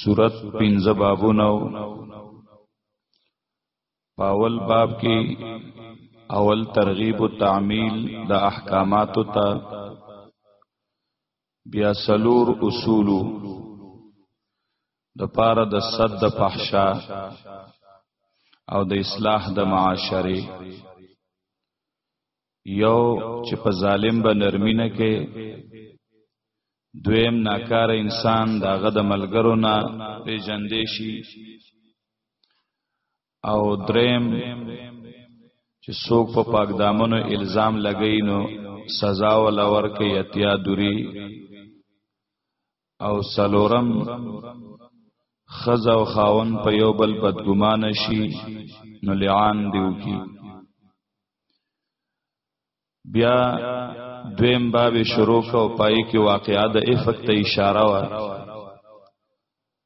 صورت پنځه بابونه پاول باب کې اول ترغیب او تعمیل د احکاماتو ته بیا سلور اصول د پاره د صد د فحشا او د اصلاح د معاشره یو چې په ظالم به نرمی نه کې دویم ناکار انسان داغه د ملګرو نه پیجندې شي او دریم چې څوک په پاک دامنو الزام لګی نو سزا ولور کې اتیا دوری او سلورم خزه او خاون په یو بل بدګمان شي نو لعان دیو کی بیا دویم باب شروع کو پای کې واقعا د افت ته اشاره و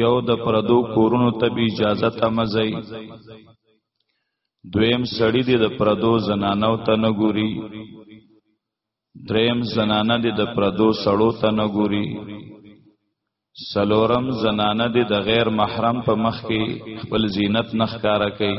یو د پردو کورونو ته به اجازه تمزي دویم سړی دی د پردو زنانو ته نه ګوري دریم زنانه دی د پردو سړو ته نه ګوري سلورم زنانه دی د غیر محرم په مخ کې خپل زینت نه ښکارا کوي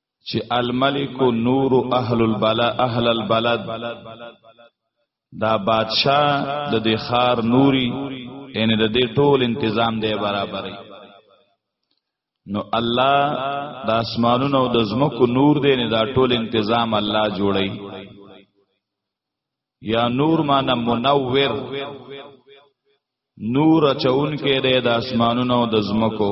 چې الملک نور اهل البلا اهل البلد دا بادشاہ د دې خار نوري ان د دې ټول تنظیم دی برابرې نو الله د اسمانونو او د زمکو نور دی نه دا ټول تنظیم الله جوړي یا نور معنا منور نور چون کې د اسمانونو او د زمکو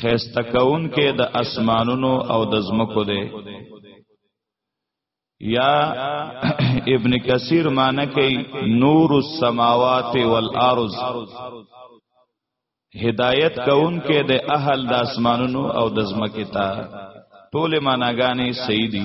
خیسته کون کې د اسمانونو او د زمکو دی یا ابن کثیر معنی کوي نور السماوات والارض هدایت کون کې د اهل د اسمانونو او د زمکې ته ټول معناګانې صحیح دي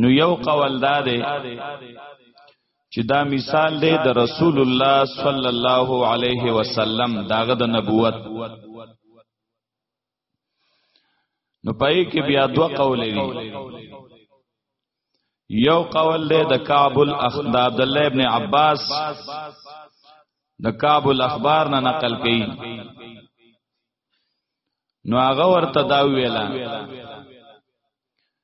نو یو قول دا دی چې دا مثال دی د رسول الله صلی الله علیه وسلم داغه د نبوت نو پای کې بیا دوه قول دي یو قول دی د کعب الاخداد الله ابن عباس د کعب الاخبار نه نقل کړي نو هغه ورته دا ویلا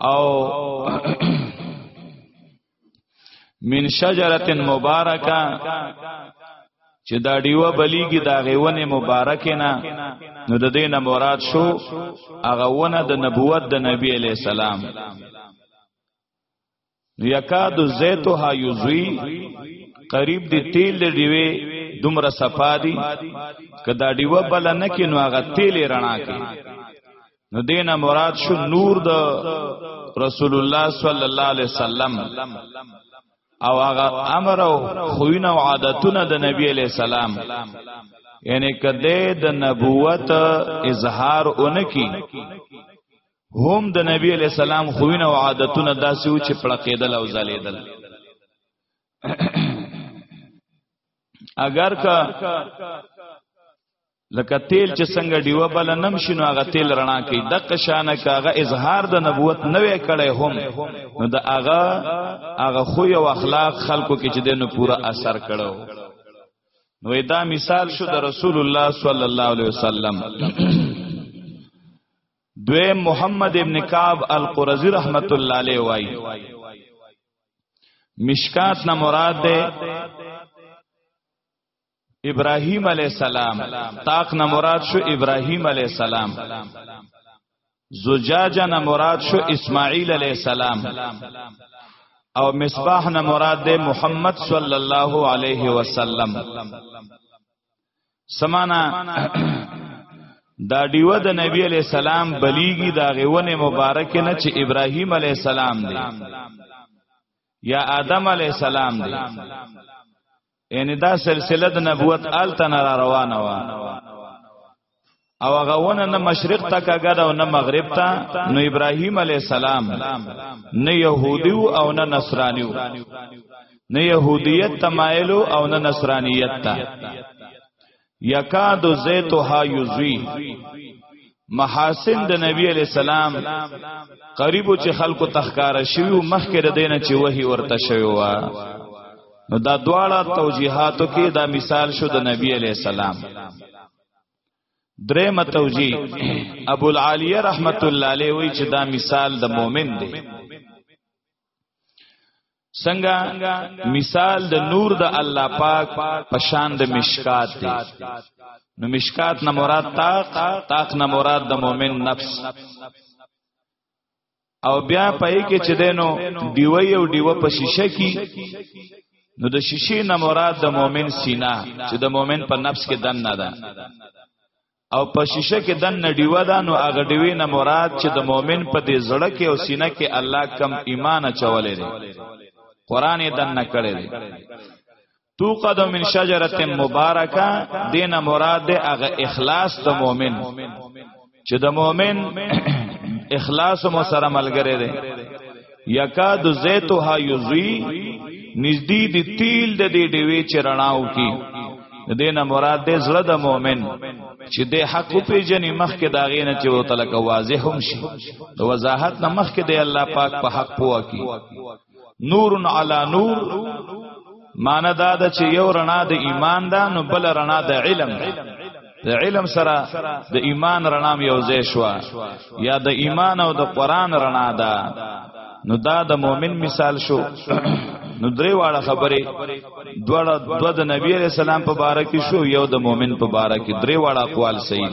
او من شجره مبارکه چې دا دیوه بلیږي دا غیونه مبارکه نه نو د دین مراد شو هغه ونه د نبوت د نبی علی السلام نو یکاد زیتها یزوی قریب دی تیل دی دیوی دومره صفا دی که دا دیوه بل نه کې نو هغه تیل رڼا کې نو دینه مراد شو نور د رسول الله صلی الله علیه وسلم او هغه امر او خوینه او عادتونه د نبی علیہ السلام یعنی کده د نبوت اظهار اونکی هم د نبی علی السلام خوینه او عادتونه داسې و چې پړقېدل او زلیدل اگر که لکه تیل چې څنګه دیوه بل نم شنو هغه تیل رڼا کوي د قشانه کاغه اظهار د نبوت نه وی کړي هم نو د هغه هغه خو او اخلاق خلکو کې چې دنه پورا اثر کړو نو دا مثال شو د رسول الله صلی الله علیه وسلم دویم محمد ابن کعب القرزی رحمت الله علیه وای مشکات نه مراد ده ابراهیم علی السلام طاق نه مراد شو ابراهیم علی السلام زجاجه نه مراد شو اسماعیل علی السلام او مصباح نه مراد ده محمد صلی الله علیه وسلم سمانا دا دیو د نبی علی السلام بلیږي دا غونه مبارک نه چې ابراهیم علی السلام دی یا آدم علی السلام دی یعنی دا سلسله د نبوت آل تن را روانه و او هغه ونه نه مشرق ته کګه او نه مغرب ته نو ابراهیم علی السلام نه يهودي او نه نصراني نه يهوديت تمایل او نه نصرانيت ته یکاد زیتها یزوی محاسن د نبی علی السلام قریبو چې خلکو تخکار شوی مخکې د دینه چې وਹੀ ورته شوی و نو دا دواړه توجیهاتو کې دا مثال شو د نبی علی السلام درې متوجی ابو العالیه رحمت الله علیه وی چې دا مثال د مؤمن دی څنګه مثال د نور د الله پاک پشان د مشکات دی نو مشکات نه مراد طاق طاق نه مراد د مؤمن نفس او بیا پای کې چې دینو دیو یو دیو په شیشه کې نو د شیشه نه مراد د مؤمن سینه چې د مؤمن په نفس کې دن نه ده او په شیشه کې دن نه دیو ده نو هغه دیوی نه مراد چې د مؤمن په دې زړه کې او سینه کې الله کم ایمان اچولې ده قران یې دن نه کړی تو قد من شجره مبارکه دین مراد ده هغه اخلاص د مؤمن چې د مؤمن اخلاص مو سره ملګری دی یکاد زیتها یزوی نزدې دی تیل د دې ډیوی چرناو کی دینه مراد دې زړه د مؤمن چې د حق په جنې مخ کې داغې نه چې وته لکه واضح هم شي د وضاحت نه مخ کې د الله پاک په حق پوها کی نور علی نور معنی دا ده چې یو رڼا د ایمان ده نو بل رڼا د علم ده د علم سره د ایمان رڼا یو ځای شو یا د ایمان او د قران رڼا ده نو دا د مؤمن مثال شو نو درې واړه خبرې دوړه دو د نبی رسول الله په باره کې شو یو د مؤمن په باره کې درې واړه اقوال صحیح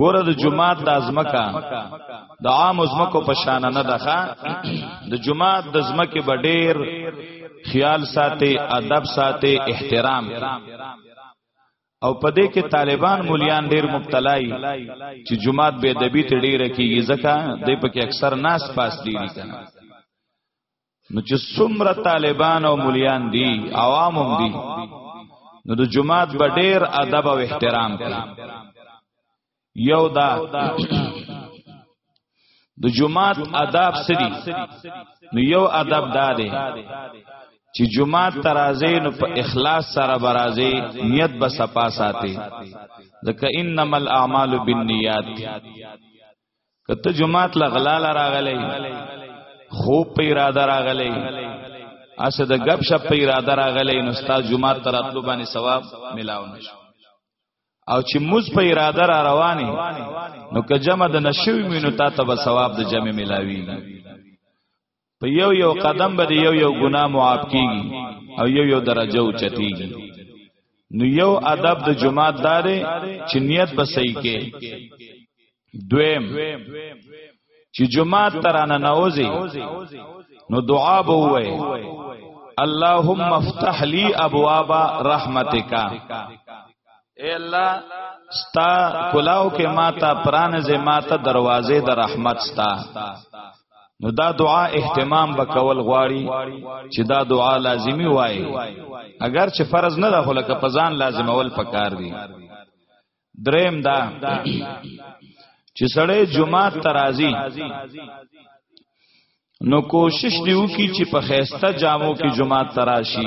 ګوره د جمعات د ازمکا د عام ازمکو په شان نه دخه د جمعات د ازمکه به ډیر خیال ساتي ادب ساتي احترام او په دې کې طالبان مليان ډیر مبتلای چې جمعات به ادبی ته ډیره کیږي ځکه د پکې اکثر ناس پاس دي کنه نو چې څومره طالبان او مليان دي عوام هم دي نو د جماعت به ډېر ادب او احترام کوي یو دا د جماعت ادب سړي نو یو ادب دا دی چې جمعات ترازی نو په اخلاص سره برازی نیت به صفا ساتي ځکه انما الاعمال بالنیات کته جمعات لغلال راغلی خوب په اراده راغلی اسه د غب شپ په اراده راغلی نو ستا جمعات تر اتلو باندې ثواب ملاو نشو او چې موز په اراده را رواني نو که جمع د نشوي مينو تا ته به ثواب د جمع ملاوي په یو یو قدم به یو یو ګناه معاف کیږي او یو یو درجه اوچتیږي نو یو ادب د جماعت دار چې نیت به صحیح کې دویم چې جماعت ترانه نوځي نو دعا به وای اللهم افتح لي ابواب رحمتک اے الله ستا کلاو کې ماته پرانځه ماته دروازې د رحمت ستا نو دا دعا اهتمام وکول غواړي چې دا دعا لازمی وای اگر چې فرض نه ده خو لکه پزان لازم اول پکار دی دریم دا چې سړی جمعه ترازی نو کوشش دیو کی چې په خیسته جامو کې جمعه تراشی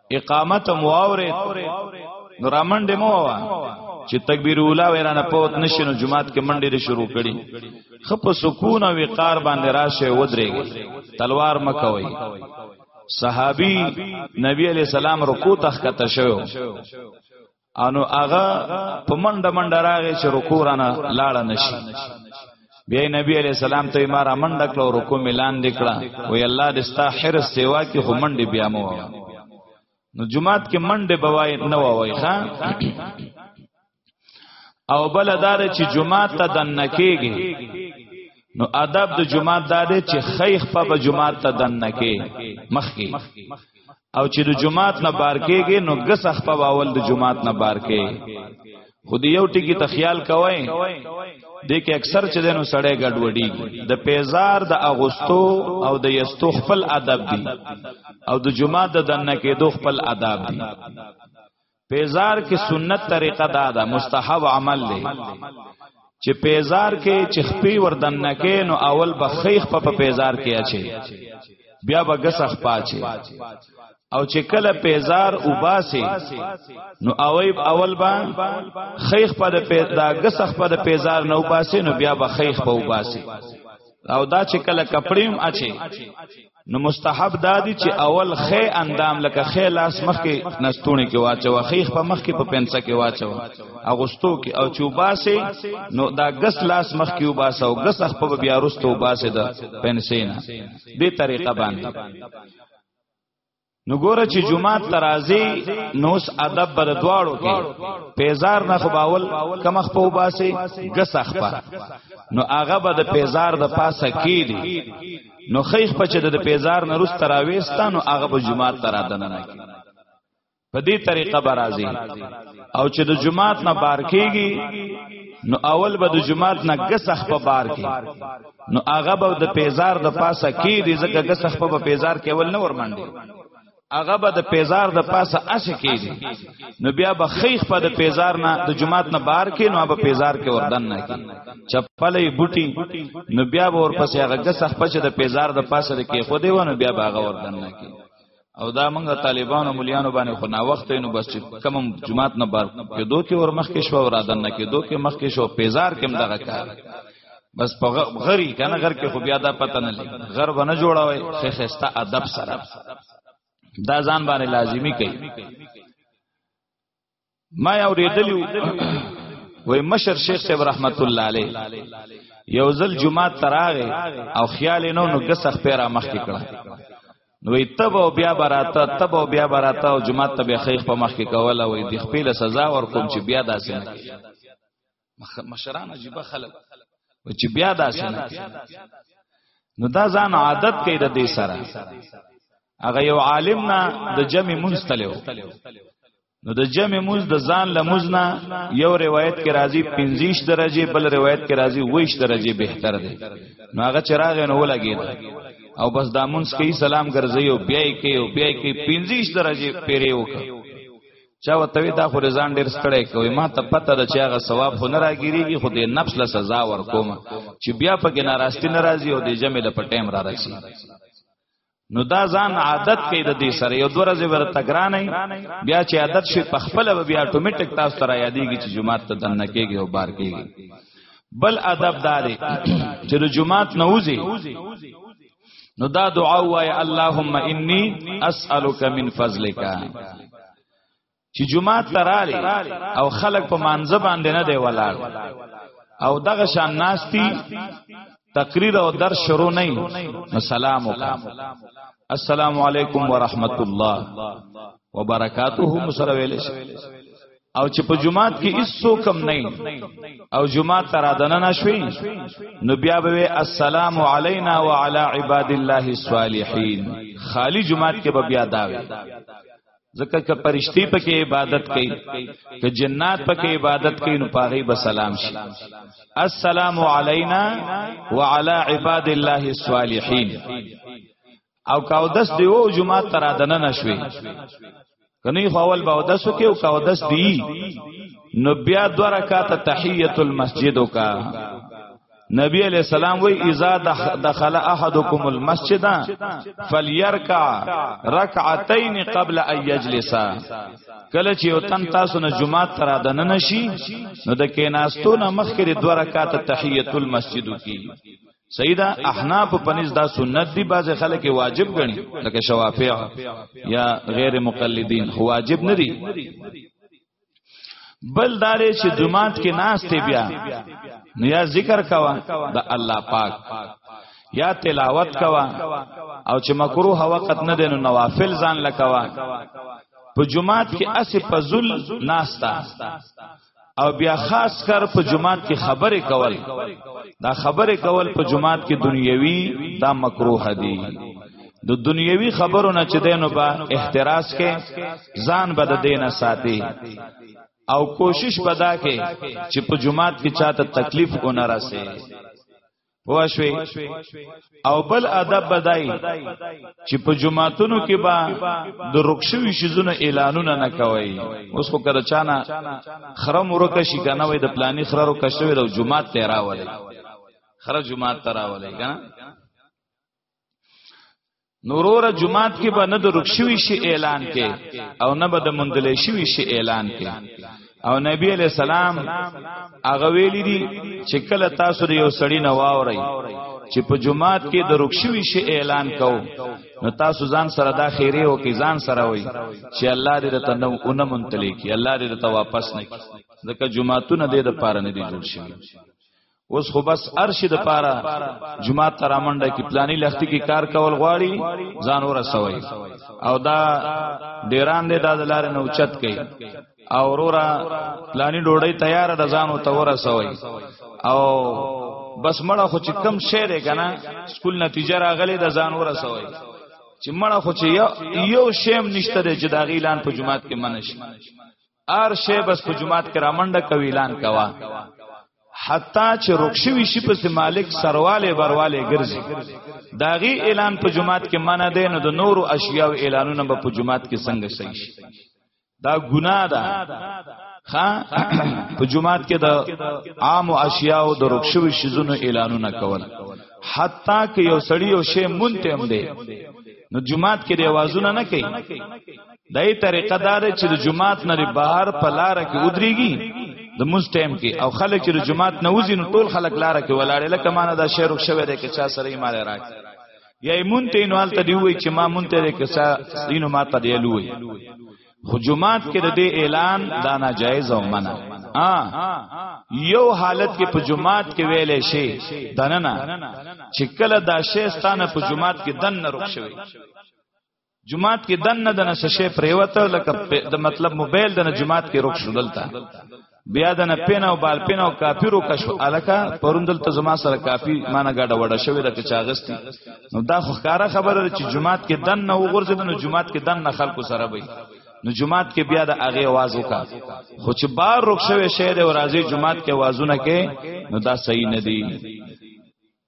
اقامت مواورد نو را منډه مو وا چې تکبیر اولا ویرانه پوت نشینو جمعات کې منډه لري شروع کړي خپ سکون او وقار باندې راشه ودرېږي تلوار مکوي صحابي نبی علی سلام رکوع تخکته شو انو هغه په منډه منډه راغی چې رکوع رانه لاړه نشي بیا نبی علیہ السلام ته ما را منډه کړو رکوع ملان دکړه وی الله دې ستا حرس سیوا کې خو منډه بیا مو نو جمعات کې منډه بوای نه وای ښا او بل دار چې جمعات ته دن کېږي نو ادب د جمعات دار چې خیخ په جمعات ته دن کې مخ کې او چې د جمعات نه بار کېږي نو ګس اخپه باول د جمعات نه بار کې خو دی یو ټکی ته خیال کوی د کې اکثر چې دنو سړی ګډوډي د پیزار د اغوستو او د یستو خپل ادب دی او د جمعه د دنه کې دو خپل ادب دی پیزار کې سنت طریقه دا ده مستحب عمل دی چې پیزار کې چې خپې وردن نه کې نو اول به خیخ په پیزار کې اچي بیا به غس خپاچي او چې کله پیزار وباسي نو اویب اول با خیخ په دا غس خپه د پیزار نه وباسي نو بیا به خیخ په وباسي او دا چې کله کپړیم اچي نو مستحب دادی چې اول خې اندام لکه خې لاس مخ کې نستونه کې واچو خېخ په مخ کې په پنسه کې واچو اغوستو کې او چوباسه نو دا غس لاس مخ کې وباسو غس خ په بیا رستو باسه ده پنسینا دې طریقه باندې نو ګوره چې جمعه ترازی نوس ادب بر دواړو کې پیزار نه خباول کم خپو باسي غس خپا نو هغه به د پیزار د پاسه کې دي نو خیخ په چې د پیزار نه روس تراويستا نو هغه به جمعه ترا دننه کې په دې طریقه برازي او چې د جمعات نه بار کېږي نو اول به د جمعات نه غسخ په بار کې نو هغه به د پیزار د پاسه کې دې زکه د سخ په پیزار کې ول نه ورمنډي هغه به د پیزار د پاسه اس کې دې نو بیا به خیخ په د پیزار نه د جمعات نه بار کې نو به پیزار کې وردن نه کې چپلې بوټي نو بیا به ورپسې هغه د سخ په د پیزار د پاسه کې خو دی ونه بیا به هغه وردن نه کې او دا موږ طالبانو مليانو باندې خو نا وخت نو بس چې کم جماعت نه بار کې دوه کې ور مخ کې شو او رادن نه کې دوه کې مخ کې شو پیزار کې دغه کار بس په غری کنه غر کې خو بیا دا پته نه لګي غر ونه جوړاوي خسته ادب سره دا ځان باندې لازمی کوي ما یو ریدلیو وای مشر شیخ صاحب رحمت الله علیه یو ځل جمعه تراغه او خیال نو نو غسخ پیرا مخ کې کړه نو تب او بیا براته تب او بیا براته او جمعه ته به خیخ په مخ کې کوله وای د خپل سزا ور کوم چې بیا داسې نه مشران عجیب خلک و چې بیا داسې نه نو دا ځان عادت کوي د دې سره هغه یو عالم نه د جمع مونږ تلو نو د جمع مونږ د ځان لمونځ نه یو روایت کې راځي 50 درجه بل روایت کې راځي 20 درجه بهتر دی نو هغه چراغ نه ولګید او بس دامونس کې سلام ګرځي او بیا یې کې او بیا یې کې 50 درجه پیری وکړ چا وته وی دا خو رضان ډیر ستړی کوي ما ته پته ده چې هغه ثواب خو نه راګیریږي خو د نفس له سزا ورکوم چې بیا پکې ناراستي ناراضي او د جمع له پټیم را رسی نو دا ځان عادت کې د دې سره یو دوه ورځې ورته ګرانه بیا چې عادت شي په خپل بیا اتوماتیک تاسو ته را یادېږي چې جمعه ته دنه کېږي او بار کېږي بل ادب داري چې د جمعه نوځي نو دا دعا وای اللهم انی اسالک من فضلک چې جمعه تراله او خلق په مانزه باندې نه دی ولاړ او دغه شان ناشتي تقریر او درس شروع نه نو سلام وکړه السلام علیکم ورحمت الله وبرکاته مسره ویل شي او چې په جمعات کې هیڅو کم نه او جمعات تر دنه نشوي نو بیا به السلام علینا وعلى عباد الله الصالحین خالی جمعات کې به بیا داوي ځکه چې پرشتي پکې عبادت کوي چې جنات پکې عبادت کوي نو پاغي به سلام شي السلام علینا وعلى عباد الله الصالحین او کاو دس دیو جمعه ترا دنه نشوي کني خو اول باو دسو کې او کاو دس دی نو بیا دو رکعات تحیت المسجد وکا نبی علیہ السلام وی اذا دخل احدکم المسجد فلیرکع رکعتین قبل ان یجلس کله چې یو تن تاسو نه جمعه تر دنه نشي نو د کیناستو نه مخکې دوه رکعات تحیت المسجد کی سیدا احناف پنځ دا سنت دی باز خلک واجب غني لکه شوافع یا غیر مقلدین خو واجب نه دی بل دارې چې جمعات کې ناس ته بیا نو یا ذکر کوا د الله پاک یا تلاوت کوا او چې مکروه وخت نه دینو نوافل ځان لکوا په جمعات کې اسې پزل ناستا او بیا خاص کر په جماعت کې خبرې کول دا خبرې کول په جماعت کې دنیوي دا مکروه دي د دنیوي خبرو نه چې دینو با احتراز کې ځان به د دینه ساتي او کوشش پدا کې چې په جماعت کې چاته تکلیف کو نه راسي پوښوي او بل ادب بدای چې په جمعاتونو کې با د رخصوي شزونه اعلانونه نه کوي اوس خو کړه چانه خرم ورکه شي کنه وای د پلاني خره رو کښوي د جمعات ته راولي خره جمعات ته راولي کنه نورور جمعات کې به نه د رخصوي شي اعلان کې او نه به د مندلې شي شي اعلان کې او نبی علی السلام هغه ویل دي چې کله تاسو یو سړی نه واوري چې په جمعات کې د رخصوي شي اعلان کو نو تاسو ځان سره دا خیره او کې ځان سره وای چې الله دې ته نو اونم منتلې کې الله دې ته واپس نه ځکه جمعاتونه دې د پاره نه دي جوړ شي اوس خو بس ارشي د پاره جمعه تر منډه کې پلاني لختي کې کار کول غواړي ځان ورسوي او دا ډیران دې د لار نه اوچت کوي او رورا پلاني ډوړی تیار د ځان او تور سوي او بس مړه خو چې کم شی دی کنه سکول نتیجه راغلی د ځان ور سوي چې مړه خو چې یو شیم نشته چې دا غیلان په جماعت کې منش ار شی بس په جمعات کې رامنډه کوي اعلان کوا حتی چې رخصوي شي پس مالک سرواله برواله ګرځي داغي اعلان په جمعات کې منع دی نو د نورو اشیاء اعلانونه به په جمعات کې څنګه صحیح شي دا ګناه ده ها په جمعات کې د عام اشیاء او د رخصوي شیزونو اعلانونه کول حتی که یو سړی او شی مونته هم دی نو جمعات کې د اوازونه نه کوي دای طریقه دا ده چې د جمعات نه بهر په لار کې ودرېږي د موز ټیم کې او خلک چې د جمعات نه وځي نو ټول خلک لار کې ولاړ لکه مانه دا شعر شوی دی کې چا سره یې مال راکړي یا یې مونته نو حالته دی وای چې ما مونته دې کې چا دینو ما ته دی لوی خو جمعات کې د دې اعلان دا ناجایز او منع ا یو حالت کې په جمعات کې ویلې شي دننه چې کله دا شی ستانه په جمعات کې دن نه رخ شوی جمعات کې دنه دنه شې پریوته لکه د مطلب موبایل دنه جمعات کې روک شول تا بیا دنه پینا او بال پینا او کافی رو کشف الکا پروندل ته زما سره کافی معنی گاډه وډه شوې د چاغستی نو دا خو ښکارا خبره ده چې جمعات کې دنه وګرځي دنه جمعات کې دنه خلکو سره وي نو جمعات کې بیا د هغه आवाज وکا خو چې بار روک شوې شعر او راځي جمعات کې आवाजونه کې نو دا صحیح نه دی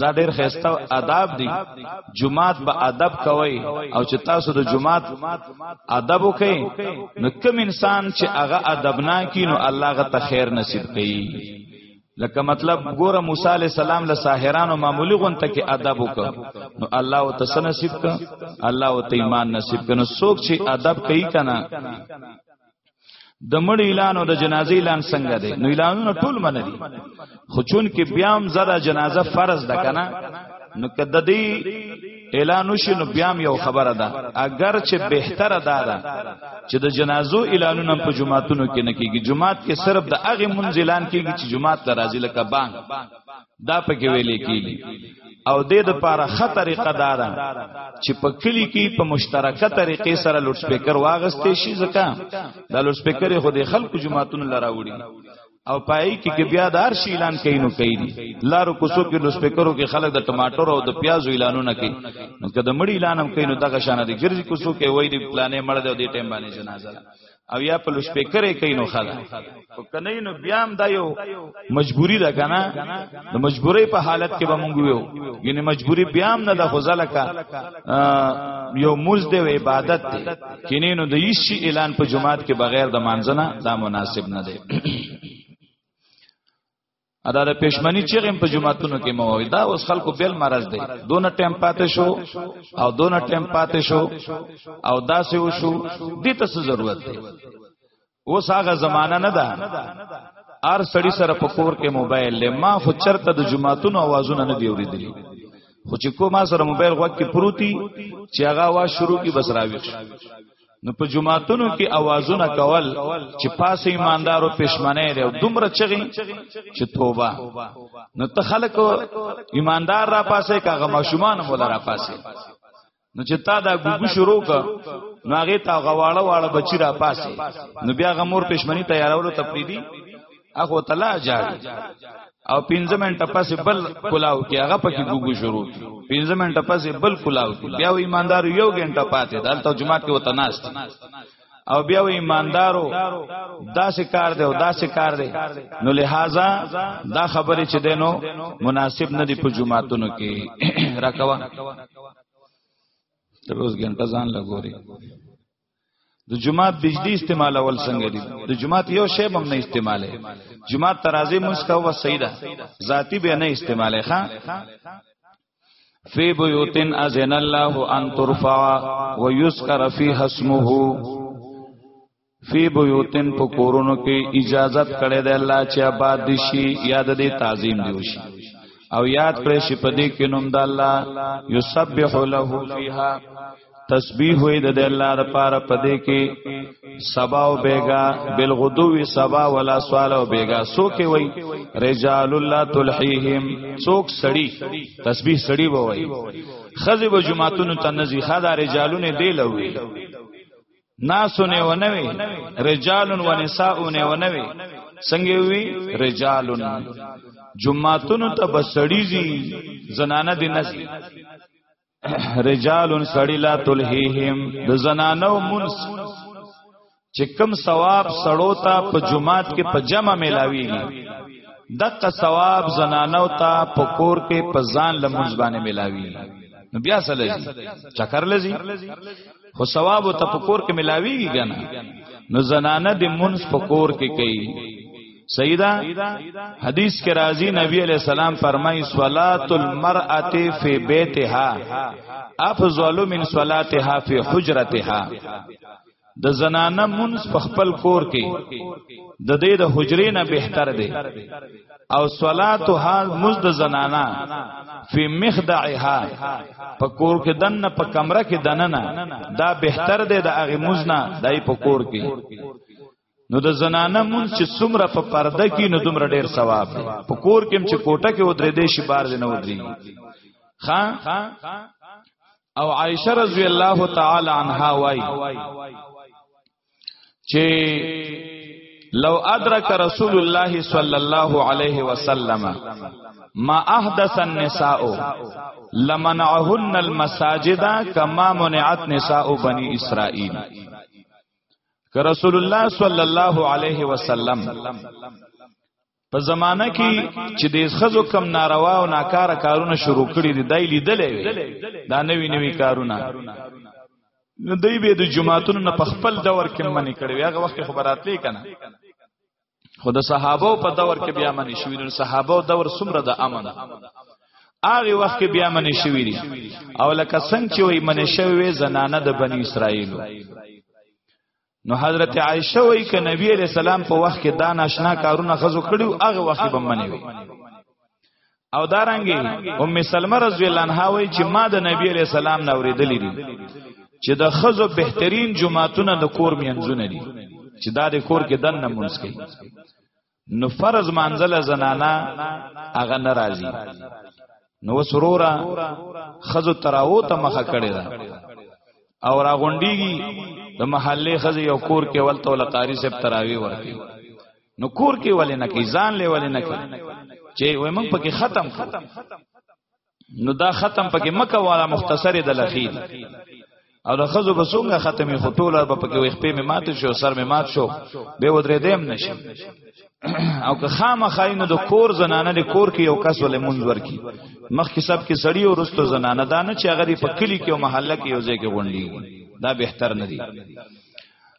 دا ډیر خسته آداب دي جمعات به ادب کوي او چې تاسو د جمعات ادب وکئ نو کوم انسان چې هغه ادب نه کینو الله غ ته خیر نصیب کوي لکه مطلب ګوره موسی علی السلام له ساحرانو معمولی غونته کې ادب وک نو الله او تس نصیب ک الله او ته ایمان نصیب ک نو څوک چې ادب کوي کنه د مړ اعلان او د جنازې اعلان څنګه دی نو اعلانونه ټول منه دي خو چون کې بیا هم زره جنازه فرض ده کنه نو کده دی اعلان وشي نو بیا یو خبره ده اگر چې بهتره ده ده چې د جنازو اعلانونه په جمعاتونو کې نه کیږي جمعات کې صرف د هغه منځ اعلان کیږي چې جمعات ته راځي لکه بانګ دا پکې ویلې کیږي او د دې لپاره خطر قدار چې په کلی کې په مشترکه طریقې سره لوډ سپیکر واغستې شي ځکه دا لوډ سپیکر خو د خلکو جماعتونو لراوړي او پای کې کې بیا دار شي اعلان کوي نو کوي لارو کوسو کې لوډ سپیکرو کې خلک د ټماټر او د پیازو اعلانونه کوي نو کله مړی اعلان هم کوي نو دغه شان دي ګرځي کوسو کې وای دی پلانې مړ دی او دې ټیم باندې جنازه او یا په لوسپیکر یې کینو خلا او کنه نو بیا هم دا یو مجبوری ده کنه د مجبوری په حالت کې به مونږ یو یعنی مجبوری بیا هم نه د غزل کا یو موز دی عبادت دی کینې نو د هیڅ اعلان په جماعت کې بغیر د مانځنه دا مناسب نه دی ادا د پښمنی چیغې په جمعاتونو کې مو دا اوس خلکو بیل مرز دی دون ټیم پاتې شو او دون ټیم پاتې شو او داسې وشو دې ته څه ضرورت دی اوس هغه زمانہ نه ده ار سړی سره په کور کې موبایل له ما خو چرته د جمعاتونو اوازونه نه دی اوریدلی خو چې کومه سره موبایل غوږ کې پروتي چې هغه وا شروع کی بس راوي نو په جمعاتونو کې اوازونه کول چې پاس ایماندارو پښمنه دی او دومره چغي چې توبه نو ته خلک ایماندار را پاسه کاغه ماشومان مول را پاسه نو چې تا دا ګوګو شروع ک نو هغه تا غواړه واړه بچی را پاسه نو بیا غمور پښمنی تیارولو تپریدي هغه تلا جار او 15 منټه پس بل کلاو کې هغه پکې ګوګو شروع 15 منټه پس بل کلاو کې بیا و ایماندار یو غنټه پاتې دالته جمعه کې وته ناست او بیا و ایماندارو داسې کار دی او داسې کار دی نو لہذا دا خبره چې دینو مناسب نه دی په جمعاتونو کې راکوا تر اوس غنټه ځان لګوري د جمعات بجلی استعمال اول څنګه دي د جمعات یو شی هم نه استعماله جمعات ترازی مسکا و سیدا ذاتی به نه استعماله ښا فی بیوتن اذن الله ان ترفع و یذکر فیها اسمه فی بیوتن په کورونو کې اجازت کړي د الله چې آباد دي شي یاد دې تعظیم دی وشي او یاد کړئ چې په دې کې نوم د الله یسبح له فیها تسبیح وې د الله د پاره پدې کې سبا او بیگا بالغدو سبا ولا سوال او بیگا سو کې وې رجال الله تلحیهم څوک سړی تسبیح سړی وې خزی به جمعتون ته نزی خدا رجالونه دی لوي ناسونه ونوي رجالون ونساونه ونوي څنګه وی رجالون جمعتون ته بسړی زی زنانه دی نزی رجال سړی لا تلهیهم د زنانو منس چې کم ثواب سړو ته په جمعات کې په جمع ملاویږي دغه ثواب زنانو ته په کور کې په ځان لمونځ باندې ملاویږي نو بیا سره چکر لذي خو ثواب ته په کور کې ملاويږي کنه نو زنانه د منس په کور کې کوي سیدا حدیث کې راځي نبی علیہ السلام فرمایي صلات المرأه فی بیتها افضل من صلاتها فی حجرتها د زنانه منس په خپل کور کې د دې د حجرې نه بهتر دی او صلاتها مزد زنانا فی مخدعها په کور کې دنه په کمره کې دننه دا بهتر دی د هغه مزنا دای په کور کې نو د زنانه مون چې څومره په پرده کې نو دومره ډیر ثواب دی په کور کې چې کوټه کې ودرې دې شي بار نه ودرې خان او عائشه رضی الله تعالی عنها وای چې لو ادرک رسول الله صلی الله علیه وسلم ما احدث النساء لمنعهن المساجد كما منعت نساء بني اسرائيل که رسول الله صلی الله علیه وسلم په زمانہ کې چې د خزو کم ناروا او ناکاره کارونه شروع کړي دي دای لیدلې دا نوی نوی کارونه نو دوی به د جماعتونو نه په خپل دور کې منې کړي هغه وخت خو براتلې کنه خو د صحابه په دور کې بیا منې شوې نو صحابه دور سمره د امن هغه وخت کې بیا منې شوې دي او لکه څنګه چې وي منې شوې زنانه د بنی اسرائیل نو حضرت عائشه وای ک نبی علیہ السلام په وخت کې دا ناشنا کارونه خزو کړیو هغه وخت به منی وي او دارنګي ام سلمہ رضی الله عنها وای چې ما د نبی علیہ السلام نه اوریدلې دي چې د خزو بهترین جمعهتونه د کور مینځونه دي چې دا د کور کې دنه مونږ کوي نو فرض منزله زنانا هغه ناراضي نو سرورا خزو تراو ته مخه کړی دا او را غونډیږي د محله خزه یو کور کې ولته ول قاری سپ تراوی ورکی نو کور کې ولې نه کی ځان لې ولې نه کی چې وای موږ پکې ختم کو نو دا ختم پکې مکه والا مختصر د لخیل او د خزو به څنګه ختمي خټوله به پکې وي خپې مې مات شو سر مې مات شو به ودرې دیم نشي او که خامه خاینو د کور زنانه د کور کې یو کس ولې منځور کی مخکې سب کې سړی او رستو زنانه دا نه چې هغه په کلی کې او محله کې یو ځای کې غونډي دا بهتر نه دی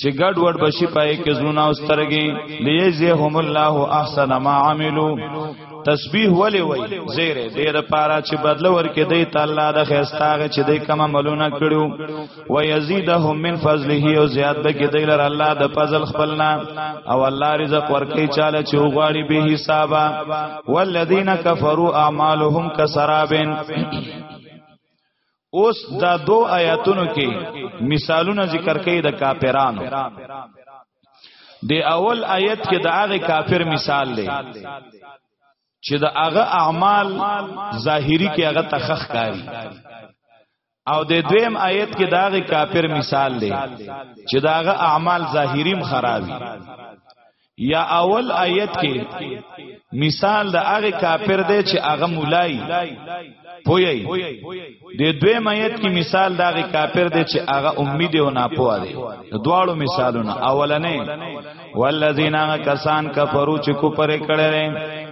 چې ګډ وډ بشي پای کې زونه او سترګې لیزهم الله احسن ما عملو تسبیح ولې وای زیره دې د پاره چې بدل ورکې دی تعالی د خیستاغه چې دی کما ملونه کړو و یزيدهم من فضله او زیاد به کې دی لر الله د فضل خپلنا او الله رزق ورکې چاله چې غواړي به حسابا والذین کفروا اعمالهم کسرابن اوس دا دو آیاتونو کې مثالونه ذکر کړي د کافرانو د اول آیت کې د هغه کافر مثال دی چې د هغه اعمال ظاهری کې هغه تخخ کاری او د دویم آیت کې د هغه کافر مثال دی چې د هغه اعمال ظاهریم خرابي یا اول آیت کې مثال د هغه کافر دی چې هغه مولای پوی د دویم آیت کې مثال د هغه کافر دی چې هغه امید او ناپوه دی دواړو مثالونه اولنې والذین کسان کفرو چې کو پرې کړل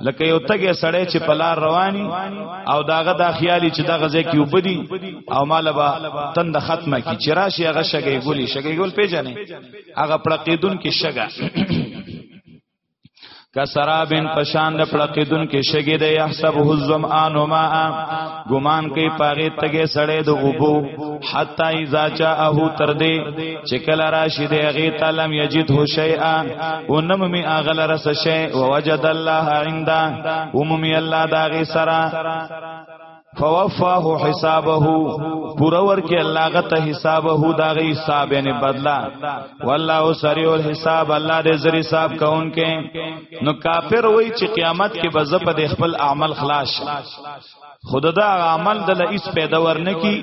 لکه یو تګه سړی چې په لار رواني او داغه دا خیالي چې دغه ځای کې وبدي او مالبا تند ختمه کی چې راشي هغه شګې ګولي شګې ګول پیژنې هغه پړقیدون کې شګه کسرابن پشان د پړقیدون کې شګې د یحسبه الظمآن ماء ګمان کوي پاغه تګه سړې د وبو حتا اذا جاءه تر دې چې کله راشي دې غي تعلم یجد هو شیئا ونم می اغل رس شی ووجد الله عنده وممی الله داغه سرا فوفاه حسابه پورا ورکی الله غته حسابه دا غي حساب یعنی بدلا والله سریع الحساب الله دې زری حساب کون کې نو کافر وای چې قیامت کې بزپ د خپل اعمال خلاص خود دا عمل د لئیس پیدا ورنه کی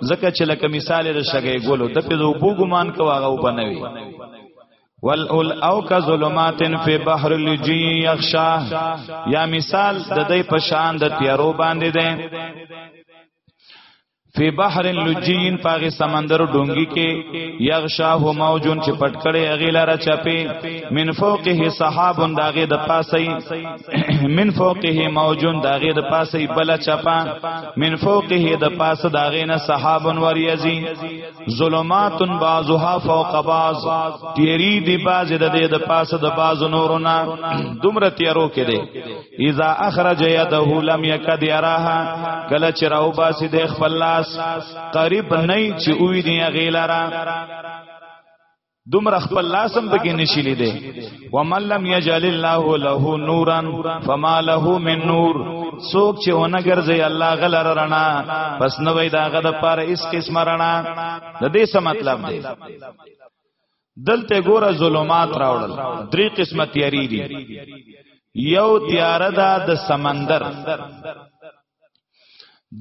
زکه چې لکه مثال د شګې ګولو د په دو بو ګمان کو هغه وبنوي ول اول او کا ظلماتن فی بحر لجی یخشا یا مثال د دې پشان د تیارو باندې ده فی بحر لجین پاغه سمندر ډونګي کې یغشاه موجون چې پټ کړي اغه لاره چپی من فوقه صحاب داغه د پاسي من فوقه موجون داغه د پاسي بل چپا من فوقه د پاس داغه نه صحاب وریزي ظلمات بعضها فوق بعض تیری دی باز د د پاس د باز نورونه دومره تیارو کې دي اذا اخرج يده لم يكد يراها کله چې راو باسي د خپل لاس قریب نه چې وې دی غیلرا دومره خپل لاسم پکې نشي لیدې ومن لم يجعل الله له نورا فما له من نور څوک چې ونه ګرځي الله غلر رڼا پس نو وای داغه د پاره اس قسم رڼا د دې څه مطلب دی دلته ګوره ظلمات راوړل درې قسمه تیاری دي یو تیار ده د سمندر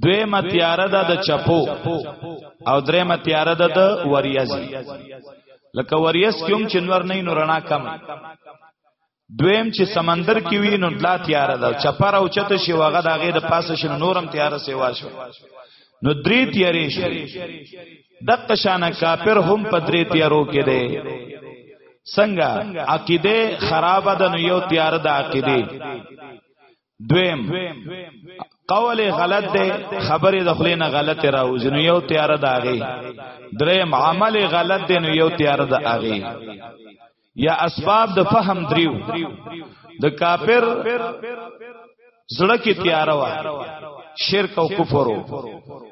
دوی متیار ده د چپو او درې متیار ده د وریاز لکه وریاز کوم چنور نه نو رڼا کم دویم چې سمندر کې وی نو دلا تیار ده چپر او چته شي واغه دا غیر پاسه شنو نورم تیار سیوا شو نو درې تیارې شو دغه شانه کافر هم په درې تیارو کې دی څنګه عقیده خراب ده نو یو تیار ده عقیده دویم قول غلط دی خبرې د خلینو غلط راوځي نو یو تیار د اغه دریم عمل غلط دی نو یو تیار د اغه یا اسباب د فهم دریو د کافر زړه کې تیار وا شرک او کفر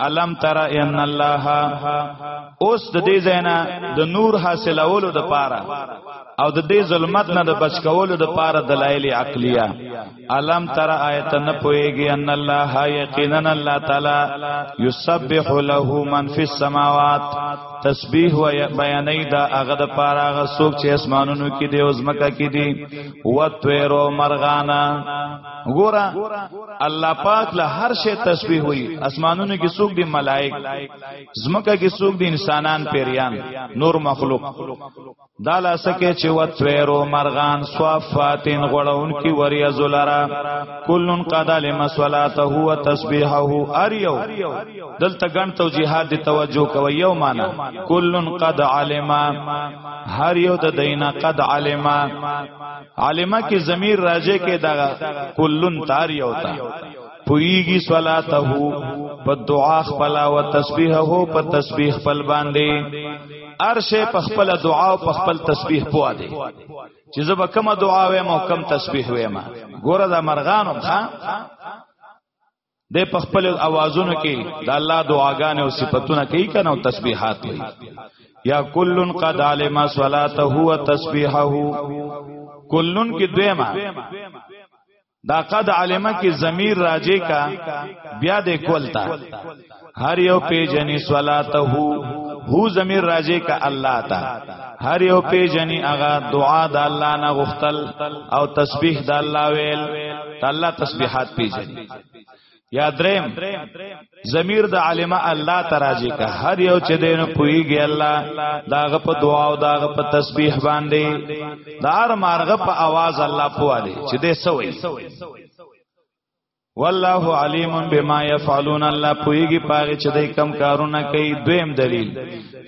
الم تر ان الله اوس د دې زینا د نور حاصلولو د پاره او د دې ظلمت نه د بچ کولو د پاره دلایل عقلیه الم تر آیت نه پويږي ان الله یقینا الله تعالی یسبح له من فی السماوات تسبیح و بیانې دا هغه د پاره هغه څوک چې اسمانونو کې دی او زمکه کې دی و تویرو مرغانا ګورا الله پاک له هر شی تسبیح وي اسمانونو کې څوک دي ملائک زمکه کې څوک دي انسانان پیریان نور مخلوق دا لاسکه چې و تویرو مرغان صفاتین غړون کې وریا زلرا کلن قدا لمسولاته هو تسبیحه اریو دلته ګڼ توجیهات دی توجه کوي یو معنا کلن قد علما هر یو د دینه قد علما عالمه کې ضمیر راځي کې دا کلن تار یو تا پویږي صلاته په دعا خپل او تسبیحه په تسبیح خپل باندې ارشه په خپل دعا او په خپل تسبیح پوا دی چې زه به کومه دعا وایم او کوم تسبیح وایم ګوره دا مرغانم ها د په خپل اوازونو کې د الله دعاګانې او صفاتونه کوي کنه او تسبیحات کوي یا کلن قد علم صلاته و تسبیحه کلن کې دویما دا قد علمه کې ضمیر راجه کا بیا د کولتا هر یو پیجنی صلاته هو زمیر راجه کا الله تا هر یو پیجنی اغا دعا د الله نه غختل او تسبیح د الله ویل الله تسبیحات پیجنی یا دریم ضمیر د عالمه الله تراجی کا هر یو چې دین پویږي الله داغه په دعا او داغه په تسبیح باندې دار مارغه په आवाज الله پوه دی چې دې سوې والله علیم بما یفعلون الله پویږي پاره چې دای کم کارونه کوي دویم دلیل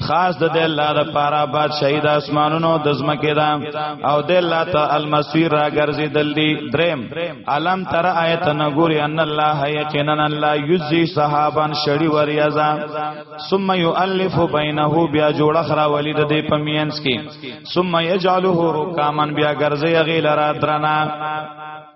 خاص د الله د پاره باد شهید اسمانونو د زمکه دا او د الله ته المسیر را ګرځي دلی دریم علم تر آیت نګوري ان الله یقینا الله یزي صحابان شړی وریازا ثم یؤلف بینه بیا جوړ خرا ولید د پمینس کې ثم یجعله رکامن بیا ګرځي غیلرا درنا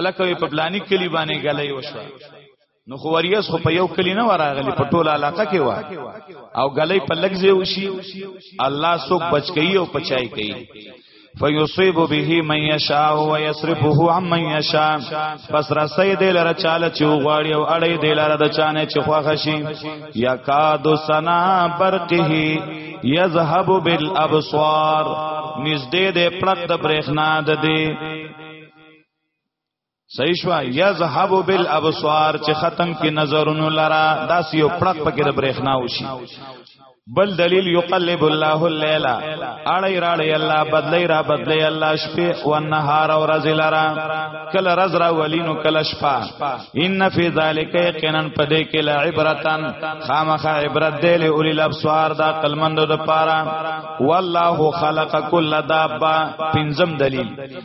الکه په بلانی کلی باندې غلې وشو نو خو وریاس خو په یو کلی نه وراغلی په ټوله علاقه کې و او غلې په لګځه وشي الله سوک بچ کوي او پچای کوي فیصيب به من یشاء و یصرفه عن من یشاء پس رسې دل را چاله چې غواړي او اړې دل را د چانه چې خوښ شي یا کاد سنا برقه یذهب بالابصار نږدې دې پړق د برېښنا د دې صحیح شو یذهب بالابصار چې ختم کې نظرونو لرا داس یو پړق پکې د برېښنا وشي بل دلیل یقلب الله الليل اړی راړی الله بدلی را بدلی الله شپه او نهار او رز لرا کل رز را ولینو کل شپه ان فی ذلک یقینا پدې کې لعبرتن خامخ عبرت دی له اولی الابصار دا قلمندو د پاره والله خلق کل دابه پنځم دلیل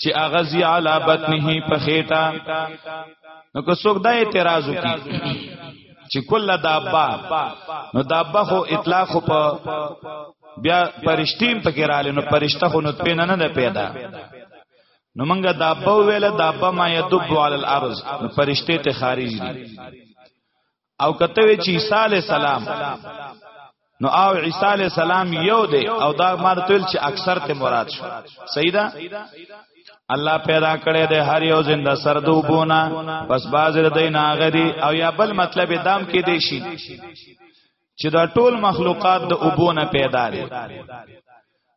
چې اغزی علی بطنه په خېټه نو که څوک دا اعتراض وکړي چې کله دابا نو دابا خو اطلاق په بیا پرشتیم پکې رااله نو پرشته خو نو پینه نه پیدا نو منګه دابا ویله دابا ما یدب علی الارض نو پرشته ته خارج دي او کته وی چې عیسی علی السلام نو او عیسی علی السلام یو دی او دا مرتل چې اکثر ته مراد شو سیدا الله پیدا کړی دی هر یو زنده سر دوبونه پس باز د دین غری او یا بل مطلب دام کې دی شي چې دا ټول مخلوقات د اوبونه پیدا دي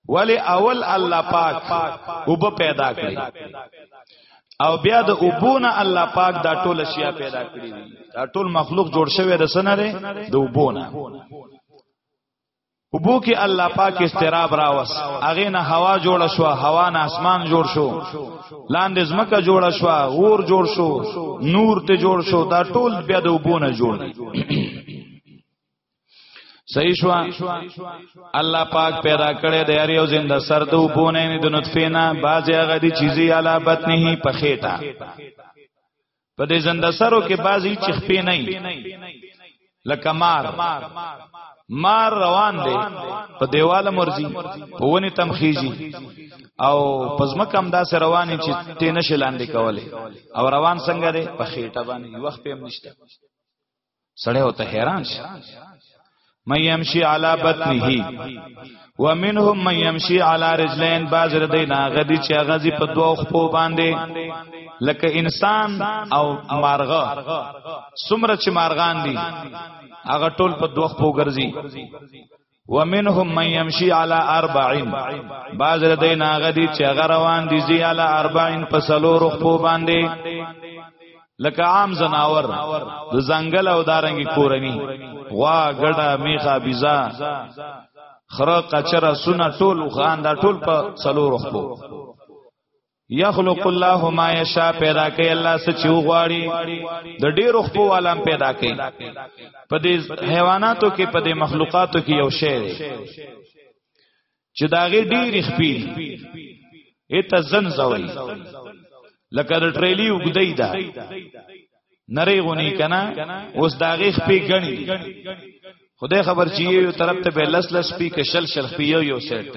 ولی اول الله پاک وب پیدا کړی او بیا د اوبونه الله پاک دا ټول اشیاء پیدا کړی دي دا ټول مخلوق جوړ شوی د سنره د اوبونه اوبو کې الله پاک استراب راوس اغه نه هوا جوړ شو هوا نه اسمان جوړ شو لاندې زمکه جوړ شو اور جوړ شو نور ته جوړ شو دا ټول بیا د اوبونه جوړ دي صحیح شو الله پاک پیدا کړی د یاري او زنده سر د وبونه نه د نطفه نه بعضی هغه دي چیزي علا بطن هی په خېټه په دې زنده سرو کې بعضی چخپې نه لکه مار مار روان دی په دیواله مرزي په ونی تمخیزي او پزما کم داسې رواني چې تینه شلاندې کوله او روان څنګه دی په خېټه باندې وخت په نشته سړی او ته حیران شي من يمشي على بطنه ومنهم من يمشي على رجلين باز ردینا غدی چې غزي په دوه خپو باندې لکه انسان او مارغه سمره چې مارغان دي هغه ټول په دوه خپو ګرځي ومنهم من يمشي على 40 باز ردی ناغدی چې هغه روان دي زی على 40 په سلور خو باندې لکه عام زناور د ځنګل او دارنګي کورني غوا ګډه میخه بيزا خره قچره سونه ټول خان دا ټول په سلور خو یخلق الله ما یشا پیدا کوي الله څه چې وغواړي د ډیرو خپو عالم پیدا کوي په دې حیواناتو کې په دې مخلوقاتو کې یو شی دی چې داغه ډیر خپې ایته زن زوي لکه د ټریلی وګدای دا نری غونی کنا اوس داغه خپې غني خدای خبر چې یو طرف ته به لس لس پی کشل شل خپې یو یو سیټ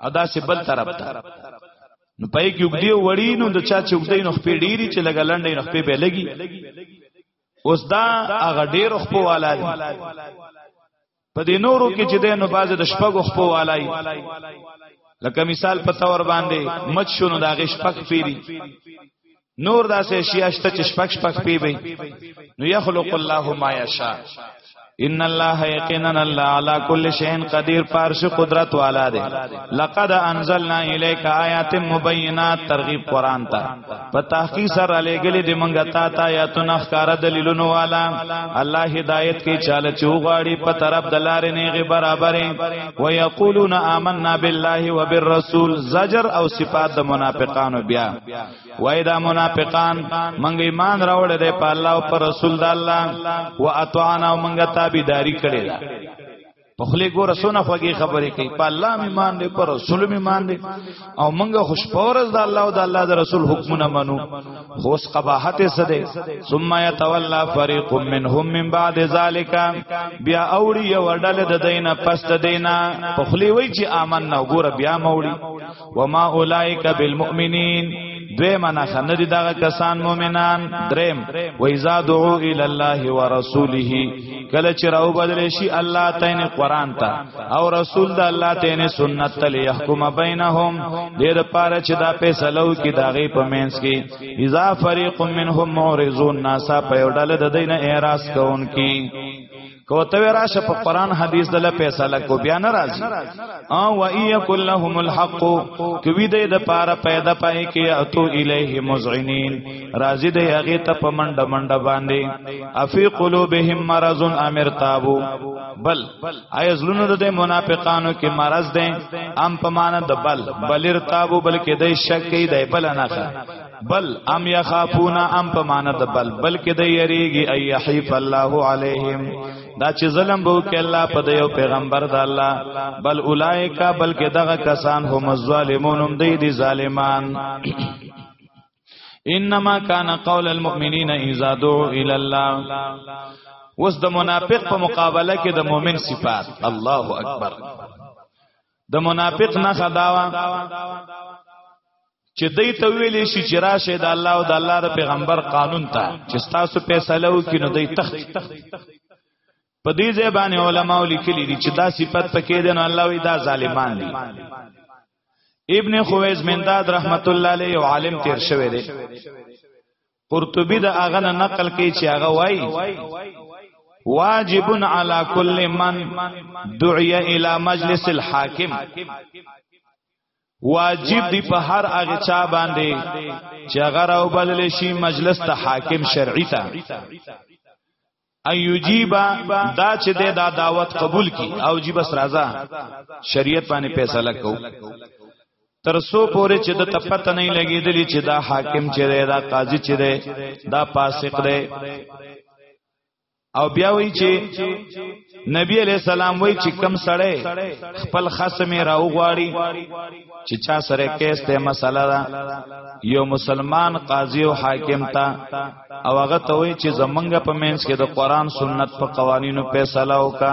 ادا سه بل طرف ته نو پای کې وګړي وړي نو د چا چې وګړي نو خپې ډيري چې لګا لنډې نو خپې به لګي اوس دا هغه ډېر خپو والا دي په دې نورو کې چې دینو باز د شپږو خپو والای لکه مثال په تور باندې مچ شونو دا غش پک پیری نور داسې شیا شته چې شپک شپک پی وي نو یخلق الله ما یشاء ان الله یقینا الله علی کل شیء قدیر پارش قدرت والا دی لقد انزلنا الیک آیات مبینات ترغیب قران ته په تحقیق سره لګلې د منګه تا ته آیاتونه ښکار دلیلونه والا الله هدایت کې چاله چوغاړي په طرف د لارې نه غي برابرې و یقولون آمنا بالله وبالرسول زجر او صفات د منافقانو بیا وای دا منافقان منګ ایمان راوړ دې په الله او پر رسول د الله او اطعنا او منګه تابعداري کړي دا په خلی ګور سونه خوږی خبرې کوي په الله می مان دې پر رسول می مان دې او منګه خوش پورز د الله او د الله د رسول حکمونه منو خوش قباحت سده ثم يتولى فريق منهم من بعد ذلك بیا اوړي یو ډله د دینه پست دینه په خلی وای چې امن نه ګور بیا موړي وما اولائک بالمؤمنین دوی منا خنه دي دغه کسان مؤمنان دریم و اذا دعو ال الله ورسوله کله چې راو بدل شي الله تعالی قران ته او رسول د الله تعالی سنت ته يحكم بينهم دې لپاره چې دا فیصلو کې داغه پمنس کې اذا فريق منهم معرضون ناسا په ډله د دینه اعتراض کوونکي کوته راشه په قران حدیث دل فیصله کو بیا ناراضی او و یکل لهم الحق کوي د د پاره پیدا پای کې اتو الیه مزعنین راضی د هغه ته په منډ منډ باندې افی قلوبهم مرض امر تابو بل ایزلونو د منافقانو کې مرض ده ام په مان د بل بلر تابو بلکې د شک کې د بل نه بل ام یخافون ام په معنا د بل بلکې د یریږي ای یحیف الله علیهم دا چې ظلم بو کې الله په یو پیغمبر د الله بل اولایکا بلکې دغه کسان هم ظالمون هم دی دي ظالمان انما کان قول المؤمنین اذا دعوا الى الله وس د منافق په مقابله کې د مؤمن صفات الله اکبر د منافق نه خداوا چې دای ته ویلې شي چې راشه د الله او د الله د پیغمبر قانون ته چې تاسو فیصله وکړي نو دای تخت په دې ځای باندې علما لیکلي دي چې دا صفت پکې ده نو الله وی دا ظالمان دي ابن خویز منداد رحمت الله علیه عالم تیر شوی دی قرطبی دا هغه نه نقل کوي چې هغه وایي واجب علی کل من دعی الی مجلس الحاکم واجب دی په هر هغه چا باندې چې هغه راو بلل شي مجلس ته حاکم شرعي ته ان یجیبا دا چې د دا دعوت قبول کی او جی بس راضا شریعت باندې فیصله کو ترسو پورې چې د تپت نه لګیدلی چې دا حاکم چې دی دا قاضي چې دی دا فاسق دی او بیا وی چې نبی علیہ السلام وی چې کم سړی خپل خصم راو غواړي چې چا سره کیسته مسله ده یو مسلمان قاضي او حاکم ته او هغه ته وی چې زمونږ په مینس کې د قران سنت په قوانینو فیصله وکا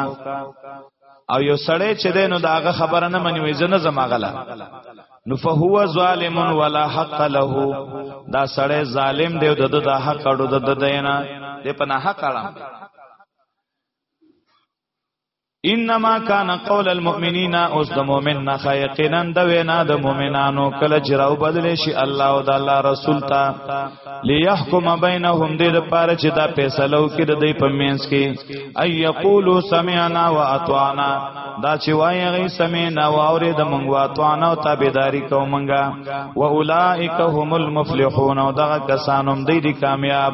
او یو سړی چې دینو داغه خبره نه منی وي زنه زماغله نو فهو ظالم ولا حق له دا سړی ظالم دی د د حق اړو د دینا د پناه حق اړم انما کان قول المؤمنین اوس د مؤمن نه خیقینا د وینا د مؤمنانو کله چې راو بدل شي الله او د الله رسول ته ليحكم بينهم دې د پاره چې دا فیصلو کې د دې پمینس کې اي یقولو سمعنا واطعنا دا چې وایي غي سمعنا او اورې د مونږ واطعنا او تابعداري کوو مونږه واولائک هم المفلحون او دغه کسانو دې دي کامیاب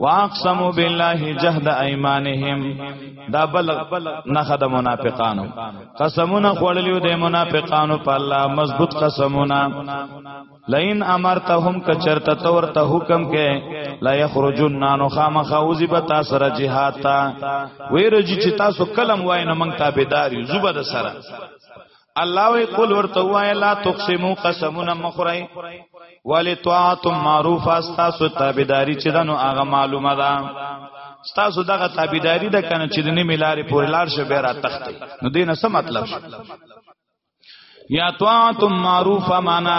واقسموا بالله جهد ايمانهم دا بل نخ د منافقانو قسمونه خوړلیو د منافقانو په الله مضبوط قسمونه لئن امرتهم کچرت تور ته حکم کې لا يخرجون نانو خامخوزي به تاسو را جهاد تا ویرجی چې تاسو کلم وای نه مونږ تابعدار یو زبر سره الله وی قل ورته وای لا تقسمو قسمونه مخره ولی طاعت معروف استاسو تابعداری چې دنو هغه معلومه ده ستاسو دغه تابعداری ده کنه چې د نیمه لارې پورې لار شه به را تخته نو دینه څه مطلب شو یا طاعت معروف معنا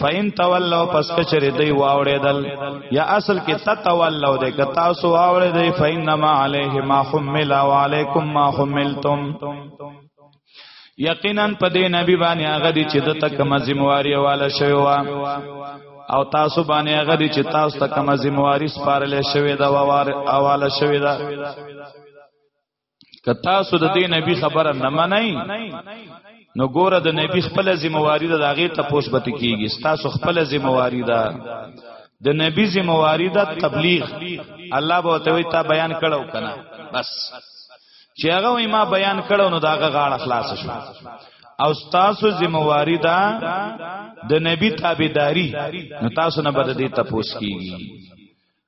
فین تولوا پس کچری دی واوړیدل یا اصل کې تتولوا د کتا سو واوړیدل فینما علیه ما حمل و علیکم ما حملتم یقینا په دې نبی باندې هغه دي چې د تک مزمواري والا شوی و او تاسو باندې هغه دي چې تاسو تک مزمواري سپارل شوی دا واره اواله شوی دا که تاسو د دې نبی خبره نه منئ نو ګوره د نبی خپل ذمہواری ده هغه ته پوس بت کیږي تاسو خپل ذمہواری ده د نبی ذمہواری ده تبلیغ الله به ته وي تا بیان کړو کنه بس چې هغه وي ما بیان کړو نو داغه غاړه خلاص شو او تاسو ذمہواری ده د نبی تابعداري نو تاسو نه بد دي تپوس کیږي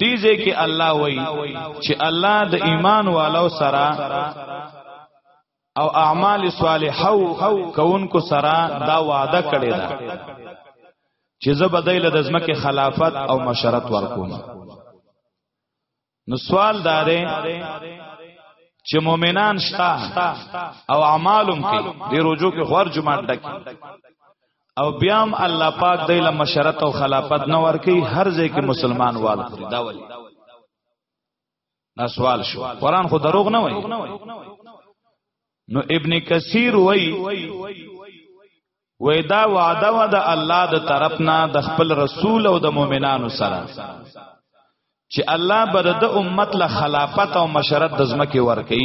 دی ځکه الله وای چې الله د ایمان والو سره او اعمال صالحه کوونکو سره دا وعده کړی دا چې زه بدایل د ځمکه خلافت او مشرت ورکوم نو سوال داره چې مؤمنان شتا او اعمالم کې د رجوع کې غور جمعه ډک او بیام الله پاک دی له مشرت او خلافت نه ورکی هر ځای کې مسلمان وال خوري دا ولی سوال شو قران خو دروغ نه وای نو ابن کثیر وای وای دا وعده و د الله د طرف نه د خپل رسول او د مؤمنانو سره چې الله بر د امت له خلافت او مشرت د ځمکه ورکي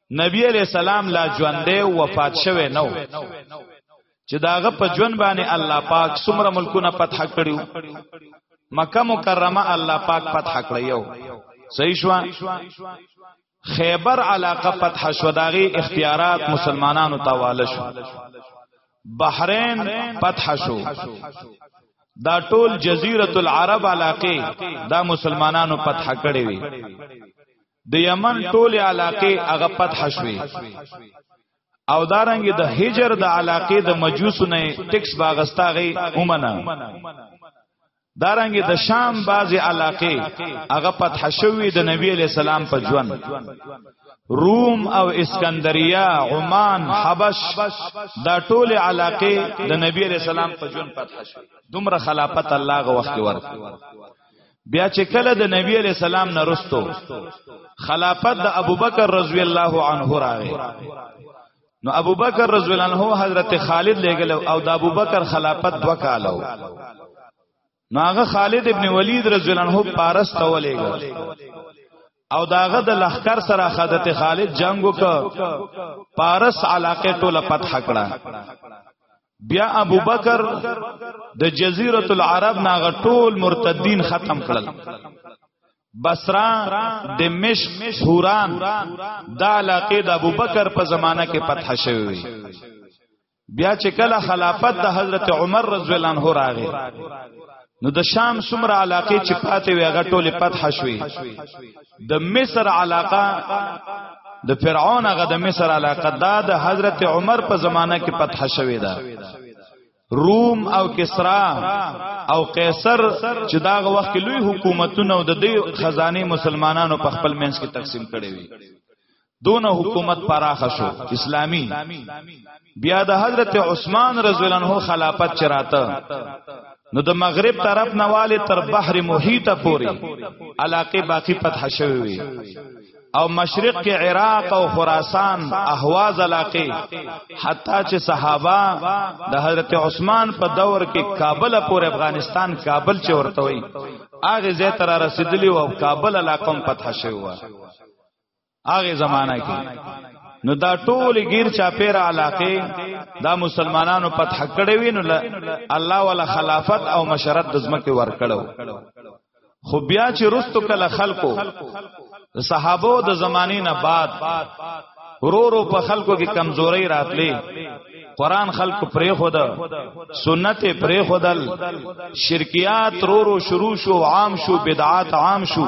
نبی علیہ السلام لا ژوندې وفات شوه نو چې داغه په ژوند باندې الله پاک څومره ملکونه فتح کړیو مکه مکرمه الله پاک فتح کړیو صحیح شو خیبر علاقه فتح شو داغي اختیارات مسلمانانو تواله شو بحرین فتح شو دا ټول جزیرۃ العرب علاقه دا مسلمانانو فتح کړې وي د یمن ټوله علاقه هغه فتح شوې او دارنګ د هجر د علاقه د مجوسو نه ټیکس باغستاغي اومنه دارنګ د شام بازي علاقه هغه فتح شوې د نبی علی سلام په ژوند روم او اسکندریه عمان حبش دا ټول علاقه د نبی علی سلام په ژوند فتح شوې دومره خلافت الله غو وخت ورته بیا چې کله د نبی علی سلام نه رستو خلافت د ابوبکر رضی الله عنه راغی نو ابوبکر رضی الله عنه حضرت خالد لګل او د ابوبکر خلافت وکالو نو هغه خالد ابن ولید رضی الله عنه پارس ته ولېګل او داغه د لخر سره حضرت خالد جنگ وکړ پارس علاقه ټوله فتح کړه بیا ابو بکر د جزیره العرب ناغه ټول مرتدین ختم کړل بصرا دمشق حوران دا علاقه د ابو بکر په زمانہ کې فتح شوه بیا چې کله خلافت د حضرت عمر رضی الله عنه راغی نو د شام سمره علاقه چې پاتې وي هغه ټوله فتح شوي د مصر علاقه د فرعون هغه د مصر علاقه دا د حضرت عمر په زمانہ کې فتح شوي ده روم او کسرا او قیصر چې دا وخت کې لوی حکومتونه او د دې خزانه مسلمانانو په خپل منځ کې تقسیم کړي وي دون حکومت پراخ شو اسلامی بیا د حضرت عثمان رضی الله عنه خلافت چراته نو د مغرب طرف نه والي تر بحر محیط پوري علاقه باقی فتح شوی وي او مشرق کې عراق او خراسان اهواز علاقه حتی چې صحابه د حضرت عثمان په دور کې کابل پورې افغانستان کابل چې ورته وي اغه زه تر رسیدلی او کابل علاقه هم فتح شوی و هغه زمانہ کې نو دا ټول غیر چا پیر علاقه دا مسلمانانو فتح کړې وین الله ولا خلافت او مشرت د زمکه ور کړو خو بیا چې رستو کله خلکو صحابه د زمانې نه بعد رو رو په خلکو کې کمزوري راتلې قران خلق پرې خود سنت پرې خودل شرکیات رو رو شروع شو عام شو بدعات عام شو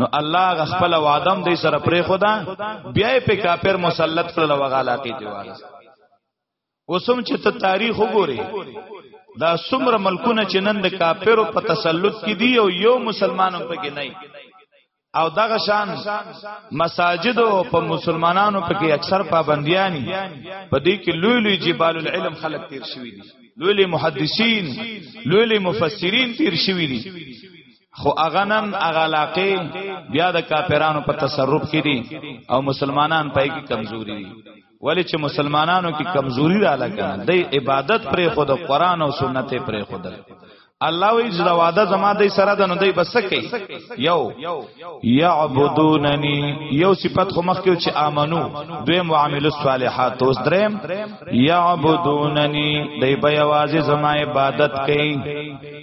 نو الله غ خپل وادم دې سره پرې خدا بیا په کافر مسلط کړل وغالا کې دیوال اوسم چې ته تاریخ وګوري دا څومره ملکونه چې نن د کافرو په تسلط کې دي او یو مسلمانم پکې نه او دغه شان مساجد او په مسلمانانو پکې اکثر پابندیانی په دې کې لوی لوی جبال العلم خلق تیر شوی دي لوی لوی محدثین لوی لوی مفسرین تیر شوی دي خو اغه نن اغه علاقه بیا د کافرانو په تصرف کې دي او مسلمانان پای کې کمزوري دي ولی چې مسلمانانو کې کمزوري را لګا د عبادت پرې خود قرآن او سنت پرې خود الله وی چې دا وعده زما د سره د نو دی بس کوي یو یعبدوننی یو صفت خو مخکې چې امنو دوی معاملو صالحات اوس دریم یعبدوننی دی به یوازې زما عبادت کوي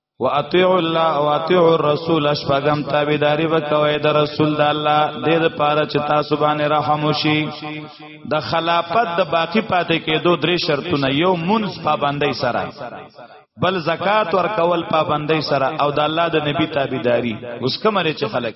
واطيعوا الله واطيعوا الرسول اشفقم تابعداري وکوي د رسول د الله د دې لپاره چې تاسو باندې رحم وشي د خلافت د باقی پاتې کېدو درې شرطونه یو منځ پابندۍ سره بل زکات ورکول پابندۍ سره او د الله د نبی تابعداري اوس کومره چې خلک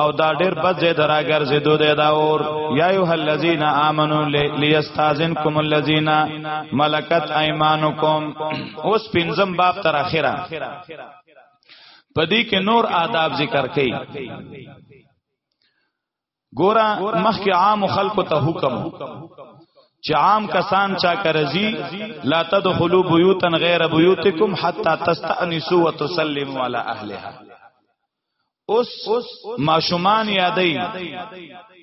او دا ډیر بد زید راګرځې دو دی دا اور یا ایه الذین آمنو لیستاذنکم الذین ملکت ایمانکم اوس پنځم باب تر اخره پدې کې نور آداب ذکر کړي ګورا مخکې عام خلکو ته حکم چې عام کسان چا کرزي لا تدخلوا بيوتا غير بيوتكم حتى تستأنسوا وتسلموا على اهلها اوس ماشومان یادې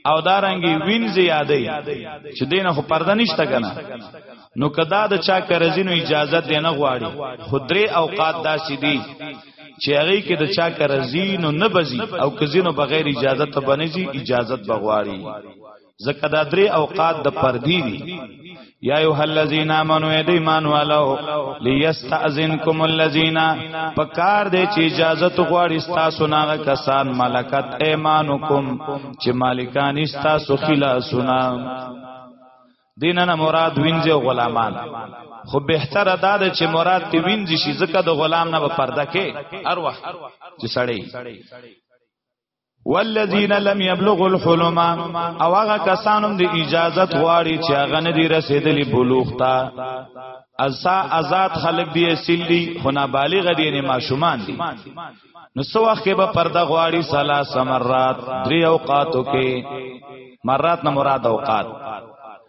او دارنګي وینځي یادې چې دینه خو پرده نشته کنه نو کدا د چا کرزینو اجازه دینه غواړي خدري اوقات داسې دي چې هغه کې د چا کرزینو نه بزي او کزینو بغیر اجازه ته بنځي اجازه بغواړي زکه دا درې اوقات د پردی دي یا ایه الذین آمنو ای ایمان والو لیستاذنکم الذین پکار دی چې اجازه غواړي تاسو نه کسان ملکت ایمانکم چې مالکان تاسو خلاصونه دیننه مراد وینځي غلامان خو بهتره دا ده چې مراد تی وینځي شي ځکه د غلام نه به پرده کې هر وخت چې سړی والذین لم یبلغوا الحلم او هغه کسانم د اجازت غواړي چې هغه نه دی رسیدلی بلوغ ته ازا آزاد خلق دی اصل دی خو نابالغ دی نه ماشومان دی نو سو وخت کې به پرده غواړي سلا سمرات دری اوقاتو کې مرات نه مراد اوقات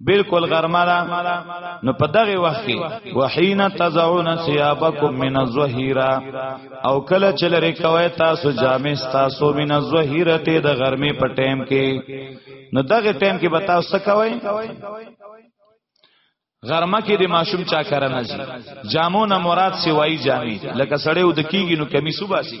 بالکل غرمه ده نو په دغه وخت کې وحین تزعون ثيابکم من الظهيره او کله چې لري کوي تاسو جامې تاسو من الظهيره ته د غرمې په ټیم کې نو دغه ټیم کې به تاسو کوي غرمه کې د ماشوم چا کار نه شي جامو نه مراد سیوای جامې لکه سړیو د کیږي نو کمی صبح شي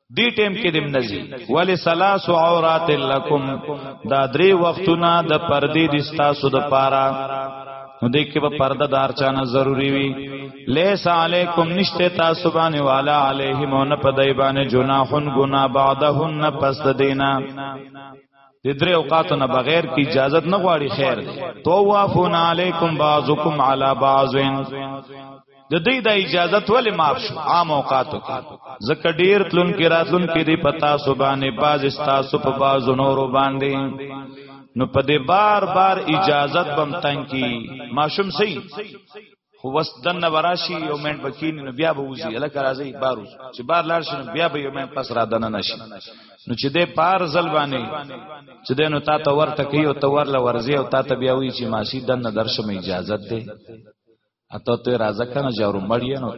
دی ټیم کې دم نزي ولی سلاس عورات لکم دا درې وختونه د پردې د ستاسو د پاره نو دې کې به پرده دار چانه ضروری وي لیس علیکم نشته تاسو باندې والا علیهم او نه پدای باندې جناحون گنا بعدهن پس دینا د درې اوقاتو نه بغیر کی اجازه نه غواړي خیر دی توافون علیکم بعضکم علی بعض د دې د اجازه ولې معاف شو عام اوقاتو کې زکه ډیر تلون کې راتلون کې دی پتا سبانه باز استاسو په باز نورو باندې نو په دې بار بار اجازت بم تنګ کی ماشوم سي خو وس دنه وراشي یو منټ بکینی نو بیا به وځي الکه راځي بار وځي چې بار لاړ شي نو بیا به یو منټ پس را دنه نشي نو چې دې پار زل باندې چې دې نو تا ته ورته کوي او ته ورله ورځي او تا ته بیا وی چې ماشي دنه درشم اجازه ده اته ته راځه کنه جارو مړی نو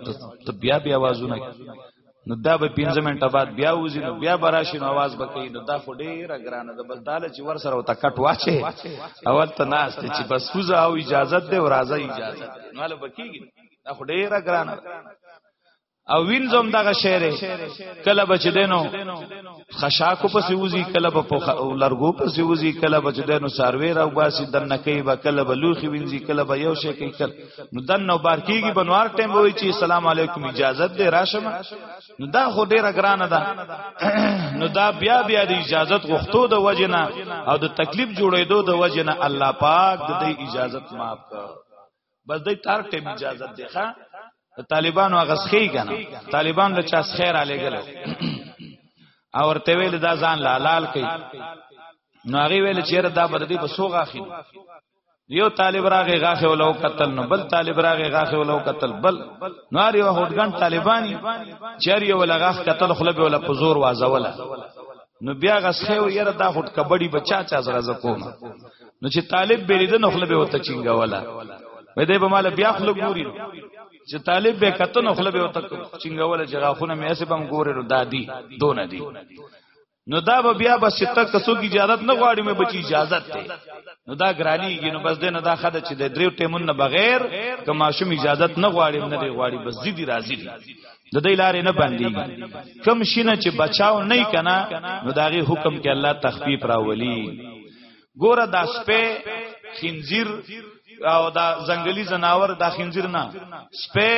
ته بیا بیا आवाजونه نو دا به 15 منټه بعد بیا وځي نو بیا براشي نو आवाज بکې نو دا خو ډیره ګرانه ده بس داله چې ور سره او تکټ واچي اول ته ناس ته چې بس فوزه او اجازه ده او راځي اجازه نو له بکیږي دا خو ډیره ګرانه او وینځم دغه شعر کله بچ دینو خشاکو پس وزي کله په لرګو پس وزي کله به دنو ساروي راو باسي دنه کوي به کله به لوخي وینځي کله به یو شي کوي کله نو دنه بار کیږي بنوار ټیم وای چې سلام علیکم اجازه دې راشم نو دا خو ډیره ګرانه ده نو دا بیا بیا د اجازه غوښتو د وجنه او د تکلیف جوړېدو د وجنه الله پاک د دې اجازه معاف کړ بس دای تر ټیم اجازه دی ښا طالبانو هغه سخی کنه طالبان له چا خیر علی ګلو او ورته ویل دا ځان لالال کوي نو هغه ویل چیرې دا بر دی په سوغه اخی یو طالب راغه غاخه ولو قتل نو بل طالب راغه غاخه ولو قتل بل ناری او هډګن طالبانی چیرې ولا غاخ قتل خلبه ولا پزور وازوله نو بیا غسخیو یره دا هټ کبډي بچا چا سره زکوم نو چې طالب بیرید نو خلبه وته چنګا ولا مې دې په مال بیا خلک ګوري چې طالب به کته نو خلبه وته چنګا ولا چې غاخونه مې اسه بم ګوري نو دادی دون دی نو دا به بیا بس چې تک کسو کی اجازه نه غواړي مې بچی اجازه ته نو دا ګرانیږي نو بس دې نه دا خده چې د دریو ټیمون نه بغیر که ماشوم اجازه نه غواړي نه دی غواړي بس زیدي راضي دي د دې لارې نه بنديږي کم شینه چې بچاو نه کنا نو داغه حکم کې الله تخفیف راولي ګوره دا سپه خنزیر او دا زنګلی زناور دا خنزیر نه سپه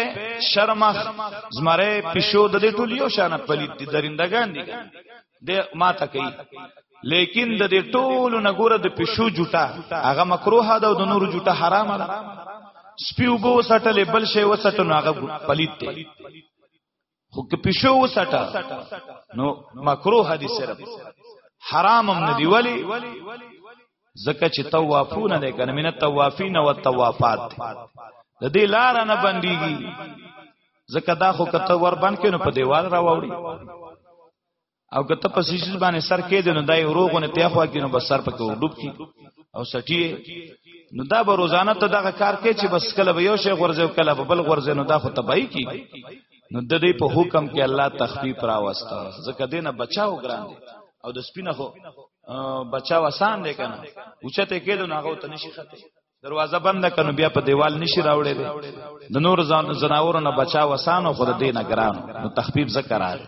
شرمخ زمره پښو د دې ټول یو شان پلیت دي درندگان دي د ماته کوي لیکن د دې ټولو نګوره د پښو جوټه هغه مکروه ده او د نورو جوټه حرامه ده سپیو بو سټلې بل شی وسټو نو هغه پلیت دی خو که پښو وسټه نو مکروه دي صرف حرام هم نه دی ولی زکه چې توافونه ده کنه مینه توافین او توافات د دې لار نه بنديږي زکه دا خو کته ور بند کینو په دیوال را ووري او کته په سیسیز باندې سر کې دینو دای وروغونه ته خو کینو بس سر پکې وډوب کی او سټی نو دا به روزانه ته دغه کار کې چې بس کله به یو شی غرزه کله به بل غرزه نو دا خو تبعی کی نو د دې په حکم کې الله تخفیف راوسته زکه دینه بچاو ګران دي او د سپینه خو بچا وسان دی کنه اوچته کېدو نه هغه ته نشي خته دروازه بند کنه بیا په دیوال نشي راوړې دی د نور ځان زناورو نه بچا وسان او خود دینه ګران نو تخفیف ذکر راغی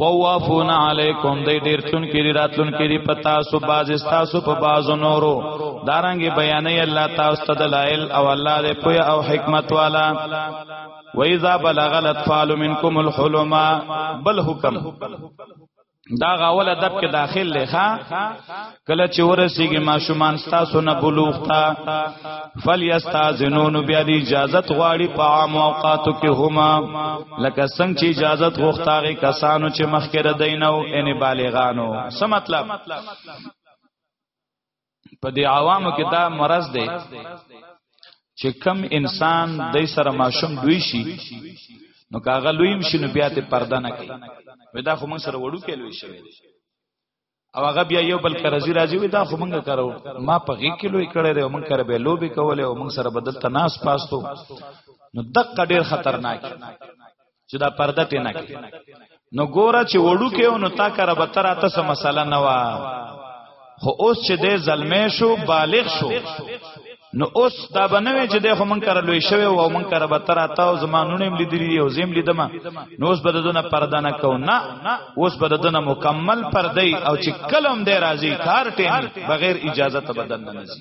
طوافون علیکم دی ډیر تون کړي راتلون کړي پتا سو باز استاسو په باز نورو دارنګي بیانې الله تاسو ته دلایل او الله دې پویا او حکمت والا و اذا بلغ الاطفال منکم الحلم بل حکم دا غاول ادب کې داخل لخوا کله چې ورسیږي ماشومان تاسو نه بلوغ تا فلیستاذنون بیا دی اجازه غواړي په عام اوقاتو کې هما لکه څنګه چې اجازه غوښتاغي کسانو چې مخکره دینو ان بالغانو څه مطلب په دې عوامو کې دا مرض دی چې کم انسان د سره ماشوم دوی شي نو کاغه لویم شي نو بیا ته پرده نه کوي ودا خو موږ سره وړو کې لوي شوی او هغه بیا یو بل کرزی راځي وي دا خو مونږ کارو ما په غی کلو کړه دی مونږ کړه به لوبي کوله او مونږ سره بدل تناس پاستو نو دقه ډیر خطرناک چې دا پرده ته نه کې نو ګوره چې وړو کې نو تا کر به تر اته سم مسله نه وا خو اوس چې دې زلمې شو بالغ شو نو اوس دا بنوي چې د همن کر لوي شوی او من کر به تر اته او زمانونه هم لیدلی او زم لیدم نو اوس به دونه پرده نه کو نه اوس به دونه مکمل پرده او چې کلم دې راځي کار ټیم بغیر اجازه ته بدن نه نزي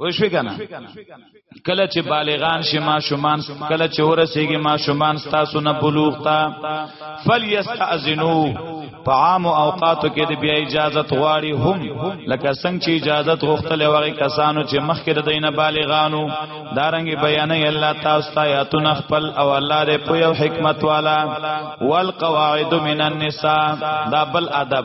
پوښی کنه کله چې بالغان شي ما شومان کله چې ورسیږي ما شومان تاسو نه بلوغ تا فلیستاذنو په عام اوقاتو کې د بیا اجازه غواړي هم لکه څنګه چې اجازه غوښتل وغه کسانو چې مخکې د دینه بالغانو دارنګ بیان یې الله تاسو ته یاتون خپل او الله دې په یو حکمت والا والقواعد من النساء دا بل ادب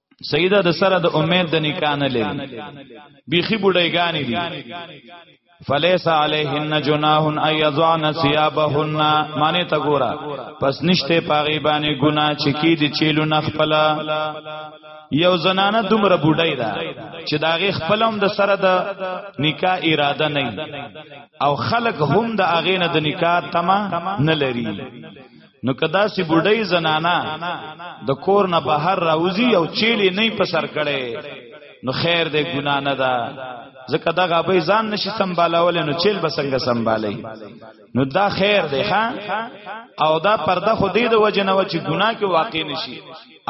سیده د سره د امید د نکاح نه لري بیخي بډایګانې دي فلیس علیهن جناح ایضعن ثيابهن معنی تا ګورا پس نشته پاغي باندې ګنا چکی دي چیلو نخپلا یو زنانه دومره بډای ده چې داغه خپلم د سره د نکاح اراده نه او خلق هم د اغه نه د نکاح تما نه لري نو کدا سی بډای زنانا د کور نه بهر راوځي او چيلې نه په سر کړي نو خیر دې ګنا نه ده ځکه دا غابې ځان نشي سنبالول نو چیل بسنګ سنبالي نو دا خیر دی ښا او دا پرده خو دې د وجنه و چې ګنا کې واقع نشي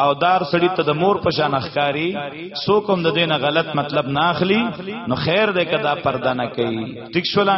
او دار سړی ته د مور په شان اخکاری سو کوم د دینه غلط مطلب نه اخلي نو خیر دې کدا پرده نه کوي ټیک شولا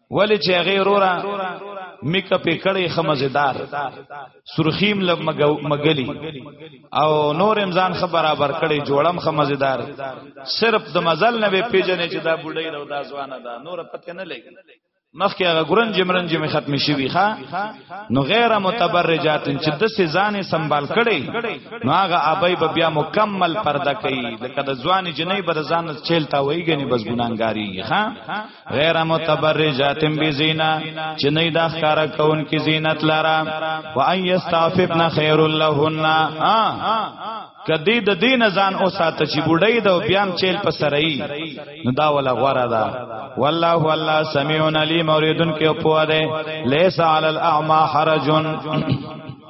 ولی چې هغه رورا میک اپ کړي خمزدار سرخیم لب مګلی او نور امزان خ برابر کړي جوړم خمزدار صرف د مزل نه به پیژنې چې دا بډای او دا ځوانه دا نور پته نه لګي مخکې هغه ګرنج مرنج می ختم شي وی ښا نو غیر متبرجات چې د سې ځانې سنبال کړي نو هغه ابي به بیا مکمل پرده کوي لکه د ځواني جنې بر ځان چیلتا وایګني بس ګناګاری ښا غیر متبرجات بزینا چې نه دا ښکارا کون کی زینت لرا و ان یستعففن خیر لهن کدی د دین ځان او سات چې بډای د بیان چیل په سرای نو دا ولا غره دا والله والله سمیع علیم اوریدن کې په ده لیس علی الاعمى حرج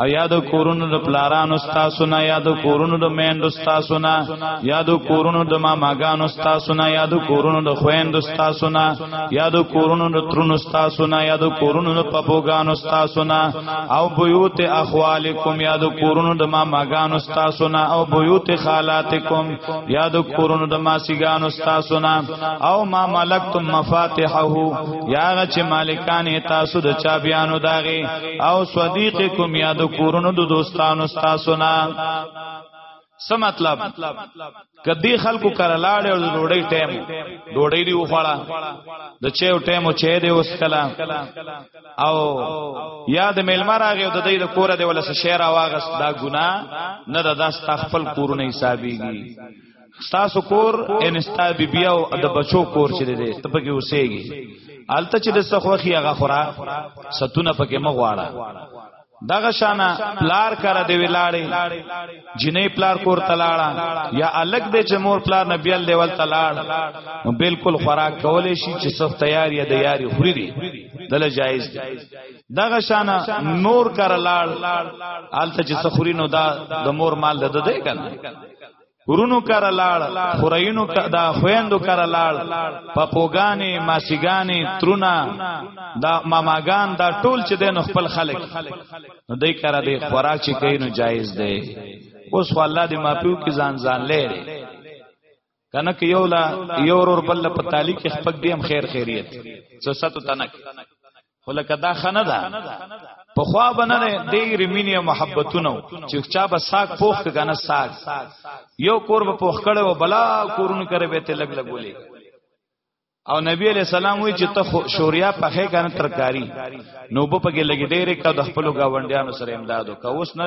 او یاد کورونو د پلارانو تاسو نه یاد کورونو د میندو تاسو نه یاد کورونو د ماماګانو تاسو نه یاد کورونو د خويندو تاسو نه یاد کورونو د ترونو تاسو نه یاد کورونو د پپوګانو تاسو نه او بیوت اخوالکم یاد کورونو د ماماګانو تاسو نه او بیوت خالاتکم یاد کورونو د ماسیګانو تاسو نه او ما ملکتم مفاتحه یا چې مالکان تاسو د چابیانو داغه او صدیقکم یا د کورونو د دوستانو تاسو نه څه مطلب کدی خلکو کړه لاړ او ډوډۍ ټیم ډوډۍ دی وخړه د چیو ټیم او چه دی اوس کلا او یاد ملما راغی او د دې د کوره دی ولس شعر واغس دا ګنا نه د داس تخفل کورونه حسابيږي ستاسو کور انستا بی بی او د بچو کور چې دی ته پکې اوسېږي الته چې د سخوخي هغه خورا ستونه پکې مغواړه دغه شانه پلار کرا دی ولاړې جنې پلار کور تلاړه یا الګ دې چې مور پلار نبیل دی ول تلاړ نو بالکل خوراک کولې شي چې صف تیار یا د یاري خوري دي دل جایز دی دغه شانه نور کرا لاړ الته چې سخوري نو دا د مور مال ده ده کنه ورونو کر لاړ خورینو دا خویندو کر لاړ پپوګانی ماسیګانی ترونا دا ماماګان دا ټول چې دین خپل خلک نو دای کر دی خوراک چې کینو جایز دی اوس والله دی ماپیو کې ځان ځان لري کنه کې یو لا یو ور بل په تعلق خپل دیم خیر خیریت څه ستو تنک خو لکه دا خنه ده په خوا بنه ډېر مینې محبتونه چې چا به ساق پوخ کنه ساق یو کور به پوخ کړي او بلا کورون کرے به ته لګ لګولې او نبی علیہ السلام وی چې ته شوریا پخې کنه ترکاری نو په پګې لګې ډېرې کا د خپل گاونډیانو سره امدادو کا اوس نه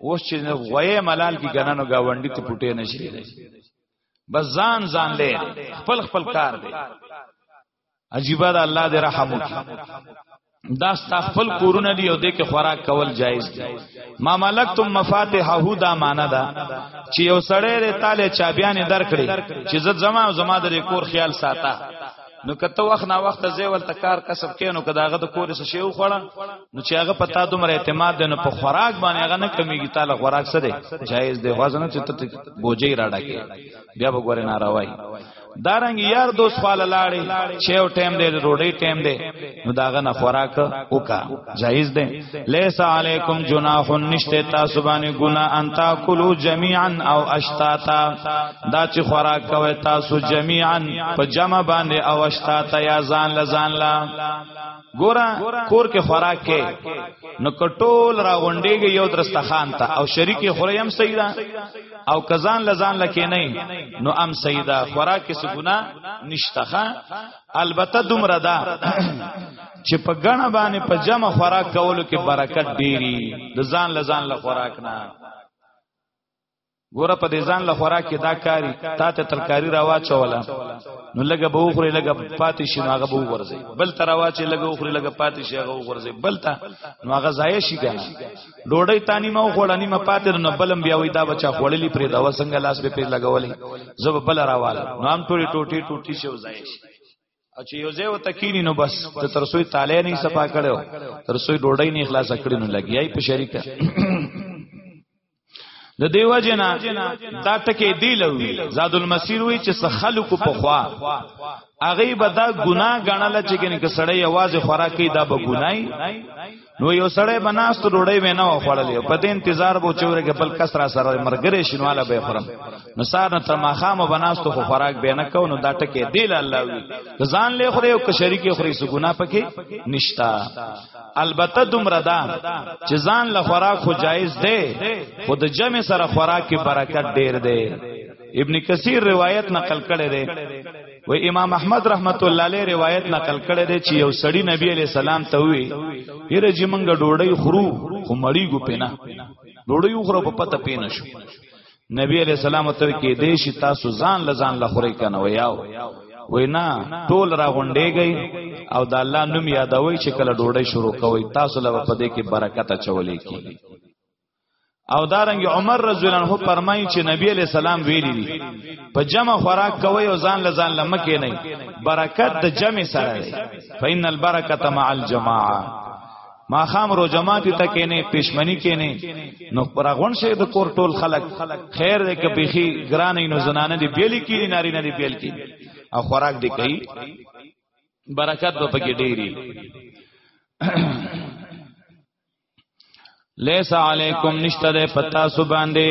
اوس چې غوې ملال کی غنانو گاونډي ته پټې نشي بس ځان ځان لې خپل خپل کار دی عجیب ده الله دې رحم وکړي دا ستا خپل کورونه دی او دې کې خوراک کول جایز دی ما ملکتم مفاتحه دا معنا ده چې یو سړی ری تاله چابیانې درکړي چې زت زما او زما درې کور خیال ساته نو کته وخت نا وخت زی ولته کار کسب کینو کدا هغه د کور څه شی وخړه نو چې هغه پتا دومره اعتماد دنه په خوراک باندې هغه نه کمیږي تعالی خوراک سره جایز دی غوښنه چې ته بوجي راډه کې بیا وګوره ناروای دارنګ یار دوست خال لاړې چې او ټیم دې روډي ټیم دې نو داغه نه خوراک وکا جایز دې لیس علیکم جناح نشته تاسو باندې ګنا ان تاکلوا جميعا او اشتاتا دا چې خوراک کوي تاسو جميعا په جمع باندې او اشتاتا یا ځان لزان لا ګورا کور کې خوراک کې نو کټول را غونډېږي یو درستخان ته او شریک خوریم سیدا او کزان لزان لکې نه نو ام سیدا خوراک کې سګونا نشتخه البته دومره ده چې په غنا باندې په جمع خوراک کولو کې برکت ډېری د ځان لزان له خوراک نه ګوره په دې ځان له خوراک کې دا کاری تا ته ترکاری راوا چولا نو لګه به وخوري لګه پاتې شي نو هغه به وغورځي بل تر راوا چې لګه وخوري لګه پاتې شي هغه وغورځي بل تا نو هغه ضایع شي کنه ډوډۍ تانی ما خوړه نیمه پاتې نو بلم بیا وې دا بچا خوړلې پرې دا وسنګ لاس به پې لګولې زب بل راواله نو هم ټوټي ټوټي ټوټي شو ضایع شي چې یو ځای وته کینی نو بس ته تر سوی تاله نه صفا کړو تر سوی ډوډۍ نه اخلاص کړی نو لګیای په شریکه د دیو جنا دا ټکی دی لوي زاد المسیر وی چې سخلق په خوا اغه به دا ګناه غنل چې کنه سړی आवाज خوراکې دا به ګنای نو یو سړی بناست ډوړی وینا وخړلې په دې انتظار بو چوره کې بل کس را سره مرګره شینواله به خورم نو سار نه تماخامو بناست خو خوراک به نه کو نو دا ټکه دی الله وی ځان له خوري او شریک خوري سو ګنا پکې نشتا البته دومره دا چې ځان له خوراک خو جایز دی خو د جمع سره خوراک کې برکت ډیر دی ابن کثیر روایت نقل کړی دی و امام احمد رحمت الله علیه روایت نقل کړی دی چې یو سړی نبی علی سلام ته وی یره چې مونږ ډوډۍ خورو خو مړی ګو پینا ډوډۍ خورو په پته پینه شو نبی علی سلام ته کې دې شي تاسو ځان لزان لخوري کنه ویاو وینا ټول را غونډېږي او د الله نوم یادوي چې کله ډوډۍ شروع کوي تاسو له په دې کې برکت اچولې کیږي او دارنګ عمر رضی الله عنه فرمایي چې نبی علی سلام ویلي دي په جمع خوراک کوي او ځان له ځان لمه کې نه برکت د جمع سره دی فإن البرکت مع الجماعه ما خام رو جماعت ته کې نه پښمنی کې نه نو پرغون شه د کور ټول خلق خیر دې کې بيخي ګران نو زنانه دې بیل کې ناری نه دې بیل کې او خوراک دې کوي برکت به پکې ډېری لیس علیکم نشته ده پتا سو باندې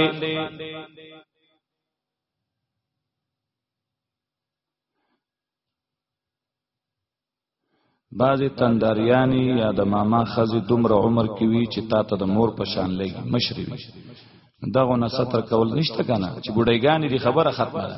بعضی تندریانی یا د ماما خزی دومره عمر کې وی چې تا ته د مور په شان لګي مشری وی دغه نه ستر کول نشته کنه چې ګډایګانی دی خبره ختمه ده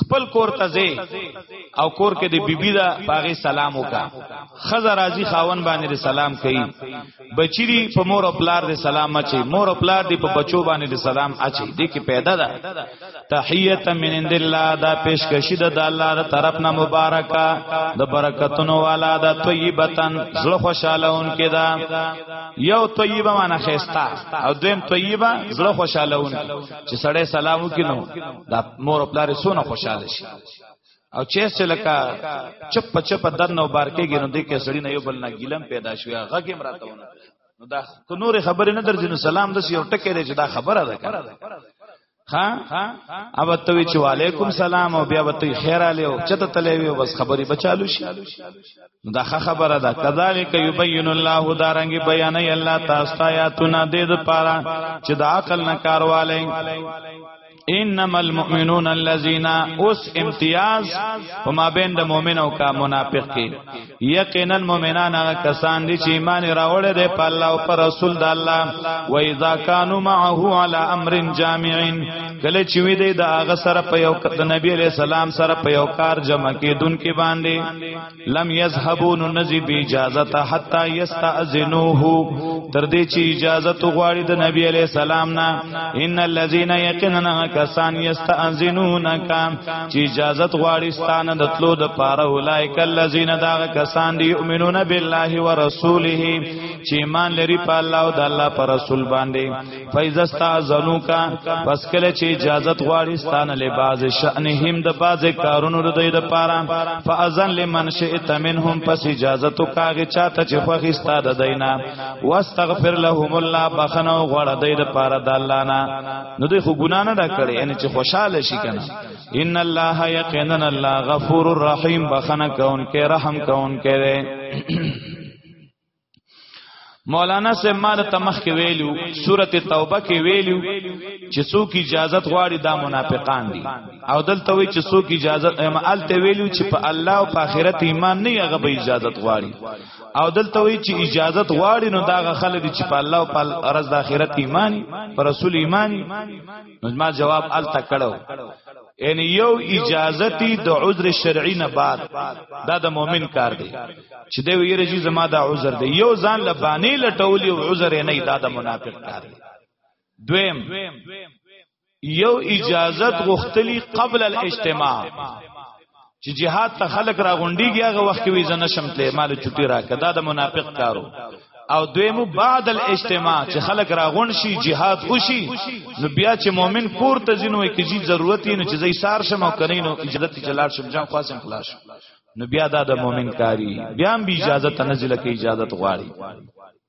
خپل کور ته ځې او کور کې د بیبي دا باغې سلام وکا خزه راضی خاون باندې د سلام کوي بچی دی په مور او پلار د سلام اچي مور او پلار دی په بچو باندې د سلام اچي دې کې پیدا ده تحیت من عند الله دا پیشکشی ده د الله تر طرف نه مبارکا د برکتونو والا ده طیبتن زړه خوشاله اون کې ده یو طیبه معنی خيستا او دویم طیبه زړه خوشاله اون چې سړی سلام وکینو دا مور او پلار سونه خوشاله شي او چې څه لکه چپ په چپ دن او بار کېږي نو دې کې سړی نه یو بل نه ګیلم پیدا شوی هغه کې مراته ونه نو دا کو نور خبرې نه درځي نو سلام د یو ټکې دی چې دا خبره ده ها او ته وی چې وعلیکم سلام او بیا وته خیر علی او چته تلې وی بس خبرې بچالو شي دا خبره ده کذالک یبین الله دارنګ بیان ای الله تاسو آیاتونه دې د پاره چې د عقل نه کارواله انما المؤمنون الذين اوس امتیاز په مابین د مؤمن او کا منافق کې یقینا مؤمنان هغه کسان دي چې ایمان راوړل دي په الله او پر رسول د الله و اذا كانوا معه على امر جامع کله چې وی دی د هغه سره په یو د نبی علی سلام سره په یو کار جمع کېدون کې باندې لم یذهبوا ننزی بی اجازه حتا یستاذنوه تر دې چې اجازه تو غواړي د نبی علی السلام نه ان الذين یقینا کسان یستاذنونک چې اجازه غواړي ستانه د تلو د پاره اولایک الذين دا کسان دی یؤمنون بالله ورسوله چې ایمان لري په الله او د الله پر رسول باندې فیض استاذنو کا پس کله چې اجازه غواړي ستانه له باز شأنهم د باز کارونو د دوی د پاره فاذن لمن شئت منهم پس اجازه تو کاږي چاته چې خوخي ستاده دینا واستغفر لهم الله بخنو غواړه دوی د پاره د الله نه نو دوی خو ګنا نه دا کړي ان چې خوشاله شي کنه ان الله یقینا الله غفور رحیم بخنه کون کې رحم کون کې مولانا سے مال تمخ کې ویلو سورته توبه کې ویلو چې څوک اجازه غواړي دا منافقان دي او دلته وی چې څوک اجازه امالته ویلو چې په الله او په آخرت ایمان نه هغه به اجازه غواړي او دلته وی چې اجازه غواړي نو دا خلک چې په الله او په ارز د آخرت ایمان پر رسول ایمان نو ما جواب الته کړو ان یو اجازتی د عذر شرعی نه بعد دا د مؤمن کار دی چې دی ویره چې زما دا عذر دی یو ځان لبانی لټول یو عذر نه دا د منافق کار دی دویم یو اجازت غختلی قبل الاجتماع چې جهاد ته خلق را غونډيږي هغه وخت وي زنه شم ته مال چټي راکړه دا د منافق کارو او دویمو بعد الاجتماع چې خلق را غون شي jihad وشي نو بیا چې مؤمن کور ته ځینو کې جی ضرورت یې نو چې زې سار شم او کړي نو اجازه ته جلال شم جام خاصم خلاص نو بیا دا د مؤمن کاری بیا هم اجازه تنزل کې اجازه غواړي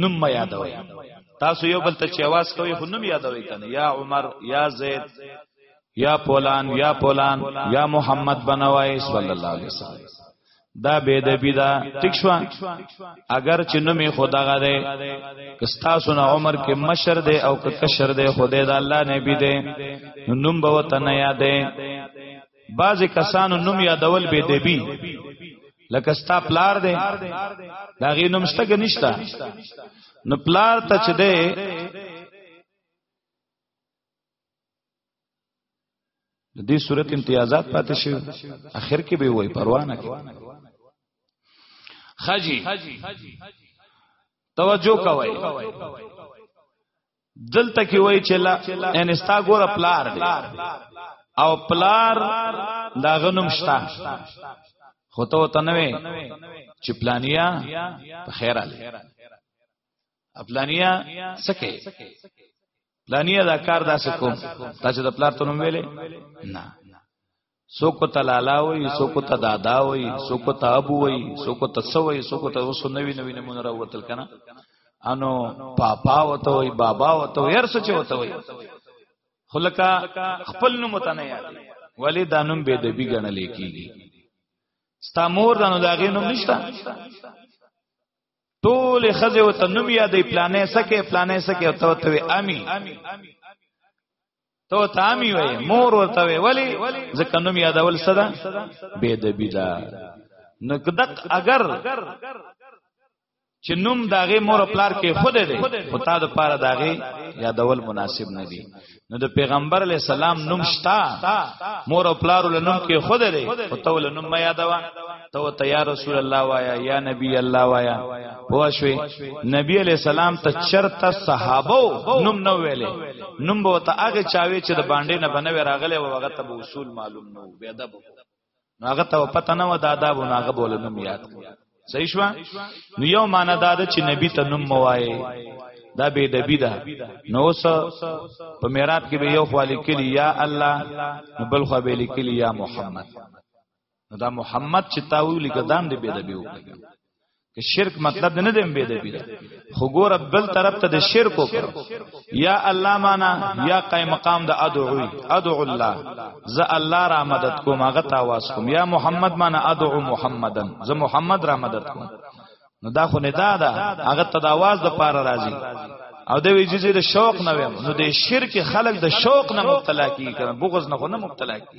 نوم ما یادوي تاسو یو بل ته چې आवाज کوي خو نوم یادوي کنه یا عمر یا زید یا پولان یا پولان یا محمد بنوای صلی الله علیه وسلم دا بے دبی دا ټیک شو اگر چې نوم خدا غا ده کستا سن عمر کې مشر ده او که کشر ده خدای دا الله نبی ده نوم به وته نه یادې بعض کسانو نوم یادول به دی بی لکه ستا پلار دی دا غي نوم شته کنيشتا نو پلار ته چ دی د دې صورت امتیازات پاتې شي اخر کې به وای پروا نه کوي خجی توجه کوي دلته کې وای چې لا ان استا ګور پلار دی او پلار دا غنم شتا خو ته وته نه وې چې پلانیا په خیر علي پلانیا سکه پلانیا دا کار داسې کوم تاسو د پلار ته نوم ویلې نه سوکو ته لالا وای سوکو ته دادا وای سوکو ته ابو وای سوکو ته سوای سوکو ته اوس نوی نوی نمونه راوتل کنه انو پاپا وته وای بابا وته وای هرڅه چې وته وای خلکا خپل نوم ته نه یاد ولی دا نوم به دبی غنل کیږي ستا مور دانو داغې نوم نشتا ټول خزه وته نوم یادې پلانې سکه پلانې سکه او ته وی امی تو تامی وای مور ورته وی ولی ځکه نوم یادول صدا بے دبی دا نو کدق اگر چې نوم داغه مور پلار کې خود دی او تا د پاره داغه یادول مناسب نه دی نو د پیغمبر علی سلام نوم شتا مور او پلار له نوم کې خود دی او تو له نوم یادوا تو ته یا رسول الله وایا یا نبی الله وایا هو شوي نبی علی سلام ته چرته صحابه نوم نو ویلې نوم به ته هغه چاوي چې د باندې نه بنوي راغله او هغه ته به اصول معلوم نو بیا ادب هغه ته پته نه و د آداب نه هغه بوله نوم یاد صحیح شو نو یو معنی دا ده چې نبی ته نوم موایي دا بے دبی دا نو اوس په میرات کې به یو خالی کلی یا الله بل خو به لیکلی یا محمد نو دا محمد چې تا ویلي کدام دې بيد بي وکړي که شرک مطلب نه دیم بيد بي خو ګور بل طرف ته د شرک وکړ یا الله معنا یا قائم مقام د ادعوی ادعو الله ز الله را مدد کوم هغه تاواز کوم یا محمد معنا ادعو محمدن ز محمد را مدد کوم نو دا خو نه دا دا هغه تداواز د پاره راځي او د ویجزې د شوق نه ویم نو د شرک خلق د شوق نه مبتلا کی کنه بغض نه خو نه مبتلا کی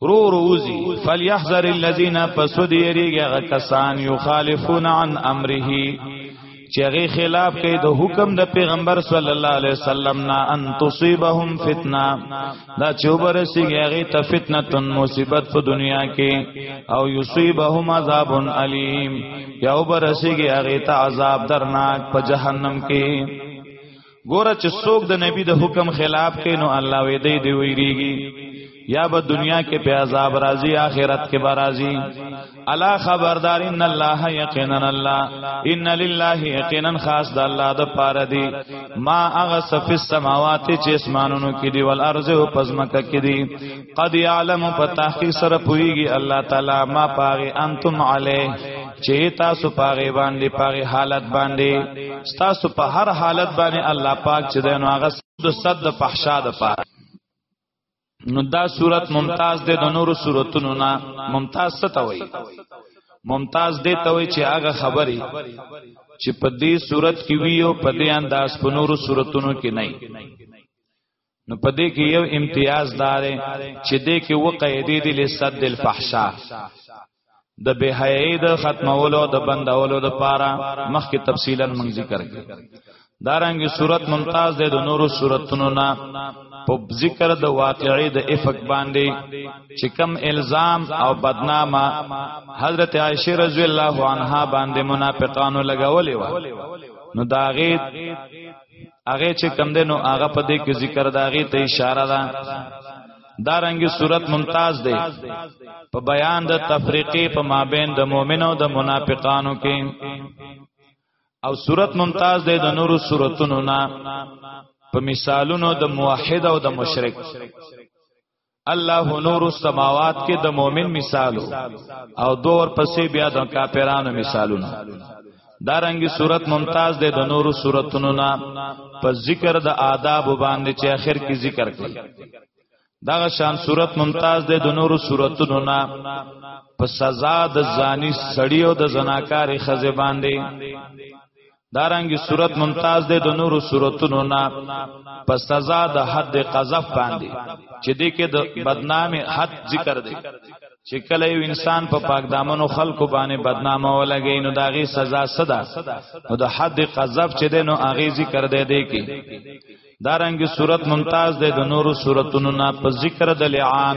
رو روزی فلیحذر الذین پسود یریږي هغه کسان یخالفون عن امره چې هغه خلاف کوي د حکم د پیغمبر صلی الله علیه وسلم نه ان تصيبهم فتنه دا چې وبرسیږي هغه ته فتنه تن مصیبت په دنیا کې او یصيبهم عذاب الیم یا وبرسیږي هغه ته عذاب درناک په جهنم کې ګوره چې څوک د نبی د حکم خلاف کوي نو الله وې دی دی ویریږي یا به دنیا کې په عذاب راځي آخرت کې به راځي الا خبردار ان الله یقینا الله ان لله یقینا خاص د الله د پاره دی ما اغه صف السماوات چې اسمانونو کې دی ول ارض او پزمکه کې دی قد یعلم په تحقیق سره پویږي الله تعالی ما پاره انتم علیه چې تاسو پاغه باندې پاغه حالت باندې تاسو په هر حالت باندې الله پاک چې دنو هغه د صد د فحشا د پاره نو دا صورت ممتاز ده د نورو صورتونو نه ممتاز څه ته وایي ممتاز دی ته وی چې هغه خبرې چې په دې صورت کې وی او په دې انداز په نورو صورتونو کې نه نو په دې کې یو امتیاز دار چې دې کې وقیدې دي لسد الفحشاء د بهای د ختمولو د بندولو د پاره مخکې تفصیلا من ذکر کړ دارنګي صورت ممتاز ده د نورو صورتونو نه په ذکر د واقعي د افق باندې چې کم الزام او بدنامه حضرت عائشه رضی الله عنها باندې منافقانو لګولې و نو داغه هغه چې کم ده نو هغه په دې کې ذکر داغي ته اشاره ده دارنګي صورت ممتاز ده په بیان د تفریقې په مابین د مؤمنو د منافقانو کې او صورت ممتاز ده د نورو صورتونو نه په مثالونو د موحد او د مشرک الله نور السماوات کې د مؤمن مثالو او دور پسې بیا د کافرانو مثالونه دارنګي صورت ممتاز ده د نورو صورتونو نه په ذکر د آداب باندې چې اخر کې ذکر کړي دغه شان صورت ممتاز ده د نورو صورتونو نه په سزا د زانی سړی او د زناکار خزه باندې دارنګي صورت ممتاز ده د نورو صورتونو نه په سزا د حد قذف باندې چې دې کې د بدنامي حد ذکر دی چې کله یو انسان په پاک دامنو خلکو باندې بدنامه ولګي نو داغي سزا صدا او د حد قذف چې ده نو اغي ذکر دی دی کې دارنګي صورت ممتاز ده د نورو صورتونو نه په ذکر د لعان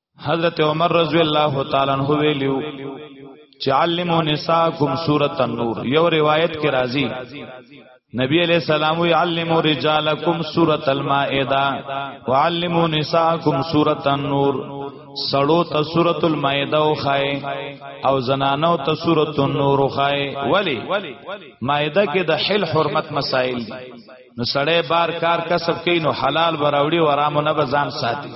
حضرت عمر رضی الله تعالی عنہ ویلو چې علمو نساکم سورۃ النور یو روایت کې راځي نبی علیہ السلام وی علمو رجالکم سورۃ المائدہ وعلمو نساکم سورۃ النور سړو ته سورۃ المائدہ او خای او زنانو ته سورۃ النور خای ولی مائدہ کې د حل حرمت مسائل دي نو سړی بار کار کسب کین نو حلال براوړي و آرام نه بزان ساتي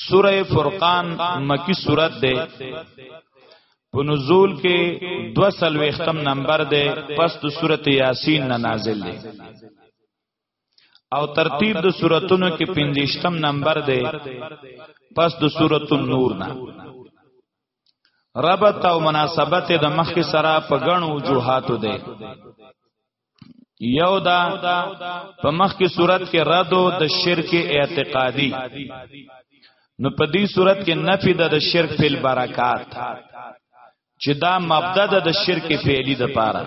سوره فرقان مکی سورت ده په نزول کې دو سلوختم نمبر ده پس د سورته یاسین نه نازل ده او ترتیب د سوراتونو کې پنځشتم نمبر ده پس د سورۃ النور نه ربط او مناسبت د مخ سره په غنو وجوهاتو ده یو دا په مخ کې صورت کې رد او د شرک اعتقادي نو په دې صورت کې نفي د شرک په برکات چې دا مبدا د شرک فعلی د پاره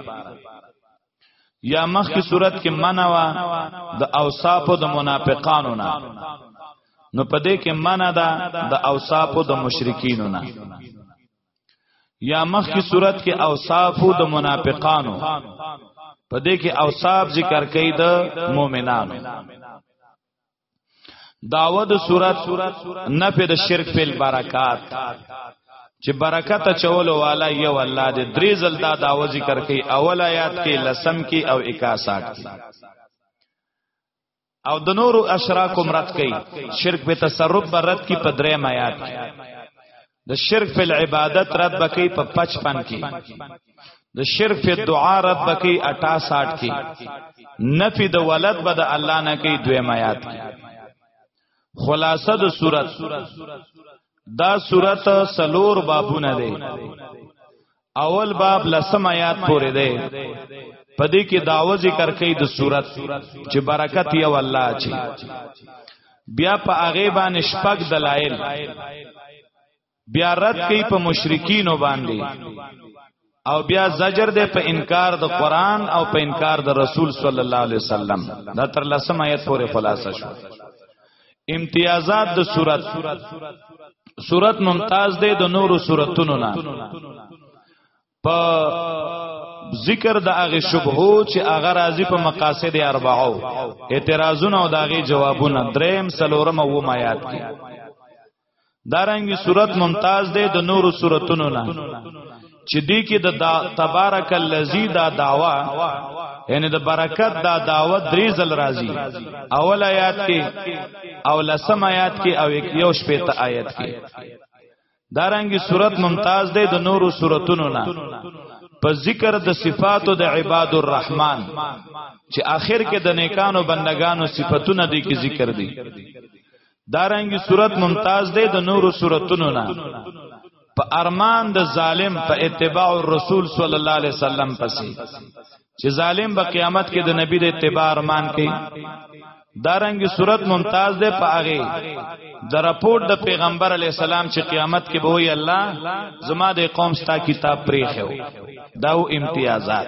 یا مخ کی صورت کې منوا د اوصاف د منافقانو نه نو پدې کې منع ده د اوصاف د مشرکینو نه یا مخ کی صورت کې اوصافو د منافقانو په دې کې اوصاف ذکر کړي د مؤمنانو داود صورت نه په د شرک په برکات چې برکت چولو والا یو الله دې درې ځل دا داو ذکر کوي اول آیات کې لسم کې او 61 کې او د نورو اشراک مراد کوي شرک په تصرف برت کی په درې میات کی د شرک په عبادت رد بکی په 55 کی د شرک په دعا رد بکی 68 کی نفی د ولد بد الله نه کی دوی میات کی خلاصه د صورت دا صورت سلور بابونه دی اول باب لسم آیات پورې ده پدې کې داوه ذکر کوي د صورت چې برکت یو الله چی بیا په هغه باندې شپږ دلایل بیا رد کوي په مشرکین باندې او بیا زجر ده په انکار د قران او په انکار د رسول صلی الله علیه وسلم دا تر لسم آیت پورې خلاصه شو امتیازات د صورت صورت ممتاز دی د نورو صورتونو نه په ذکر د هغه شبهو چې هغه راضی په مقاصد اربعو اعتراضونه او داغه جوابونه دریم سلورم او مایات کې دارنګي صورت ممتاز دی د نورو صورتونو نه چې دی کې د تبارک الذی دا داوا یعنی د برکت دا داوا درې ځل راځي اول آیات کې او لسم آیات کې او یو شپې ته آیات کې دارنګي صورت ممتاز دی د نورو صورتونو نه په ذکر د صفاتو د عباد الرحمن چې آخر کې د نیکانو بندگانو صفاتونه دي کې ذکر دي دارنګي صورت ممتاز دی د نورو صورتونو نه په ارمان د ظالم په اتباع الرسول صلی الله علیه وسلم پسې چې ظالم په قیامت کې د نبی د اتباع ارمان کوي دارنګي صورت ممتاز ده په هغه د رپورت د پیغمبر علی السلام چې قیامت کې به وي الله زما د قوم ستا کتاب پرې خو دا و امتیازات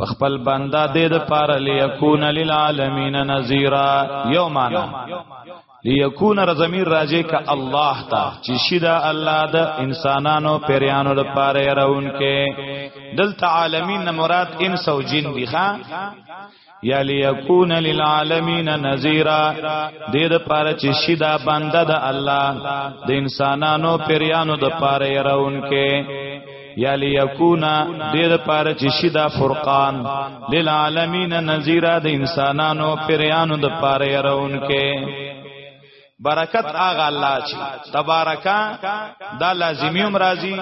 په خپل بندا دې د پاره ليكون للعالمین نذیرا یو معنا ليكون رزمیر راجه ک الله تا چې شیدا الله د انسانانو پریانو د پاره راون کې دلته عالمین مراد انس او جن دي ښا یا ليكون للعالمین نذیرا دې د پاره چې شیدا بندا د الله د انسانانو پریانو د پاره راون کې یا لیکونا دیر پاره چې شیدا فرقان للعالمین نذیرا د انسانانو پریانو د پاره يرون کې برکت آغا الله چې تبارکا دا لازمی هم راضی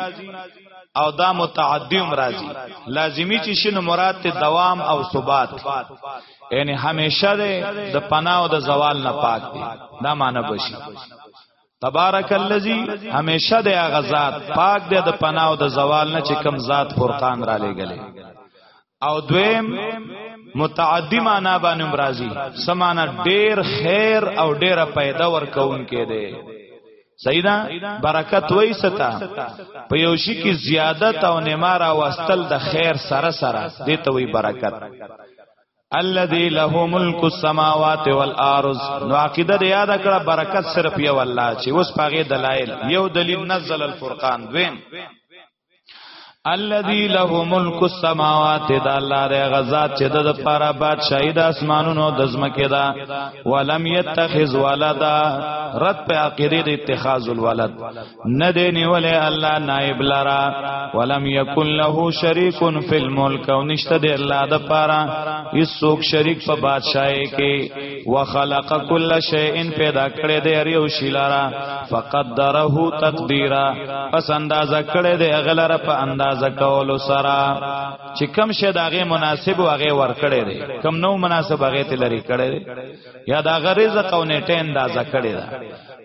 او دا متعدی هم راضی لازمی چې شنو مراد ته دوام او ثبات یعنی همیشه ده د پناه او د زوال نه پاک دی دا معنی بشي تبارک الذی همیشه د هغه ذات پاک دی د پناه او د زوال نه چې کم ذات فرقان را لېګلې او دویم متعدی معنا باندې مرাজি سمانا ډیر خیر او ډیره پیدا ورکون کې دی سیدا برکت وای ستا په یو شي کې زیادت او نمار او استل د خیر سره سره دته وی برکت الذي له ملک السماوات والارض نو عقیده د یاد کړه برکت صرف یو الله چې اوس پاغه دلایل یو دلیل نزل الفرقان دویم الذي له ملک السماوات دا الله د غزاد چې د لپاره بادشاہي د اسمانونو د زمکه دا ولم يتخذ ولدا رد په عقیده د اتخاذ الولد نه دی نیولې الله نائب لرا ولم یکن له شریک فی الملک او نشته دی الله د پاره هیڅوک شریک په بادشاہي کې وخلق کل شیء پیدا کړی دی هر یو شی لرا فقدره تقدیرا پس اندازه کړی دی غلره په اندازه کولو سره چې کم شه داغه مناسب او هغه ور کړی دی کم نو مناسب هغه ته لري کړی دی یا دا غریزه کو نیټه اندازه کړی دا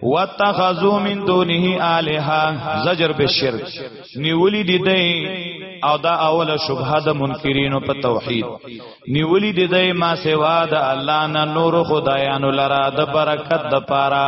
واتخذو من دونه الها زجر به شرک نیولی دی دی او دا اوله شبهه د منکرینو په توحید نیولی دی دی ما سوا د الله نه نور خدایانو لرا د برکت د پاره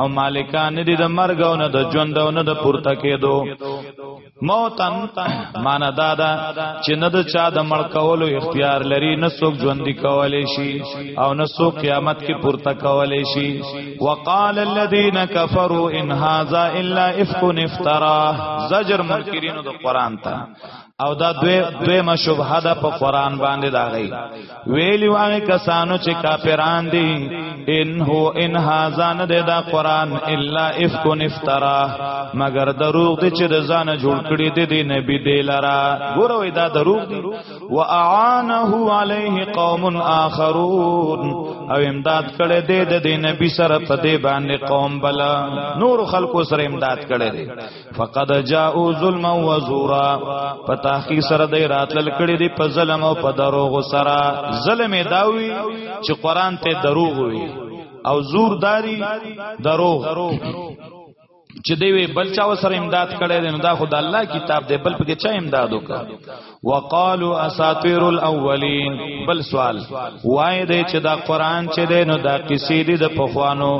او مالکان دي د مرګ او نه د ژوند او نه د پورته کېدو موتن معنا دا ده چې نه د چا د مړ کولو اختیار لري نه څوک ژوند کولای شي او نه څوک قیامت کې پورته کولای شي وقال الذين كفروا ان هذا الا افك افترا زجر منکرینو د قران ته او دا دوی دوی ما شبهه ده په قران باندې دا غي ویلی وانه کسانو چې کافران دي ان هو ان هاذا نه دا قران الا افکن افترا مگر دروغ دي چې د ځان جوړ کړی دي د نبی دی لرا ګوروي دا دروغ دي واعانه عليه قوم اخرون او امداد کړي دي د نبی سره په دې باندې قوم بلا نور خلکو سره امداد کړي دي فقد جاءو ظلم و زورا په تحقیق سره د راتل کړي دي په ظلم او په دروغ سره ظلم داوي چې قران ته دروغ وي او زور داری دروغ چې دوی بل چا سره امداد کړي دي نو دا خدای الله کتاب دی بل پکې چا امداد وکړي وقالو اساطیر الاولین بل سوال وای دی چې دا قران چې دی نو دا قصې دي د پخوانو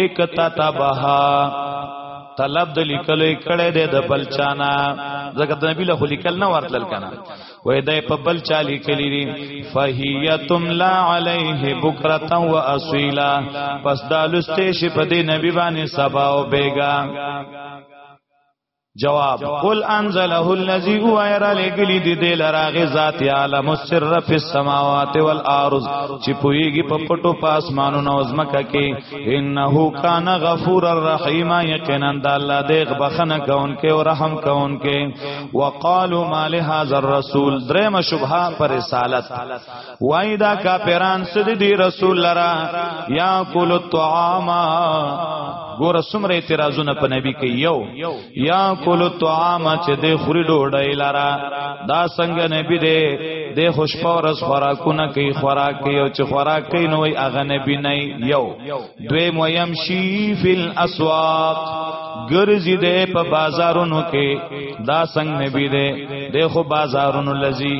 ایک تتبها طلب د لیکلو کړه دې د بلچانا زکه د نبی له لیکل نه ورتل کنه وې دې په بل چا لیکلی دي فهیتم لا علیه بکرتا و اصیلا پس دا لسته شي په دې نبی باندې سبا او بیگا جواب قل انزله الذي هو يرى لګلی دی دی لراغه ذات عالم السر فی السماوات والارض چې پویږي په پټو پاسمانو نو زمکه کې انه کان غفور الرحیم یقینا د الله دې بخنه کونکي او رحم کونکي وقالو ما لهذا الرسول دریم شبهه پر رسالت وای دا کاپیران سد دی رسول لرا یا کول الطعام ګور سمره اعتراضونه په نبی کې یو یا کول الطعام چې د خوري ډوډۍ لرا دا څنګه نبی دی د خوش پورس خوراکونه کوي خوراک کوي او چې خوراک کوي نو ای اغه نبی نه یو دوی مویم شی فل اسواق ګرځي دې په بازارونو کې دا څنګه نبی دې د خو بازارونو لذي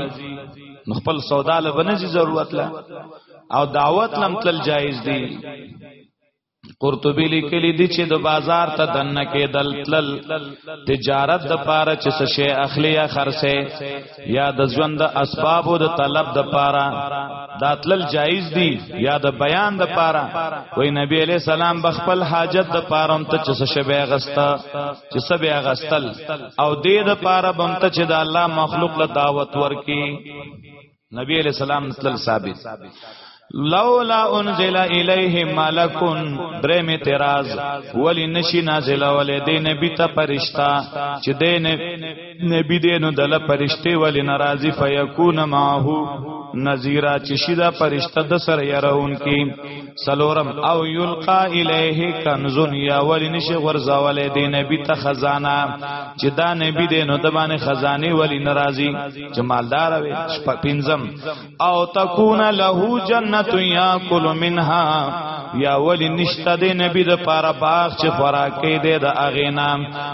نو خپل سودا له بنځي ضرورت لا او دعوت لم تل جایز دی قرطبی لیکلی دی چې د بازار ته دنه کې دل تل تجارت د پاره چې څه شی اخلي یا خرڅه یا د ژوند د اسباب او د طلب د پاره دا تل جایز دی یا د بیان د پاره وای نبی علی سلام بخپل حاجت د پاره هم ته چې څه شی بیغستا چې څه بیغستل او دې د پاره بمته چې د الله مخلوق له دعوت ورکی نبی علیہ السلام تل ثابت لولا انزل الیه ملک درم اعتراض ولی نشی نازل ولی دی نبی ته پرشتہ چې دی نبی دی نو دل پرشتي ولی ناراضی فیکون معه نذیرا چې شیدا پرشتہ د سر یراون کی سلورم او یلقا الیه کنز یا ولی نشی غرزاوله دی نبی ته خزانه چې دا نبی دی نو د باندې خزانه ولی ناراضی چې مالدار وي پنځم او تکون له جنت یاکل منها یا ولی نشته دی نبی د پاره باغ چې خوراکې دی د اغینام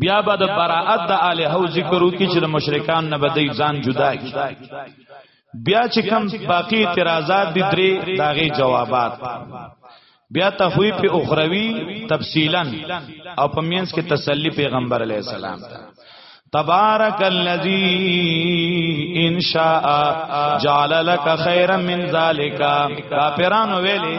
بیا به د براءت د الہ او ذکر وکړي چې د مشرکان نه بدای ځان جدا کی بیا چې کم باقی اعتراضات دي درې داغه جوابات بیا تخویف اخروی تفصیلا او په مینس کې تسلی پیغمبر علی السلام ته تبارک الذی ان شاء جعل لك خيرا من ذلك کافرانو ویلي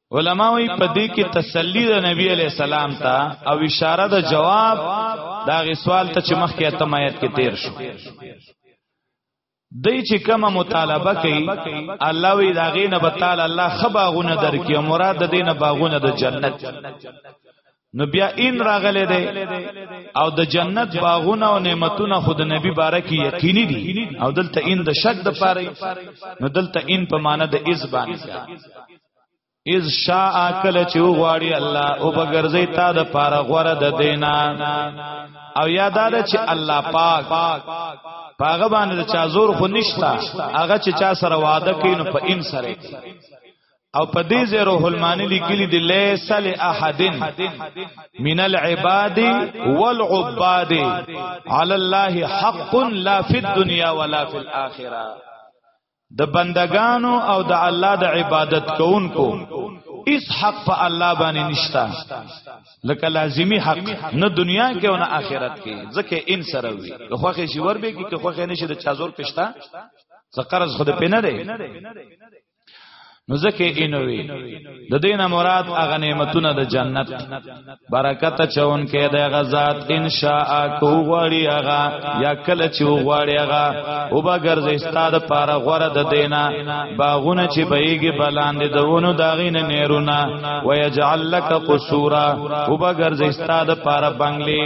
علما وی په دې کې تسلی د نبی علی السلام ته او اشاره د جواب دا غي سوال ته چې مخکې اتمایت کې تیر شو دای چې کومه مطالبه کوي الله وی دا غي نه بتال الله خباغونه درکې مراد د دینه باغونه د جنت نو بیا ان راغله ده او د جنت باغونه او نعمتونه خود نبی بارکی یقیني دي او دلته ان د شک د پاره نو دلته ان په معنا د از باندې از شاء کل چې غواړي الله او بغرزي تا د پاره غوړه د دینا او یاداده چې الله پاک پاغه باندې چا زور خو نشتا هغه چې چا سره وعده کین په ان سره او په دې زه روح المانی لیکلی دی لیس لاحدن من العباد والعباد علی الله حق لا فی الدنیا ولا فی الاخره د بندگانو او د الله د عبادت کوونکو اس حق په الله باندې نشتا لکه لازمی حق نه دنیا کې او نه آخرت کې ځکه ان سره وي که خوخه شي ور به کې که خوخه نشي د چازور پښتا څه قرض خود پینه دی نو ځکه اینوي د دین مراد هغه نعمتونه د جنت برکت چون کې د غزاد ان شاء کو غړی هغه یا کله چې غړی هغه او بغیر ز استاد پار غره د دینا باغونه چې بهيږي بلاندې دونو داغینه نیرونه ويجعل لك قصورا او بغیر ز استاد پار بنگلي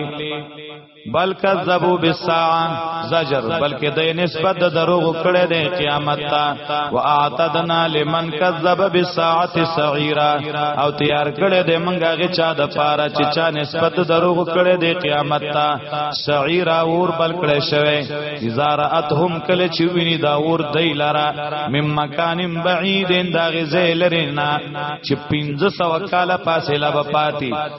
بل کذبوا بالساعه زجر بلکې د نسبت د دروغ کړه د قیامت ته واعتدنا لمن کذب بالساعه سعیرا او تیار کړه د منګه غي چا د پاره چې چا نسبت د دروغ کړه د قیامت ته سعیرا اور بل کړه شوی ازاراتهم کله چې ویني دا اور دی لرا مم مکان بعید دا غزه لرینا چې 1500 کاله فاصله به پاتې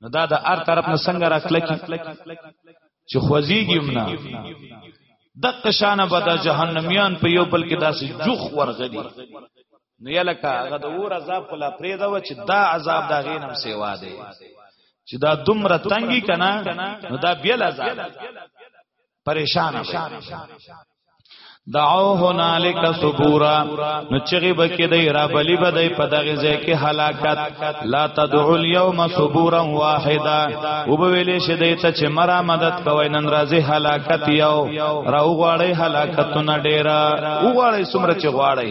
نو دا د هر طرف نه څنګه راکلکی چې خوځيږي منا د قشانه به د جهنميان په یو بل کې داسې جوخ ورغلي نو یلکه هغه د اور عذاب په لا پرې دا و چې دا عذاب دا غینم سیوا دی چې دا دومره تنګي کنا نو دا بیل عذاب پریشان شي دعو هنالک صبورا نو چغي بکې دی را بلی بدای په دغه ځای کې هلاکت لا تدعو اليوم صبورا واحدا وبویلې شه دی ته چې مرا مدد کوي نن راځي هلاکت یو راو غواړي هلاکتونه ډیرا وغواړي سمره چې غواړي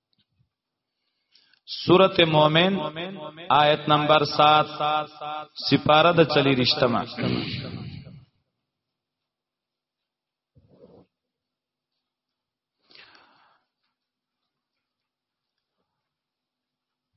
سورت مومن آیت نمبر 7 سپاره د چلی رښتما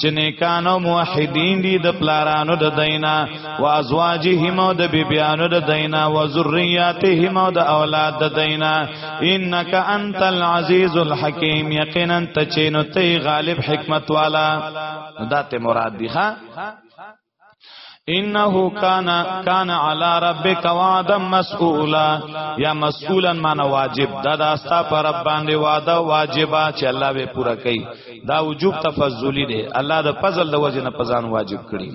چې نیکانو موحدین دي د پلارانو د دینا او ازواجهم او د بیبیانو د دینا او ذریاتهم او د اولاد د دینا انک انت العزیز الحکیم یقینا ته چینو ته غالب حکمت والا ذات مراد دی ها انه کان کان علی ربک وعدا مسئولا یا مسئولا معنی واجب دا دا ستا پر رب باندې وعده واجبہ چې الله به پورا کوي دا وجوب تفضلی دی الله د فضل د وجه نه پزان واجب کړي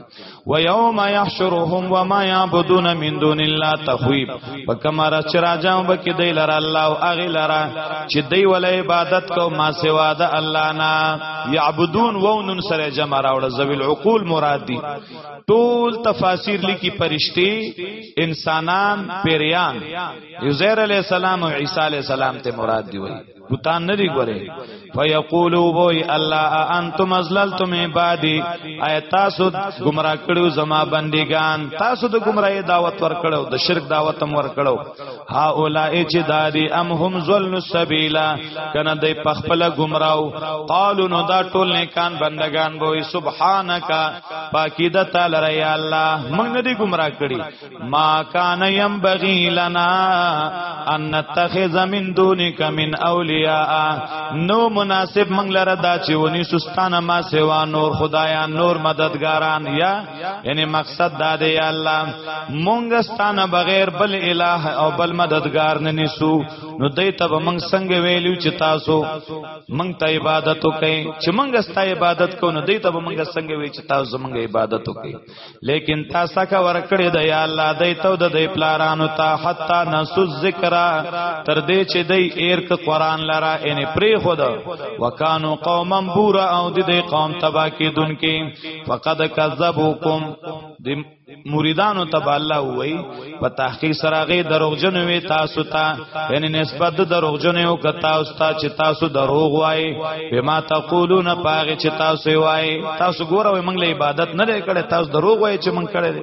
و یوم یحشرهم و ما یعبدون من دون الله تخویب په کمر چې راځم بکې دی لره الله او اغه لره چې دی ول عبادت کو ما سوا د الله نه یعبدون وونن سره جمع راوړ ذویل عقول مراد دي ټول تفاسیر لیکي پرشتي انسانان پیریان یوزیر علی السلام او عیسی علی السلام ته مراد دی وایي بوتان ندی ګوره فیقولو وای الله انتم ازللتم عبادی ای تاسو گمراه کړو زما بندگان تاسو د گمراهی دعوت ور کړو د شرک دعوت هم ور کړو ها اولای چې دادی ام هم ذل السبیلا کنه د پخپل گمراو قالو نو دا ټول نیکان بندگان وای سبحانك پاکی د تعالی یا الله موږ ندی گمراه کړی ما کان ينبغي لنا ان نتخذ من دونك من اولیاء نو مناسب منګ لره دا چې ونی سستانه ما سوا نور خدایا نور مددګاران یا یعنی مقصد دا دی یا الله مونږ ستانه بغیر بل الہ او بل مددګار نه نیسو نو دای ته مونږ څنګه ویلو چې تاسو مونږ ته عبادت وکړي چې مونږ ستا عبادت کو نو دای ته مونږ څنګه وی چې تاسو مونږ عبادت وکړي لیکن تا سکه ورکړې د یا الله دای ته د دې پلارانو ته حتا نسو ذکر تر دې چې دای ایر ک قران لرا ان پری خود وکانو قومم بورا او د دې قوم تبا کې دن کې فقد کذبوکم د مریدانو تبا الله وای په تحقیق سره غي دروغجن وي تاسو ته یعنی نسبت دروغجن یو ک تاسو ته چې تاسو دروغ وای بما تقولون پاغه چې تاسو وای تاسو ګوره موږ له عبادت نه کړي تاسو دروغ وای چې موږ کړي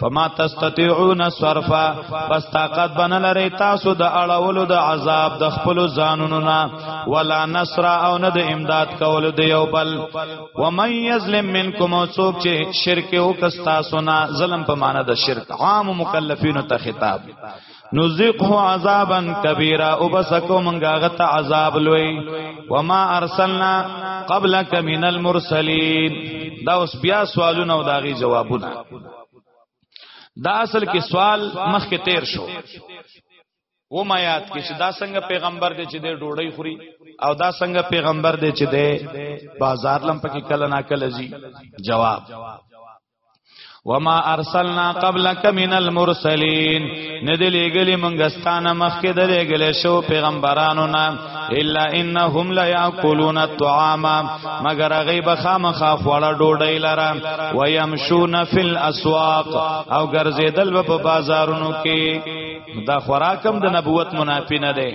فما تستطيعون صرفا پس طاقت بن لري تاسو د اړولو د عذاب د خپل ځانونو نه ولا نصر او نه د امداد کول دی یو بل ومن یظلم منکم او څوک چې شرک او کستا سنا ظلم په معنا د شرک عام مکلفینو ته خطاب نذقه عذابا کبیرا وبسکو منګه غت عذاب لوی وما ارسلنا قبلک من المرسلین دا اوس بیا سوالونه او داغي جوابونه دا اصل کې سوال مخکې تیر شو و ما یاد کې چې دا څنګه پیغمبر دی چې د ډوړی خوري او دا څنګه پیغمبر دی چې د بازار لم پکې کله نا کله زی جواب وما ارسلنا قبلك من المرسلين ندی لګلی منګستانه مخکې د لګل شو پیغمبرانو نه الا انهم لا یاکلون الطعام مگر غیب خامخا خوړه ډوډۍ لره ويمشون فی الاسواق او ګرځیدل په بازارونو کې دا خوراکم د نبوت منافی نه دی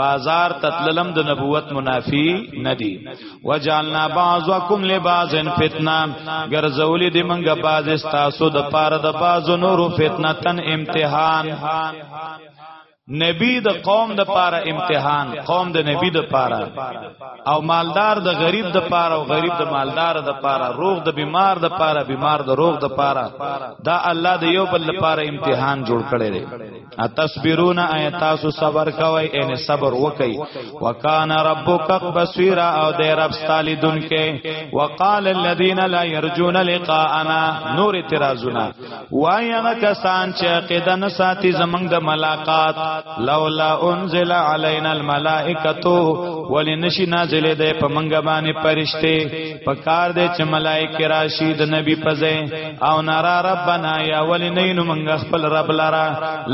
بازار تتللم د نبوت منافی نه دی وجعلنا بعضکم لبعض فتنه ګرځولې دی منګه باز استاسو د پاره د باز نورو فتنه تن امتحان نبی د قوم د پاره امتحان قوم د نبی د پاره او مالدار د غریب د پاره او غریب د مالدار د پاره روغ د بیمار د پاره بیمار د روغ د پاره دا الله د یو بل لپاره امتحان جوړ کړي دی اتصبرون ایت تاسو صبر کوئ ان صبر وکئ وکانا ربک بصیر او د رب ستالی دن کې وقال الذين لا يرجون لقاءنا نور اعتراضنا وای هغه کسان چې عقیده نه ساتي زمنګ د ملاقات لولا انزل علينا الملائکه ولنشي نازل ده په منګ باندې پرشته په کار دې چې ملائکه راشي د نبی پځه او نارا ربنا یا ولنین منګ خپل رب لرا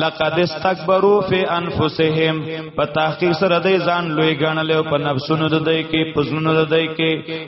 لقد استكبروا في انفسهم په تحقیق سره دې ځان لوی ګڼل په نفسونو د دې کې پزونو د دې کې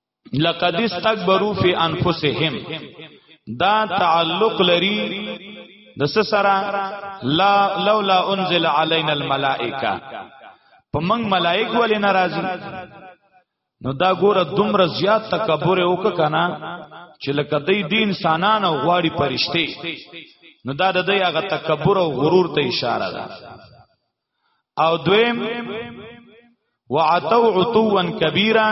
لقد استكبروا في انفسهم دا تعلق لري د سره لا لولا انزل علينا الملائکه په موږ ملائک ولې ناراضي نو دا ګوره دومره زیات تکبر وک کنا چې لکه د دې انسانانو غواړي پرشته نو دا د دې هغه تکبر او غرور ته اشاره ده او دویم وعتو عتوا کبیرا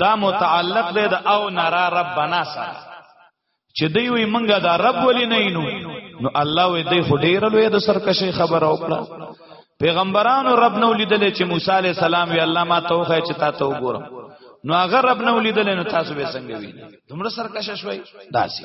دا متعلق دی د او نرا ربنا سره چې دی وی منګه دا رب ولی نه نو نو الله وی دی خو ډیر لوی د سرکشي خبر او کړه پیغمبرانو رب نو لیدل چې موسی علی السلام وی الله ما توخه چې تا ته وګورم نو هغه رب نو لیدل نو تاسو به څنګه وی دومره سرکشه شوي داسي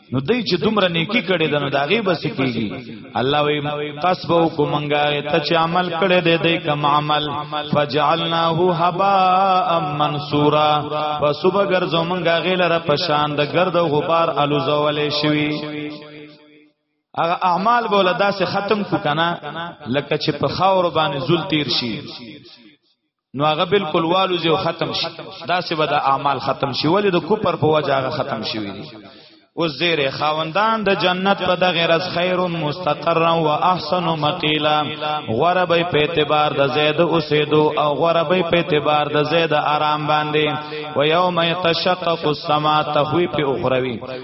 نو دای چې دومره نیکی کړي دنو داغي بس کیږي الله وی قصبو کو منګه ته چې عمل کړي دې دې کم عمل فجعلناه هباء منصورا فسبغ ګرځو منګه غیلره پشان د ګرد او غبار الوزولې شوی هغه اعمال بوله داسې ختم کو کنه لکه چې په خاور باندې زول تیر شي نو هغه بالکل والو زیو ختم شي دا څه به د اعمال ختم شي ولې د کوپر په وجه هغه ختم شي وي او زیر خاوندان د جنت په د غیر از خیر مستقر و احسن مقیلا غربې په اعتبار د زید اوسېدو او غربې په اعتبار د زید آرام باندې و یوم یتشقق السما تخویف اخروی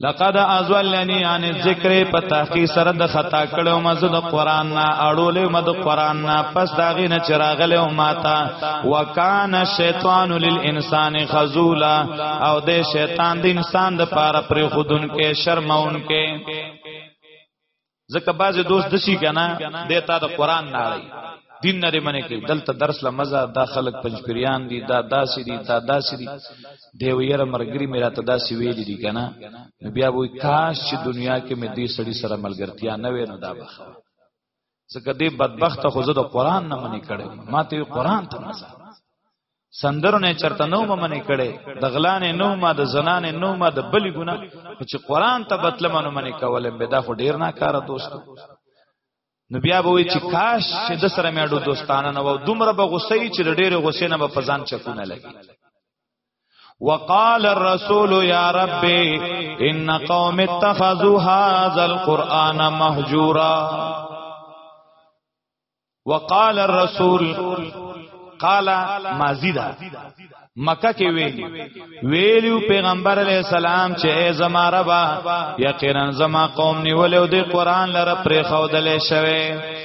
لقد ازولنی عن الذکر په تحقیق سره د خطا کړو مزه د قران نه اړولې مد قران نه پس داغه نه چراغله او ماتا وکانه شیطان للانسان خذولا او د شیطان د انسان د پاره پر خودن کې شرمون کې ځکه بعضې دوست دسی که نه دی تا د قرآن ناړی دین نه دی منې کوي دلته درس له مزه دا خلک پنجپیریان دي دا داسې دي دا داسې دي دی ویره مرګري مې راته داسې ویلي دي که نه نو بیا وایي کاش چې دنیا کې مې دې سړي سره ملګرتیا نه وی نو دا به ښه ځکه دې بدبخته خو زه د قرآن نه منې کړی ما ته قرآن ته مزه سندرو نه چرته نو ممنه کړي د غلانې نو ما د زنانې نو ما د بلی ګنا چې قران ته بتلمنو منی کوله به دا خو ډیر نه کار دوستو نو بیا به وی چې کاش چې د سره مېړو دوستانه نه و دومره به غصه چې ډېر غصه نه به پزان چکونه لګي وقال الرسول يا ربي ان قوم اتخذوا هذا القران مهجورا وقال الرسول قال ماضی دا مکه کې ویلی ویلو پیغمبر علی السلام چې زما ربا یقینا زما قوم نیولو د قران لره پرې خودلې شوه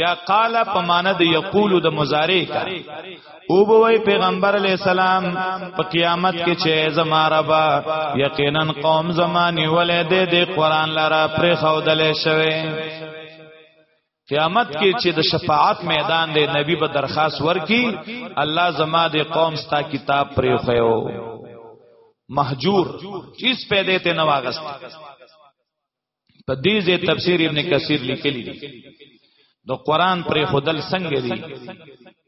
یا قال په معنا د یقول د مضارع کا او بوئی پیغمبر علیہ السلام په قیامت کې چې زما ربا یقینا قوم زمانی ولې دې دې قران لرا پر خودلې شوه قیامت کې چې د شفاعت میدان دی نبی به درخواست ورکي الله زما د قوم ستا کتاب پرې خو محجور چیز پیدا ته نه واغست په دې ځای تفسیر ابن کثیر لیکلی دی د قران پرې خودل څنګه دی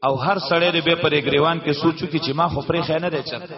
او هر سړی به پرې گریوان کې سوچو کې چې ما خو پرې خینه دی چرته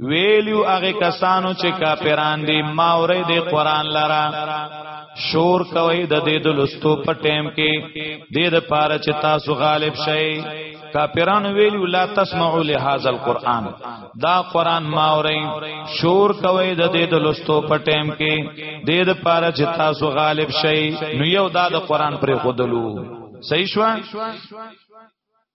ویلیو هغه کسانو چې کافران دي ما اورې دی قران لرا شور کوي د دې د لستو په ټیم کې د دې د پاره چې تاسو غالب شئ کافرانو ویلو لا تسمعوا لهذا القران دا قران ما اورئ شور کوي د دې د لستو په ټیم کې د دې د پاره چې تاسو غالب شئ نو یو دا د قران پر خودلو صحیح شو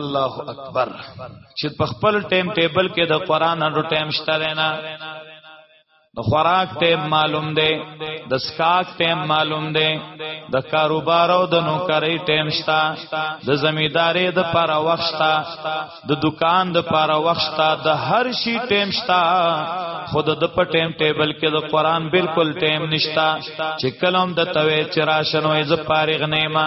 الله اکبر چې په خپل ټیم ټیبل کې د قران اندو ټیم شته نه د خوراک ټیم معلوم دی د سکاک ټیم معلوم دی د کاروبار او د نوکری ټیم شته د زمینداری د پر وخت شته د دکان د پر وخت شته د هر شي ټیم شته خود د په ټیم ټیبل کې د قران بالکل ټیم نشته چې کلم د توې چراشنوې ز فارغ نیمه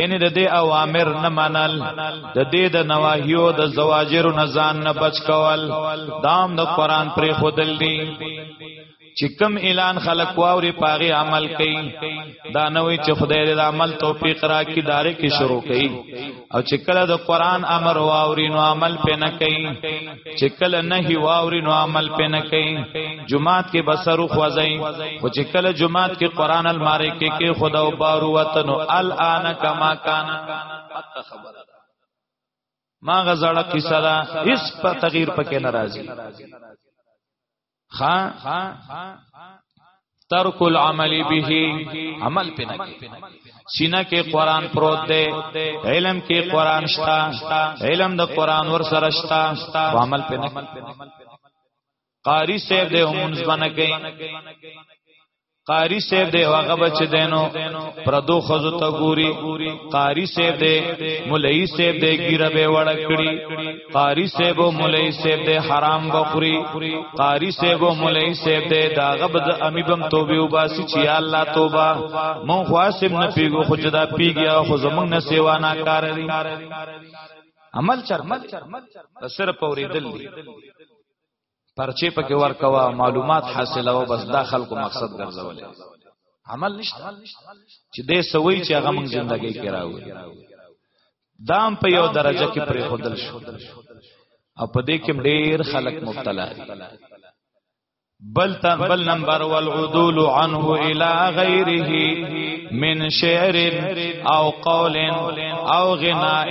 ان د دې اوامر نه منل د دې د نواهیو د زواجر نه ځان نه بچ کول دام د قران پر خودل دي چې کم اعلان خلق واوري پاغه عمل کوي دا نه وي چې خدای دې عمل توفیق راکړي دارې کې شروع کوي او چې کله د قران امر واوري نو عمل پې نه کوي چې کله نه هی واوري نو عمل پې نه کوي جمعات کې بسرو خوځي خو چې کله جمعات کې قران الماره کې کې خدا او بارو وطن الان کما کان حتی خبر ما غزړه قصه دا هیڅ په تغییر پکې ناراضي خا ترک العمل به عمل پنه سینه کې قران پروت دی علم کې قران شتا علم د قران ور سره شتا عمل پنه قاری صاحب دې هم منځ باندې کوي قاری صاحب دی هغه بچ دینو پردو خزو ته ګوري قاری صاحب دی مولای صاحب دی ګیره به وړ کړی قاری صاحب او مولای صاحب دی حرام بخوري قاری صاحب او مولای صاحب دی دا غبد امیبم توبه وباسي چې یا الله توبه مون خواسم نه پیګو خو جدا پیګیا خو زمنګ نه سیوا نه کار لري عمل چر عمل چر صرف اوریدل دي پرچه پکې ورکوا معلومات حاصله او بس دا خلکو مقصد ګرځولې عمل نشته چې دې سوي چې هغه موږ ژوندۍ کې راوي دام په یو درجه کې پرې خودل شو او په دې کې ډېر خلک مبتلا دي بل تن بل نمبر والعدول عنه الى غيره من شعر او قول او غناء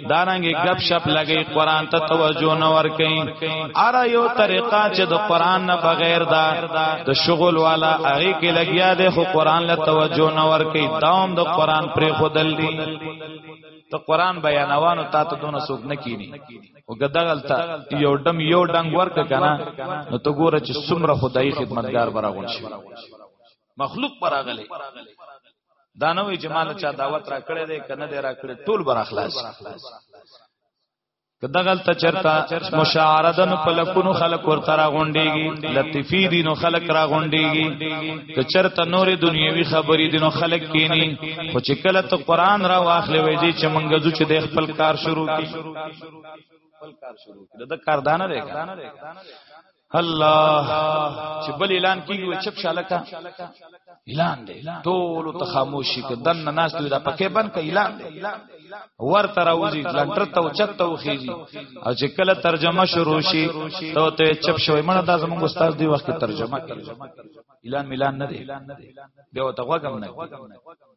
دارنګي غب شپ لګي قران ته توجه نه ور کوي اره یو طریقه چې د قران نه بغیر دا د شغل والا هغه کې لګیا دی خو قران له توجه نه ور کوي داوم د قران پر خودل دی ته قران بیانوانو تا ته دونه سوق نه کینی او ګدغلتا یو دم یو ډنګ ورک کنه نو ته ګوره چې څومره خدای خدمتگار برابر شي مخلوق پر اغله دا نوې جمال چا دعوت را کړې ده کنه دې را کړې ټول بر اخلاص کدا غلطه چرتا مشاعره دن په لکونو خلق ورته را غونډيږي لطیفی دینو خلق را غونډيږي که چرته نور دنیوي خبرې دینو خلق کینی خو چې کله ته قران را واخلې وې دي چې منګه ځو چې د خپل کار شروع کی خپل کار شروع کی دا کاردانه دی الله چې بل اعلان کیږي و چپ شالکا اعلان دی ټول ته خاموشي ک دن ناس ته دا پکې بن ک اعلان دی ور تر اوځي لنټر ته چت ته خيږي او چې کله ترجمه شروع شي ته ته چپ شوي مړه دا زموږ استاد دی وخت ترجمه کوي اعلان ميلان نه دی به وته غوګم نه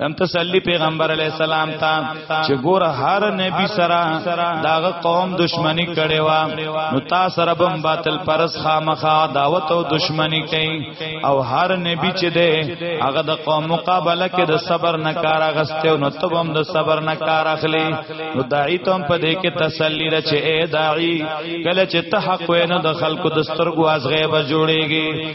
هم تسلی پیغمبر علی السلام ته چې ګور هر نبی سره داغه قوم دشمنی کړي وا نو تا سره بم باطل پرس خامخا دعوت او دشمنی کوي او هر نبی چې ده هغه د قوم مقابله کې د صبر نه کار اغسته نو ته بم د صبر نه کار اخلي نو داعی ته په دې کې تسلی را چې اے داعی کله چې ته حق وې نو د خلکو د سترګو از غیبه جوړيږي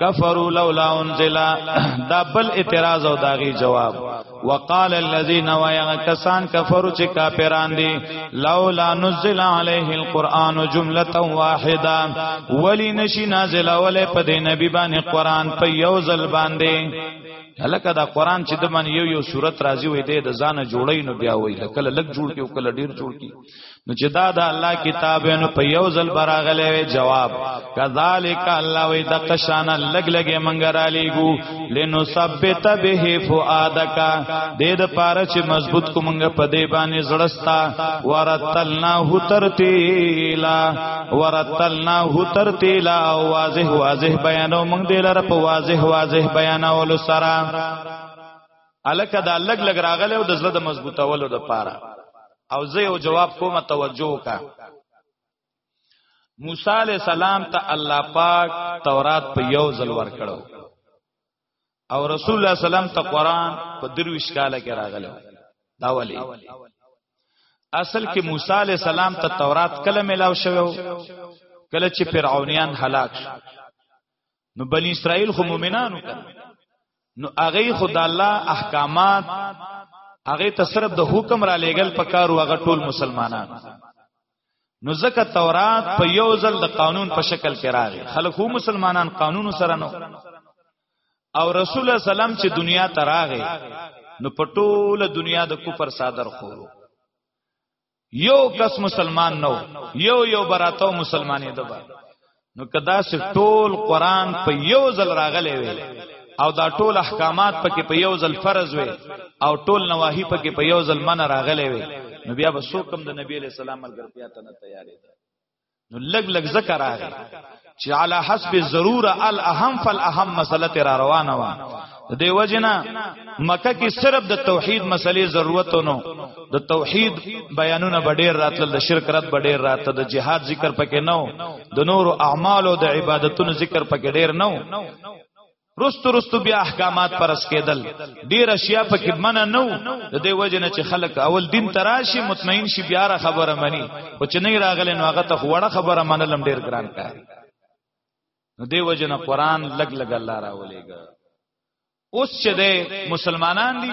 کفروا لولا انزل دا بل اعتراض او داغي جواب وقال الذين ويا کسان کفروا چې کافران دي لولا نزل عليه القران جمله واحده ولي نشي نازل ولې په دې نبي باندې قران په یو ځل باندې هلکه دا قران چې د من یو یو صورت راځي وي د ځانه جوړی نو بیا وي کله لګ جوړ کې او کله ډیر جوړ کې نو چې دا د الله کتاب نو په یو ځل براغلې وي جواب کذالک الله وی د قشان لګ لګې منګر علیګو لنو ثبت به فؤادک دې د پاره چې مضبوط کو منګ په دې باندې زړستا ورتلناه ترتیلا ورتلناه ترتیلا واضح واضح بیانو منګ دې لره په واضح واضح بیانولو سره الکه دا لګ لګ راغله او د زړه د مضبوطولو د پاره او زه یو جواب کومه توجه وکا موسی علی السلام ته الله پاک تورات په یو ځل ورکړو او رسول الله سلام ته قران په درویش کاله کې راغله دا ولی اصل کې موسی علی السلام ته تورات کله ملاو شوو کله چې فرعونیان هلاک شو نو بنی اسرائیل خو مؤمنانو کړه نو هغه خو د الله احکامات هغه ته صرف د حکم را لېګل پکار او هغه ټول مسلمانان نو ځکه تورات په یو ځل د قانون په شکل کې راغی خلک هم مسلمانان قانون سره نو او رسول الله سلام چې دنیا ته راغی نو په ټوله دنیا د کفر صادر خورو یو کس مسلمان نو یو یو براتو مسلمانې دبا نو کدا سه ټول قران په یو ځل راغلی وي او دا ټول احکامات پکې په یو ځل فرض وي او ټول نواهی پکې په یو ځل من راغلی وي نو بیا به څوک هم د نبی له سلام ملګرتیا ته نه تیارې ده نو لګ لګ ذکر راغی چې علی حسب ضرور الاهم فالاهم مسله تر روانه و دی وجنا مکه کې صرف د توحید مسلې ضرورت نو د توحید بیانونه بډیر راتل د شرک رات بډیر رات د جهاد ذکر پکې نو د نور اعمال او د عبادتونو ذکر پکې ډیر نو رستو رستو بیا احکامات پرس کېدل ډیر اشیاء پکې منع نو د دې وجه نه چې خلک اول دین تراشي مطمئن شي بیا را خبره مني او چې نه راغلی نو هغه ته وړه خبره منلم ډیر ګران کار نو دې وجه نه قران لګ لګ الله راولېګا اوس چې د مسلمانان دي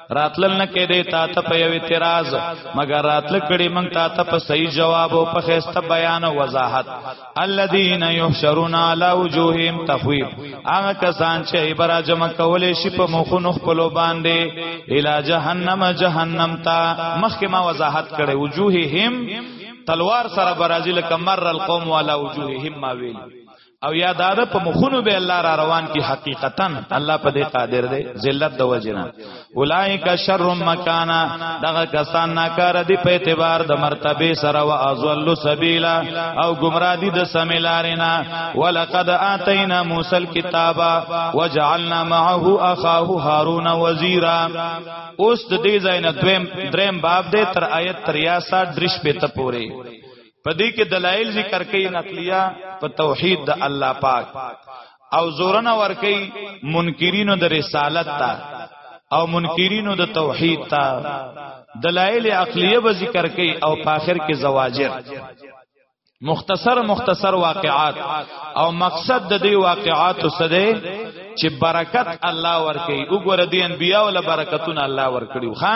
راتلل نه کې دې تا ته په یو اعتراض مگر راتل کړي مونږ تا ته په صحیح جواب او په خسته بیان او وضاحت الذين يحشرون على وجوههم تخويب هغه کسان چې عبره جمع کولې شي په مخونو خپل باندې اله جهنم جهنم تا مخکې ما وضاحت کړي وجوههم تلوار سره برازیل کمر القوم والا وجوههم ما ویل او یا داده په مخونو به الله را روان کی حقیقتا الله په دې قادر دی ذلت د وجنا اولائک شر مکانا دغه کسان ناکار دی په اعتبار د مرتبه سره او ازل سبیلا او گمراه دی د سمیلارینا ولقد اتینا موسی الكتاب وجعلنا معه اخاه هارون وزیرا اوس د دې ځای نه دویم دریم باب دی تر آیت 63 درش په ته پوره په دې کې دلایل ذکر کوي نقلیه په توحید د الله پاک او زورنا ور کوي منکرینو د رسالت ته او منکرینو د توحید ته دلایل عقلیه به ذکر کوي او په اخر کې زواجر مختصر مختصر واقعات او مقصد د دې واقعات څه دی چې برکت الله ورکي وګوره دي انبیا ول برکتونه الله ورکړي ښا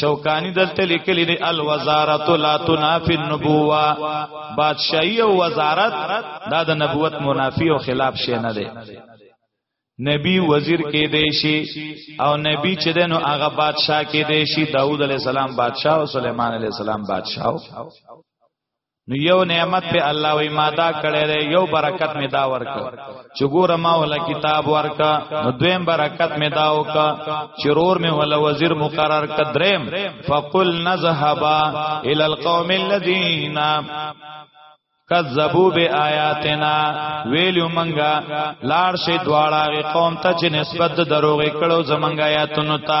شوکانی دلته لیکلی دی الوزارت لا تنافی النبوه بادشاہی او وزارت دا د نبوت منافی او خلاف شی نه دی نبی وزیر کې دی شي او نبی چې دنو هغه بادشاہ کې دی شي داوود علی السلام بادشاہ او سليمان علی السلام بادشاہ نو یو نعمت په الله وی ما دا کړی دی یو برکت می دا ورک چې ګوره ما ول کتاب ورک نو دویم برکت می دا وک چرور می ول وزیر مقرر ک دریم فقل نذهبا ال القوم الذين کذبو به آیاتنا ویلو منګه لار شي دواړه قوم ته چې نسبت دروغ کړو زمنګ آیاتونو ته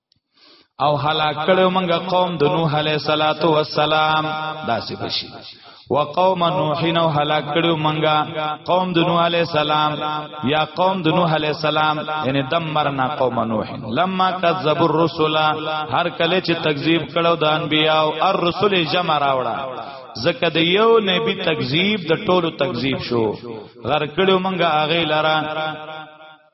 او هلاک کړو موږ قوم د نوح علیه صلاتو والسلام داسې بشي وقوم نوح نو هلاک کړو موږ قوم د نوح علیه السلام یا قوم د نوح علیه السلام یعنی دمرنا قوم نوح لما کذب الرسل هر کله چې تکذیب کړو د انبیاو الرسل جمع راوړه زکه د یو نبی تکذیب د ټولو تکذیب شو غر کړو موږ اغه لرا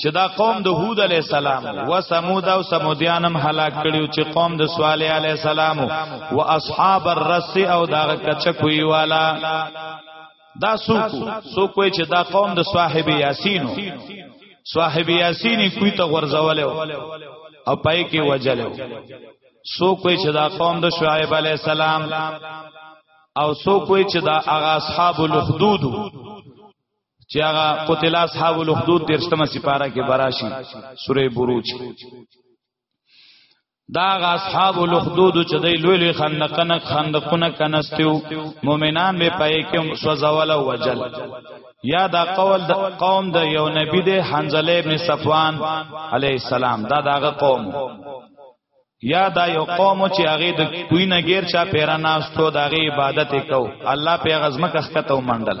چې دا قوم د هود علی السلام او ثمود او ثمودیانم هلاک کړیو چې قوم د صالح علی السلام او اصحاب الرس او دا کچکوی والا دا سوکو سوکو چې دا قوم د صاحب یاسینو صاحب یاسینی کوی ته غرزوله او پای کې وجلو سوکو چې دا قوم د شعیب علی السلام او سوکو چې دا اغا اصحاب الخدود چې هغه قتل اصحاب الاخدود درشتمه سپاره کې براشي سوره بروج دا غ اصحاب الاخدود چې دی لوی لوی خندقنه خندقونه کنستیو مؤمنان به پای کې سوزول او وجل یا دا قول دا قوم د یو نبی دی حنزله ابن صفوان علی السلام دا داغه قوم یا دا یو قوم چې هغه د کوی نه غیر چا پیرا ناستو دا غي عبادت کو الله په غزم کښته ومنډل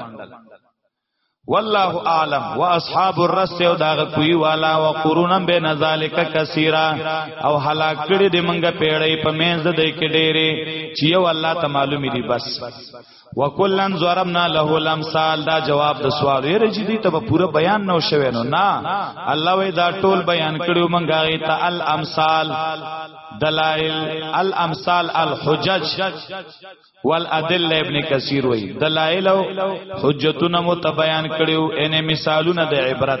والله اعلم واصحاب الرس او دا کوی والا او قرونم بین ذالک کثیرا او هلاک کړي د منګه پیړې په مینځ د کې ډېری چې یو الله ته معلومی دی بس وکلن ضربنا له الامثال دا جواب د سوال یې رجی دي ته پوره بیان نو شوی نو نه الله وی دا ټول بیان کړو مونږه یې ته الامثال دلائل الامثال الحجج والادله ابن کثیر وی دلائل او حجتونه مو ته بیان کړو ان مثالونه د عبرت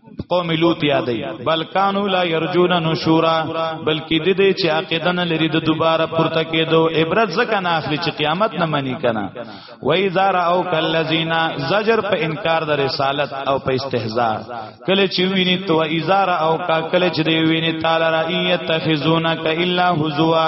قوم لوط یادې بلکانو لا يرجون نشورا بلکې د دې چې عقیده نه لري د دوباره پورته کېدو عبرت ځکه نه اخلي چې قیامت نه مني کنه وای زار او کلذینا زجر په انکار د رسالت او په استهزاء کله چې ویني تو ایزار او کا کله چې دی ویني تعالی را ایتخذونک الا هزوا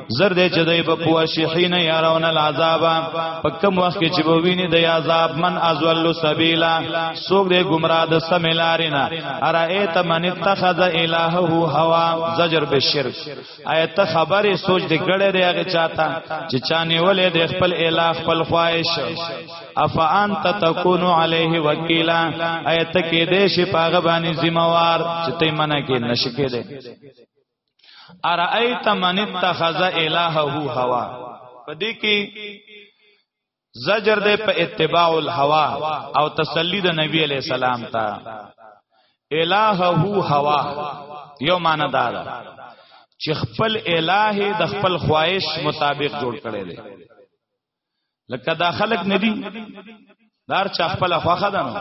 زر دې چې دوی په پوښیحین یارون العذاب په کوم وخت کې چې وویني د عذاب من ازول سبیلا سوګ دې گمراه د سمیلارینا ارایت من اتخذ الهه هوا زجر به شرک ایت خبرې سوچ دې ګړې ریغه چاته چې چانه ولې دې خپل الہ خپل خواهش افانت تکون علیه وکیلا ایت کې دې شي پاغه باندې ذمہوار چې ته منه کې نشکې دې ارایت من اتخذ الهه هوا پدې کې زجر دې په اتباع الهوا او تسلی د نبی علی السلام ته الهه هوا یو معنی دا ده چې خپل الہ د خپل خواهش مطابق جوړ کړي دي لکه دا خلق ندی دار چا خپل خوخه ده نو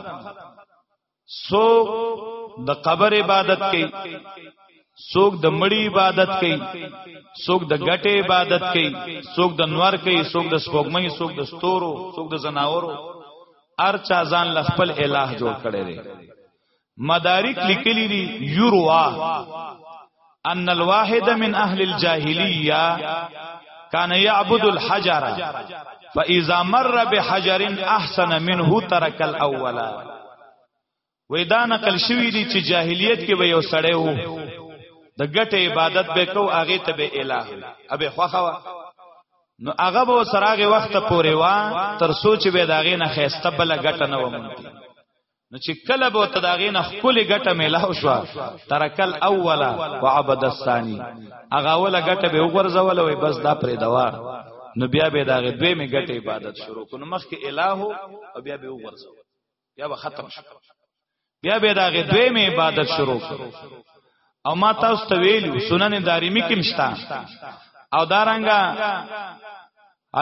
څوک د قبر عبادت کوي څوک د مړی عبادت کوي څوک د ګټه عبادت کوي څوک د نور کوي څوک د سپوږمۍ څوک د ستورو څوک د زناورو ارچا ځان ل خپل الٰه جوړ کړي دي مدارک لیکلي دي یوروا ان الواحد من اهل الجاهليه كان يعبد الحجر فاذا مر بحجر احسن منه ترك الاول وې دا نقل شوی دی چې جاهلیت کې به یو سړی وو د ګټه عبادت به کو هغه ته به الہ ابه خوخوا نو هغه به سراغه وخت پورې وا تر سوچ به داغه نه خيسته بل ګټه نه ومنتي نو چې کله به ته داغې نه خپل ګټه میلاو شو ترکل اوله وعبد الثانی هغه اوله ګټه به وګرځول وي بس دا پرې دوا نو بیا به داغه دوی می ګټه عبادت شروع کونو مخکې الہ او بیا به وګرځول بیا به ختم شو بیا به داغه دوی می عبادت شروع کړو او ما تاسو ته ویلو سنن دارمی کې مشتا او دارنګا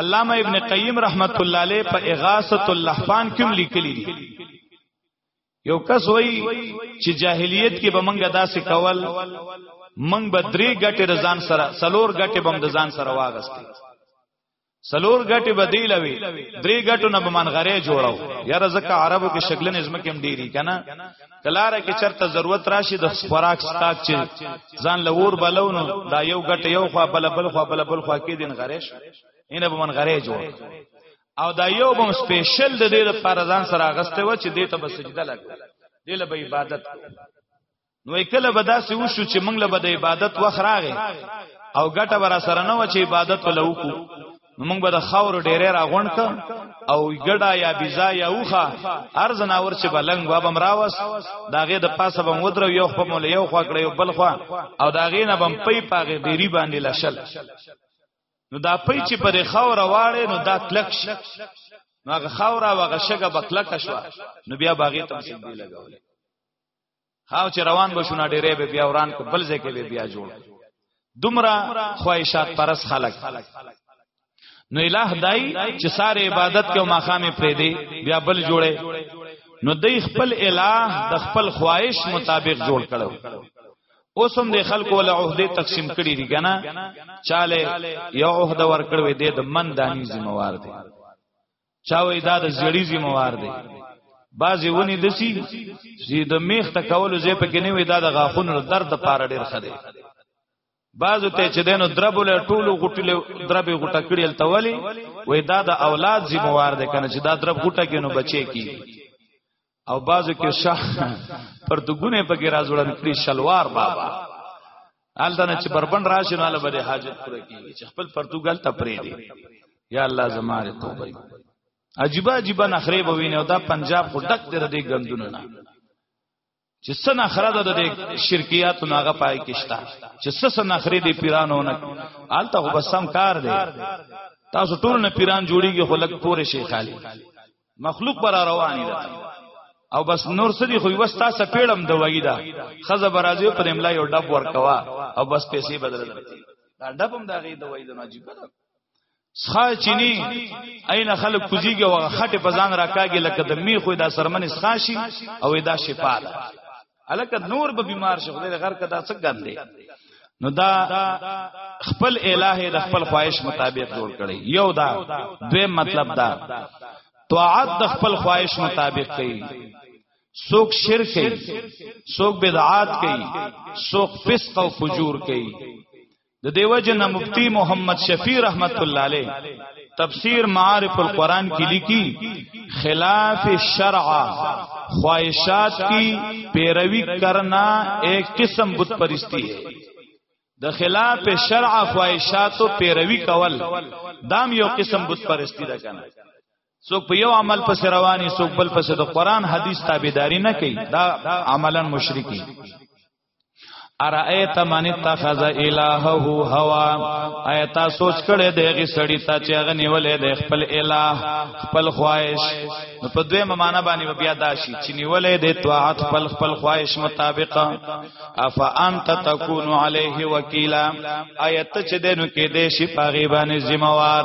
علامه ابن قیم رحمت الله علیه په اغاثه اللحفان کې لیکلی دی یو کس وای چې جاهلیت کې به منګه داسې کول منګ به درې غټې رضان سره سلور غټې بم د ځان سره واغستې سلور غټې به دی لوي درې غټو نه به من غره جوړاو یاره زکه عربو کې شکلن ازمکه هم ډیری کنه کلاره کې چرته ضرورت راشي د خوراک ستاک چې ځان لور بلونو دا یو غټ یو خوا بل بل خوا بل بل خوا کې دین غریش اینه به من غری جوړ او دا یو بم سپیشل د دې لپاره ځان سره اغسته و چې دې ته به سجده لګ دې له به عبادت نو کله به داسې وشو چې موږ له به د عبادت وخت راغې او ګټه ور سره نه و چې عبادت ولوکو نو موږ به د خاور ډیره راغونډ ک او ګډا یا بيزا یا اوخه هر زناور چې بلنګ و بم راوس داغه د پاسه بم ودرو یو خو مول یو خو کړی بل خو او داغه نه بم پي پاغه ډیری باندې لشل نو دا پي چې پر خاور واړې نو دا کلک شي نو هغه خاور او هغه شګه بکلک شو نو بیا باغې تم سي دی لګولې هاو چې روان بشو نه ډېرې به بیا وران کو بل ځای کې به بیا جوړ دومره خواهشات پرس خلق نو الہ دای چې ساره عبادت کې او ماخامه پرې دی بیا بل جوړه نو دای خپل الہ د خپل خواهش مطابق جوړ کړو اوس هم د خلکو ول عہده تقسیم کړي دي کنه چاله یو عہده ور کړو دې د من دانی ذمہوار دی چا وې دا د زړی زموار دی بعضی ونی دسی چې د میخ ته کولو زې پکې نه وې دا د غاخونو درد لپاره ډیر خده بعضو ته چې دینو دربو له ټولو غټو له دربې غټه کړی تل ولی وې دا د اولاد زموار دی کنه چې دا درب غټه کینو بچي کی او بازو کې شخ پرتګونه پکې راځوړن کړی شلوار بابا آلته نه چې بربند راشي نه لبه حاجت پوره کیږي چې خپل پرتګال ته پرې دی یا الله زماره توبه عجیب عجیب نخره به ویني او دا پنجاب خو ډک در دی ګندونه نه چې سنا خره د شرکیات نه هغه پای کېشتا چې سس نخره دی پیرانو نه آلته خو بسم کار دی تاسو ټول نه پیران جوړیږي خلک پوره شي خالی مخلوق پر رواني ده او بس نور سدي خو وستا سپېړم د وګی دا خزه برازي پر املا یو ډب ورکوا او بس پیسې بدل درته دا ډب هم دا غي د وای د عجیب ده سخا چینی اين خلک کوزيږي او خټه په ځان راکاږي لکه د می خو دا سرمن سخا شي او دا شفا ده الکه نور به بیمار شو خدای غر کدا څه ګندې نو دا خپل الہ د خپل خواهش مطابق جوړ کړي یو دا دویم مطلب دا طاعت د خپل خواهش مطابق کوي سوک شرک کوي سوک بدعات کوي سوک فسق او فجور کوي د دیو جن مفتی محمد شفیع رحمت الله علیه تفسیر معارف القرآن کې لیکي خلاف شرع خواہشات کی پیروی کرنا ایک قسم بت پرستی ہے د خلاف شرع خواہشاتو پیروی کول دام یو قسم بت پرستی ده کنه څوک په یو عمل پس رواني څوک بل پس د قران حدیث تابعداري نه کوي دا عملا مشرکی ارایت من اتخذ الهه هوا ایت سوچ کړه دغه سړی ته چې هغه نیولې د خپل الہ خپل خواهش نو په دوی معنا باندې بیا داشي چې نیولې د طاعت خپل خپل خواهش مطابق اف انت تکون علیه وکیلا ایت چې دینو کې دې شي پاغي باندې ذمہوار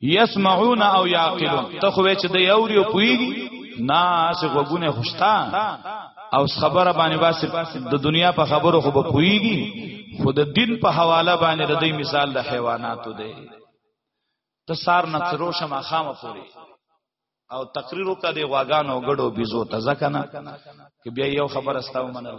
یسمعون او یعقلون ته خو چې د یوري او پویږي ناس غوګونه خوشتا او خبره باندې واسه د دنیا په خبرو خو به پویږي خود دین په حواله باندې د دې مثال د حیواناتو دی ته سار نه ترو شمه خامه پوری او تقریر وکړه د غواګانو غړو بيزو ته ځکنه کې بیا یو خبره استاو منل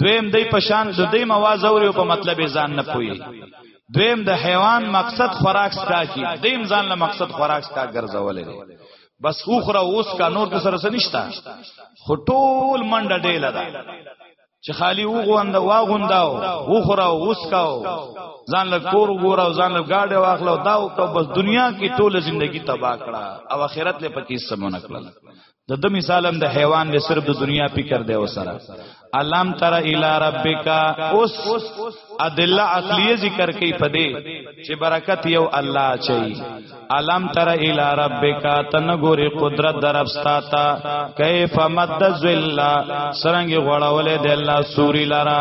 دویم دی په شان د دې مواز اوري په مطلب ځان نه پوي دویم د حیوان مقصد خوراک ستا کی دیم ځان له مقصد خوراک ستا ګرځولې بس اوخره اوس کا نور د سره سنشتا خټول منډه ډیله ده چې خالی وغوند واغونداو اوخره اوس کاو ځان له کور وګوره او ځان له گاډه واخلو دا او بس دنیا کې ټوله ژوندۍ تباہ کړه او آخرت له پکې سمونه کړل د د مثالم د حیوان د صرف د دنیا فکر دی وسره الم تر الی ربک اوس ادله عقلیه ذکر کوي پدې چې برکت یو الله چي الم تر الی ربک تن ګوري قدرت درپستا تا کیف مد ذل سرنګ غړولې د الله سوري لرا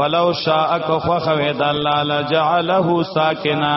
ولو شاء کو خو د الله لجعله ساکنا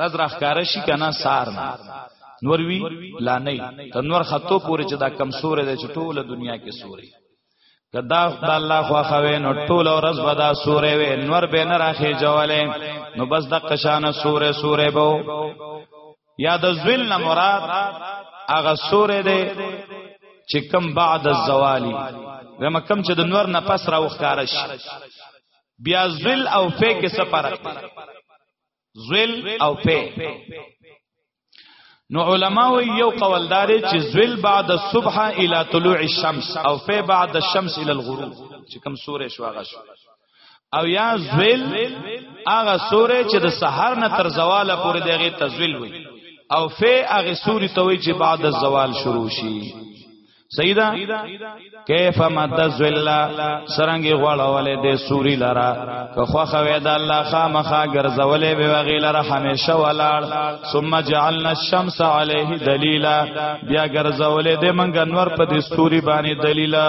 رز راخکاره شي کنه سار نه نور وی لا نه تر نور خطو پورې چې دا کم سورې ده چې ټوله دنیا کې سورې کدا د الله خو خوي نو ټول ورځ ودا سورې وې نور به نه راخې جوالې نو بس د قشانه سورې سورې بو یا د ذل نه مراد هغه سورې ده چې کم بعد الزوالی زما کم چې د نور نه پس راوخاره شي بیا ذل او فه کې څه فرق دی زویل او په نو علما وی یو قولدار چې زویل بعد الصبح الى طلوع الشمس او په بعد الشمس الى الغروب چې کوم سورې شو هغه شو او یا زویل هغه سورې چې د سحر نه تر زواله پورې دغه تزویل وي او فی هغه سوري ته وی چې بعد الزوال شروع شي سیدا کیف مد ذللا سرنګي غړولې د سوري لرا که خو خوي د الله خامخا ګرځولې به وغي لرا همیشه ولاړ ثم جعلنا الشمس عليه دلیلا بیا ګرځولې د منګ انور په د سوري باندې دلیلا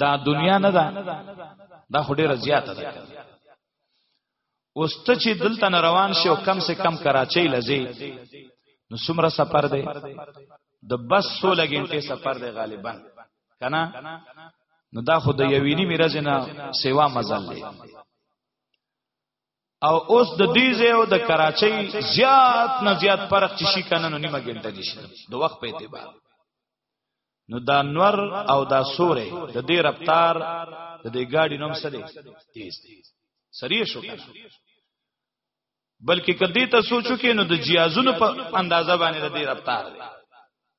دا دنیا نه ده دا خو ډیره زیاته ده اوس ته چې دلته نه روان شې او کم سه کم کراچۍ لځې نو څومره سفر دی د بس 16 غنټه سفر دی غالبا کنه نو دا خو د یوینی میرز نه سیوا مزل دی او اوس د دې ځای او د کراچۍ زیات نه زیات فرق چې شي کنه نو نیمه ګنټه دي شي د وخت په اعتبار نو دا نور او دا سورې د دې رفتار د دې ګاډي نوم سره تیز دی سریع شو کنه بلکې کدی ته سوچو کې نو د جیازونو په اندازه باندې د دې رفتار دی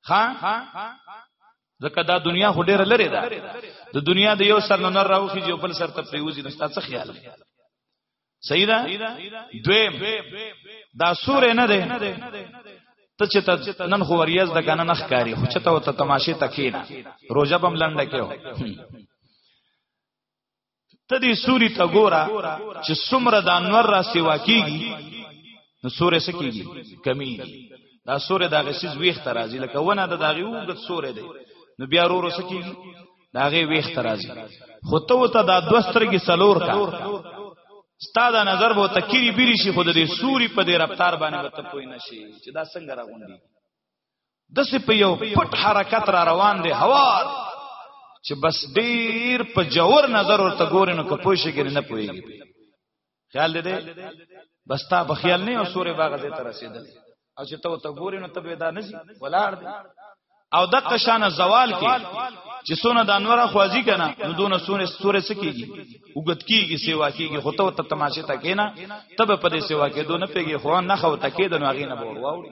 ها ځکه دا دنیا خو ډیره لري ده د دنیا د یو سر نه راوخی جو بل سر ته پریوزي نو تاسو خیال صحیح ده دویم دا سورې نه ده ته چې ته نن خو وریاز د کنه نخ کاری خو چې ته وته تماشه تکینا روزه بم لنډه کېو ته دې سوري ته ګورا چې سمره د انور را سیوا کیږي نو سورې سکیږي کمی دا سورې دا غسیز ویخ ترازی لکه ونه د داغي وګت سورې دی نو بیا ورو سکیږي داغه ویخ ترازی خو ته وته دا دوسترګي سلور کا ستا دا نظر به تکيري بيري شي خود دې سوري په دې رفتار باندې وته پوي نشي چې دا څنګه راغونډي د سې په یو پټ حرکت را روان دي هوا چې بس ډیر په جوور نظر ورته ګورې نو کپوي شي ګر نه پويږي خیال دې بس تا په خیال نه او سورې باغ دې تر رسیدل او چې ته ته ګورې نو ته به دا نسی ولاړ دې او د قشان زوال کې چې سونه د انوره خوازی کنه نو دونه سونه سورې سکیږي وګت کیږي سیوا کیږي خو ته ته تماشه تا کینا تب په دې سیوا کې دونه پیږي خو نه خو تکید نو هغه نه بور واوري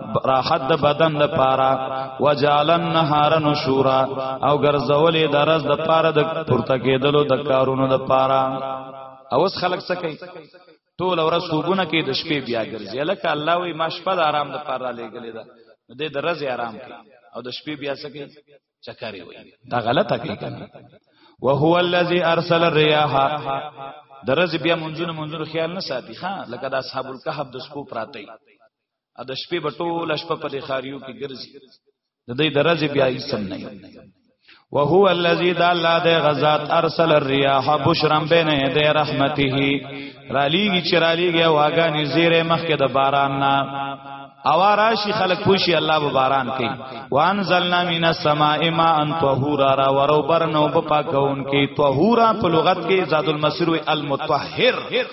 راحت د بدن د پاره وجالن نهار نشورا او ګرځولې د رز د پاره د پورته کېدلو د کارونو د پاره اوس خلک څه کوي ټول ورځ خوبونه کوي د شپې بیا ګرځي لکه الله وي ما شپه د آرام د پاره لګلې ده نو د رز آرام کوي او د شپې بیا څه کوي چکرې وي دا غلطه کوي کنه وهو الذي ارسل الرياح درز بیا منځونه منځونه خیال نه ساتي ها لکه د اصحاب الكهف د سپو پراته ا د شپې په ټوله شپه په خاریو کې ګرځي د دې درجه بیا یې سم نه وهو الذي د الله د غزاد ارسل الرياح بشرا بين يدي رحمته رالیږي چې رالیږي واګانی زیره مخکې د باران نه او راشي خلق خوشي الله به باران کوي وانزلنا من السماء ماء طهورا را ورو برنو په پاکون کې طهورا په لغت کې زاد المسرو المطهر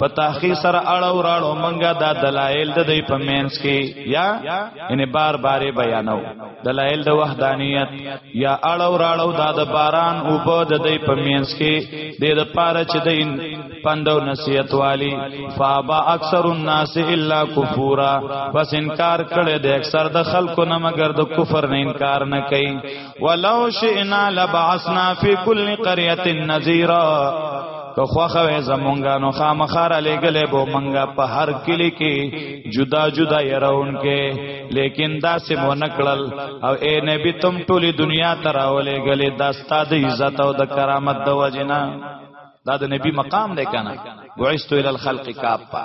په تحقیق سره اړو راړو منګه دا دلایل د دې په مینس کې یا ان بار بارې بیانو دلایل د وحدانیت یا اړو راړو دا د باران او په د دې په مینس کې د دې پاره چې دین پندو نصیحت والی فابا اکثر الناس الا کفورا بس انکار کړي د اکثر د خلکو نه مگر د کفر نه انکار نه کوي ولو شئنا لبعثنا فی کل قريه نذیرا که خوخه وې زمونږه نو خامخاره لګلې بو منګه په هر کلی کې جدا جدا يرون کې لیکن دا سه مو نکړل او اے نبی تم ټولي دنیا تر اولې غلې دا ستاد عزت او د کرامت د وجنا دا د نبی مقام دی کنه بعثت الى الخلق کاپا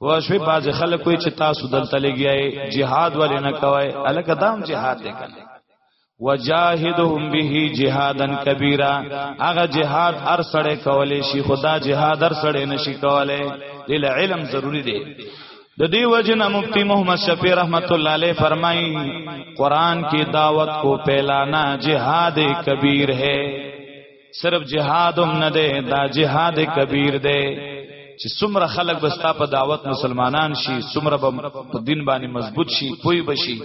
په شوي باز خلک وي چې تاسو دلته لګیای jihad ولې نه کوي الکه دام jihad دی کنه وجاهدهم به جهادا کبیرا هغه جهاد هر سړی کولای شي خدا جهاد هر سړی نشي کولای دل علم ضروری دی د دې وجنه مفتی محمد شفیع رحمت الله علیه فرمایي قران کی دعوت کو پھیلانا جهاد کبیر ہے صرف جهاد هم نه دی دا جهاد کبیر دی چې څومره خلک بستا په دعوت مسلمانان شي څومره په دین باندې مضبوط شي پوي بشي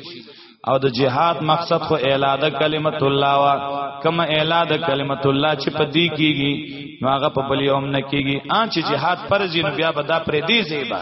او د جهاد مقصد خو اعلاد کلمت الله وا کما اعلاد کلمت الله چې په دی کیږي نو هغه په بلیوم نه کیږي ان چې جهاد فرض نو بیا به دا پرې دی زیبا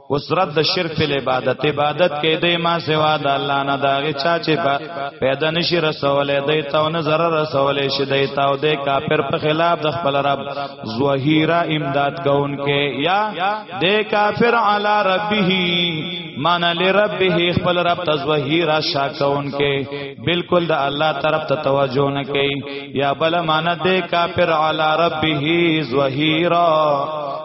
اوس رد د شرک په عبادت عبادت کې دی ما سوا د الله نه داغه چا چې پیدا نشي رسولې دی ته نه zarar رسولې شي دی ته او د کافر په خلاف د خپل رب زوهیرا امداد کون کې یا د کافر علی ربه مان لربه خپل رب ته زوهیرا شاکون کې بالکل د الله طرف ته توجه نه کوي یا بل مان د کافر علی ربه زوهیرا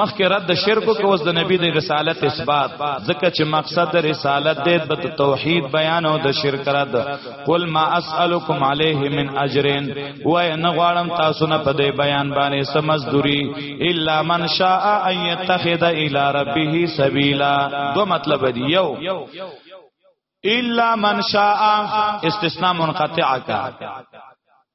مخکې رد شرک کو اوس د نبی د رسالت اثبات ځکه چې مقصد د رسالت د توحید بیان او د شرک رد قل ما اسالکم علیه من اجرین وای نه غواړم تاسو نه په دې بیان باندې سمزدوری الا من شاء ان يتخذ الى ربه سبیلا دو مطلب دی یو الا من شاء استثناء منقطع کا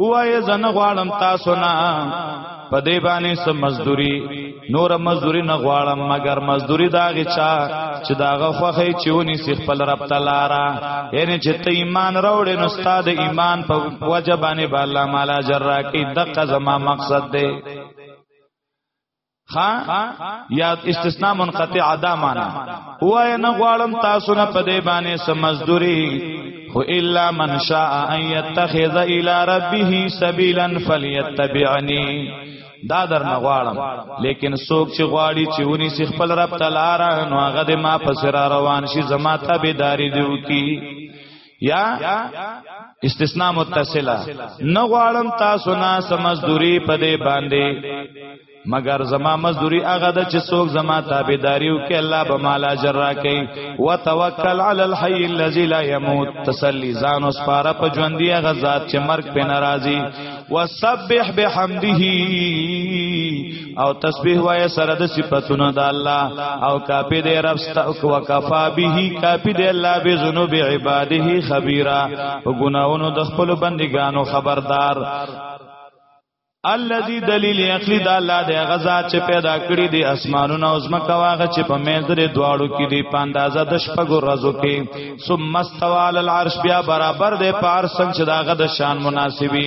وای زنه غواړم تاسو نه په دې باندې سم مزدوري نور مزدوري نه غواړم مګر مزدوري داغه چا چې داغه خوخه چونی سی خپل رب تعالی یعنی چې ته ایمان راوړې نو استاد ایمان په وجبانه بالا مالا جرا کې دغه زما مقصد دی خا یا استثناء منقطع دا معنا وای نه غواړم تاسو نه پدې باندې سمزدوري هو الا من شاء ان يتخذ الى ربه سبيلا فليتبعني دا در نه غواړم لیکن څوک چې غواړي چې ونی سي خپل رب تعالی را نو هغه د ما پس را روان شي زما ته بيداری دیو کی یا استثناء متصله نه غواړم تاسو نه سمزدوري په دې باندې مگر زما مزدوری هغه د چې څوک زما تابعداریو کې الله به مال اجر راکړي وتوکل علی الحی الذی لا یموت تسلی ځان اوس پاره په ژوند دی هغه ذات چې مرګ په ناراضي وسبح بحمده او تسبیح وای سره د صفاتونو د الله او کافی دی رب ست او وکفا به کافی دی الله به ذنوب عباده خبیرا او ګناونو د خپل بندګانو خبردار الذي دلیل عقلی دا الله د غزا چې پیدا کړی دی اسمانونه او زمکه واغه چې په مېز درې دواړو کې دی په اندازه د شپږو ورځو کې ثم استوى على العرش بیا برابر دی په عرش څنګه چې داغه د شان مناسبي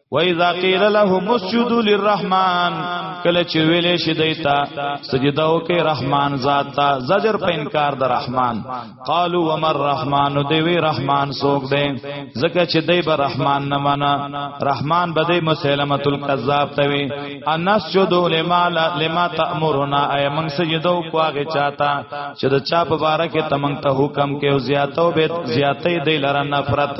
و اذا قيل لهم اسجدوا للرحمن کله چې ویلې شي دیتا سجده وکي رحمان ذات تا زجر په انکار د رحمان قالوا ومر رحمان دی وی رحمان سوک دی زکه چې دی به رحمان نه معنا رحمان به دی مسلمه الکذاب ته وی انس جدو لما لما تامرنا اي من سجده کو هغه چاته چې د چا په بار کې تمنګ ته حکم کې او زیاتو به زیاتې دی لره نفرت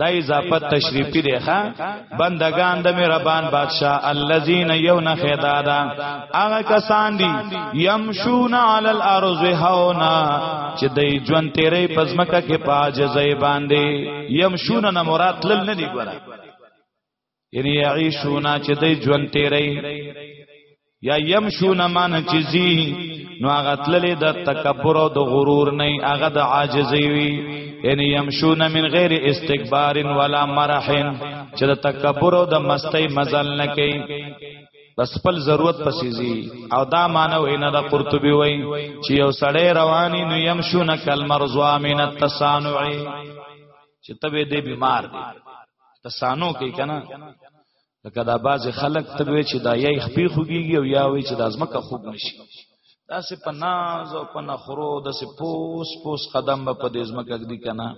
دا اضافت تشریفی دی ښا بندگان د مهربان بادشاہ الذین یون خدادا هغه کسان دي یمشون علی الارض هونا چې د ژوند تیرې پزمکه کې پاجزې باندې یمشون نه مراد تل نه دی ګره یعنی یعیشونا چې دی ژوند تیری یا یمشونا مان چې زی نو هغه تللې د تکبر او د غرور نه هغه د عاجزی وی یعنی یمشونا من غیر استکبار ولا مرح چې د تکبر او د مستی مزل نه کوي بس خپل ضرورت پسې زی او دا مانو ان د قرطبي وای چې یو سړی رواني نو یمشونا کلمرزوا من التسانع چې تبه دې بیمار دی تسانو کې کنه لکه دا باز خلک ته وی چې دا یې خپې خوګيږي او یا وی چې د ازمکه خوګ نشي دا سه پناز او پنا خرو د سه پوس پوس قدم په دې ازمکه دی کنه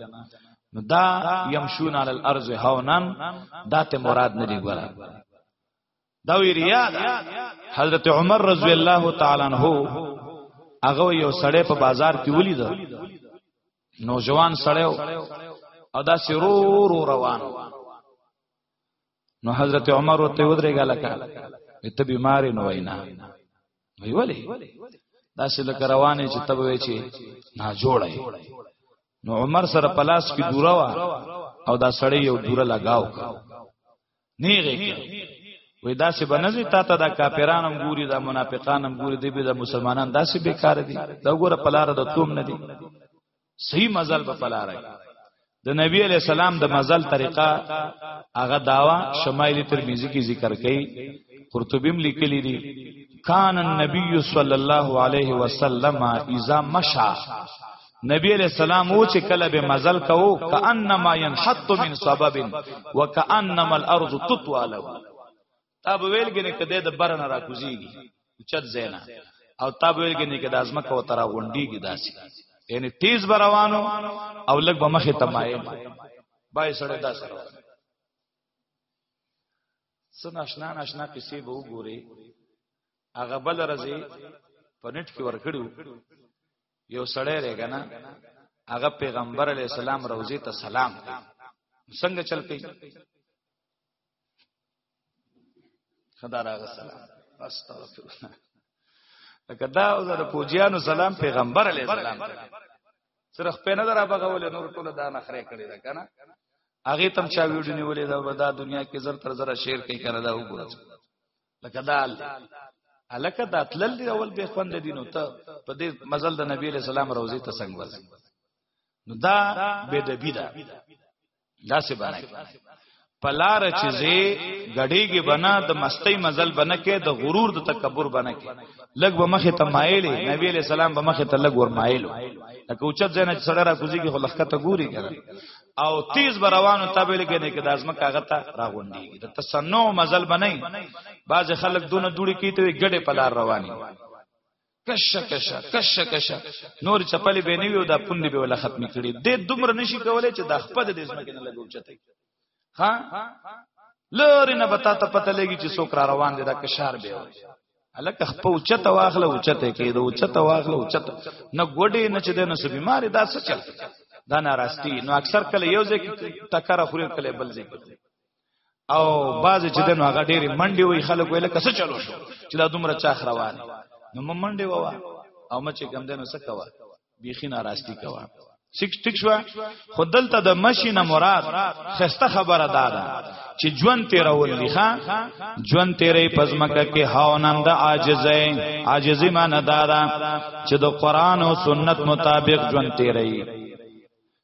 نو دا يمشون علی الارض هونن دا ته مراد نه دی ګره دا وی ریا حضرت عمر رضی الله تعالی عنہ هغه یو سړی په بازار کې ولید نوجوان سړی او دا سرور روان نو حضرت عمر ورته ودرېګا لکه ته بیماری نو وینا وی ولی دا سې لکه روانې چې تب وی چې نا جوړه نو عمر سره پلاس کې دورا وا او دا سړی یو دورا لگاو نیغه کې وې داسې بنځي تا ته دا کاپیرانم ګوري دا منافقانم ګوري دی به دا مسلمانان داسې بیکار دي دا ګوره پلار د توم نه دي صحیح مزل په پلار د نبی علی السلام د مزل طریقه هغه داوا شمایلی ترمذی کی ذکر کړي قرطبیم لیکلی دي کان النبی صلی الله علیه وسلم اذا مشى نبی علیہ السلام او چې کله به مزل کوو کانما ينحط من سبب وکانما الارض تطوى له تاب ویلګنه کده د برنه را کوزیږي چت زینا او تاب ویلګنه کده ازمه کو ترا غونډیږي داسي یعنی تیز بروانو او لګ به مخه تمایل بای سره دا سره سن آشنا ناشنا کسی به وګوري هغه بل رزي په نت کې ورکړو یو سړی دی کنه هغه پیغمبر علی السلام روزي ته سلام کوي څنګه چل کوي خدا راغ سلام استغفر الله لکه دا او زره پوجیانو سلام پیغمبر علی السلام صرف په نظر بغول نور ټول دا نخره کړی دا کنه هغه تم چا ویډیو نیولې دا ودا دنیا کې زر تر زر شیر کوي کنه دا وګورئ لکه دال الکه د اتلل دی اول به خوند دي نو ته په دې مزل د نبی له سلام روزي ته څنګه ورځي نو دا به د بيدا دا څه باندې پلار چې زی غړېږي بنا د مستۍ مزل بنا کې د غرور د تکبر بنا کې لګ به مخه ته مایلې نبی له سلام به مخه ته لګ ور مایلو لکه اوچت زنه سره را کوزي کې خلخته ګوري کړه او تیز بروانو تابل کې نه کې د ازمکه هغه ته راغونډيږي د تسنو مزل بنئ بعض خلک دونه دوړي کې ته ګډه پلار رواني کش کش کش کش نور چپلې به نیو دا پوندې به ولا ختم کړي د دومره نشي کولای چې د خپل د ازمکه نه لګو چته ها لوري نه بتا ته پته لګي چې څوک را روان دي دا کشار به وي الک خپل اوچته واخله اوچته کې د اوچته واخله اوچته نه ګډې نه چې د نس بیماری دا څه چل دا ناراستی نو اکثر کله یو ځای ټکر خوري کله بل ځای او باز چې د نو هغه ډېری منډي وي خلک ویل کسه چلو شو چې دا دومره چاخ روان نو منډي ووا او مچ کم دنو سکوا بیخی ناراستی کوا سیک ټیک شو خودل ته د مشی نه مراد خسته خبره دادا چې ژوند تیرول دی ښا ژوند تیرې پزمکه کې هاونند عاجزې عاجزې مان دادا چې د قران او سنت مطابق ژوند تیرې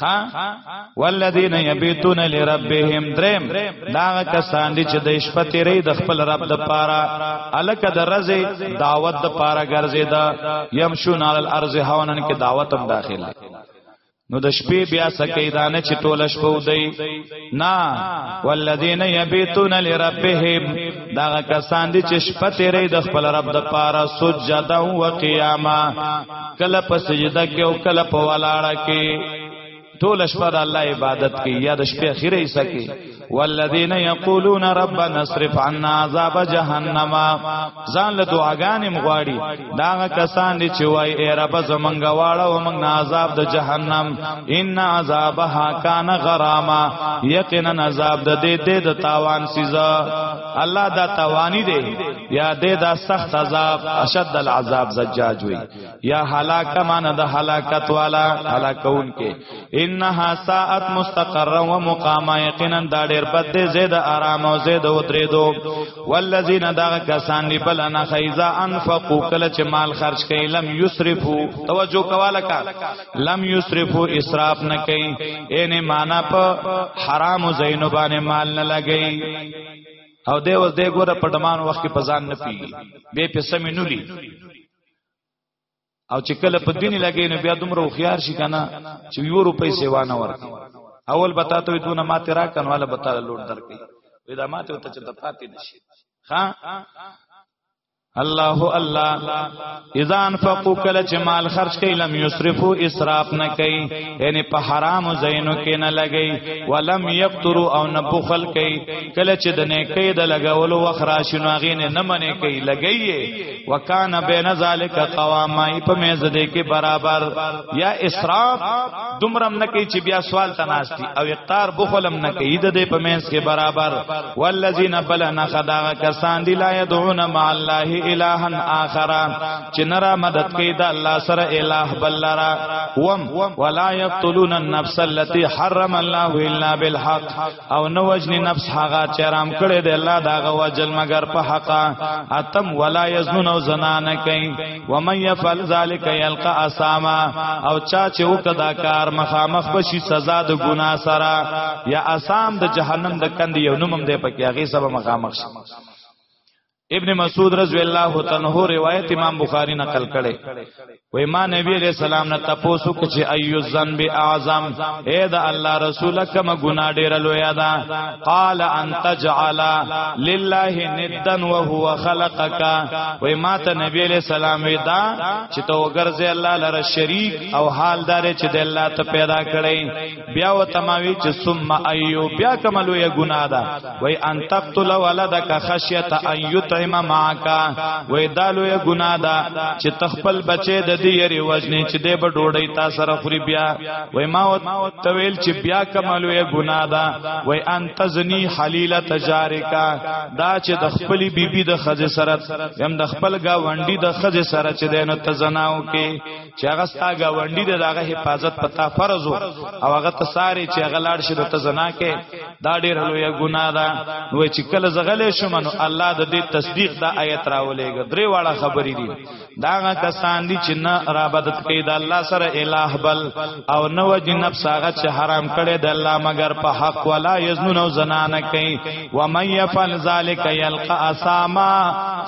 ها والذین یبیتون لربهم درم دا کسان دي چې د شپه تیرې د خپل رب د پاره الک د رزه دعوت د پاره ګرځي دا یمشون علی الارض هونن کې دعوت هم داخله نو د شپې بیا سکه دانه چې ټوله شپه ودی نا والذین یبیتون لربهم دا کسان دي چې شپه تیرې د خپل رب د پاره سجدا او قیاما کله په سجده کې او کله په ولاړه کې ټول شپه د الله عبادت کې یا د شپې اخیره حصہ کې والذین یقولون ربنا اصرف عنا عذاب جهنم ځان له دعاګانې مغواړي داغه کسان دي چې وای ای رب زمونږ واړه او موږ نه عذاب د جهنم ان عذابها کان غراما یقینا عذاب د دې دې د تاوان سزا الله دا توانی دی یا دې دا سخت عذاب اشد العذاب زجاج وي یا هلاک مان د هلاکت والا هلاکون کې انها ساعت مستقر و مقام یقینا دا ډیر بد دی زید آرام او زید او درېدو والذین دا کسان دی بل انا خیزا انفقوا کله چې مال خرج کړي لم یسرفو توجه کواله کا لم یسرفو اسراف نه کوي اینه معنا په حرام زینو باندې مال نه لګي او دی وز دی ګوره په دمان وخت کې پزان نه پی به په سمې نولی او چې کله په دین لګې نو بیا دومره خوخيار شي کنه چې یو روپۍ سیوا نه ورکړي اول بتا ته دونه ماته را کنه ولا بتا لوټ درکې وې دا ماته ته چې د پاتې نشي ها الله الله اذا انفقوا کل چې مال خرج کړي لم یسرفو اسراف نه کوي یعنی په حرام زینو کې نه لګي ولم یقتروا او نه بخل کوي کل چې د نه کوي د لګولو وخراشنو غینه نه منې کوي لګي وکانا بین ذالک قواما په میز دې کې برابر یا اسراف دومرم نه کوي چې بیا سوال تناستی او اقتار بخلم نه کوي د دې په میز کې برابر والذین بلنا خدا کسان دی لا یدعون مع الله الہا آخر چې نرا مدد کوي د الله سره الہ بلرا وم ولا یقتلون النفس التي حرم الله الا بالحق او نو وجنی نفس هغه چې آرام کړي دی الله دا غو وجل مگر په حق اتم ولا یزنون او زنا نه کوي و من يفعل ذلك يلقى اساما او چا چې وکدا کار مخامخ بشي سزا د ګنا سره یا اسام د جهنم د کندې یو نومم دی پکې هغه سبا مخامخ شي ابن مسعود رضی الله تعالی عنہ روایت امام بخاری نقل کړي وای ما نبی علیہ السلام نه تاسو کو چې ایو ذنب اعظم اے دا الله رسول کما ګنا ډیر لوی دا قال ان تجعل لله ندا وهو خلقک وای ما ته نبی علیہ السلام ودا چې تو ګرځي الله لره شریک او حال دار چې د الله ته پیدا کړي بیا و تماوی چې ثم ایو بیا کملو یا ګناه ده وای ان تقتل ولدک خشیت ان یطعم معک وای دالو یا ګناه ده چې تخپل بچی د دې یری وزنی چې دې به ډوډۍ تا سره خوري بیا وای ما و تویل چې بیا کملو یا ګناه ده وای ان تزنی حلیله تجارکا دا چې د خپلې بیبي د خزه سره هم د خپل گاونډي د خزه سره چې دینو تزناو کې چې هغه ستا گاونډي د هغه حفاظت پتا فرض او هغه ته ساري چې هغه لاړ شي د ته زنا کې دا ډېر لوی ګناه ده نو چې کله زغلې شوم نو الله د دې تصدیق دا آیت راولېږي درې واړه خبرې دي دا هغه کسان دي چې نه رابطت کوي د الله سره الہ بل او نو جن نفس هغه چې حرام کړي د الله مگر په حق ولا یزنون او زنا نه کوي و من يفعل ذلك يلقى اساما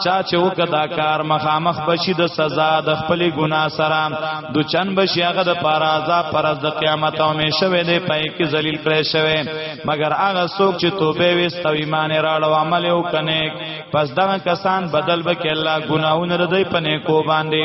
چا چې وکدا کار مخامخ بشي د سزا د خپل ګنا سره د چن بشي هغه د پارازا پر د قیامت او می شوه دی پای کې ذلیل کړي شوه مگر هغه څوک چې توبه وست او ایمان راړ او عمل وکنه پس دا کسان بدل به کې الله ګناونه ردی پنه کو باندې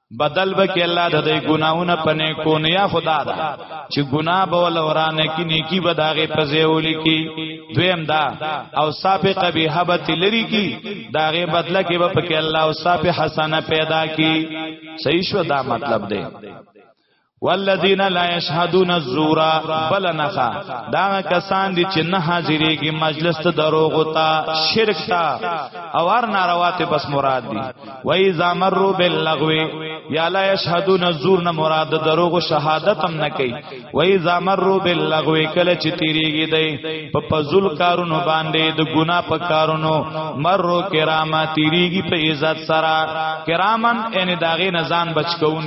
بدل به کې الله د دې ګناونه پنه کو نه یا خدا دا چې ګنا به ول ورانه کې نیکی به داغه پزیولې کې دویم دا او سابقه به حبت لري کې داغه بدله کې به پکې الله او سابقه حسنه پیدا کې صحیح شو دا مطلب دی والذین لا یشهدون الزور بل نخا دا کسان دي چې نه حاضرېږي مجلس ته دروغ او تا شرک تا او هر ناروا ته بس مراد دي و اذا مروا باللغو یا لا یشهدون الزور نه مراد دروغ او شهادت هم نه کوي و اذا مروا باللغو کله چې تیریږي دی په فزل کارونو باندې د ګنا په کارونو مرو کرامه تیریږي په عزت سره کرامن ان داغه نزان بچکون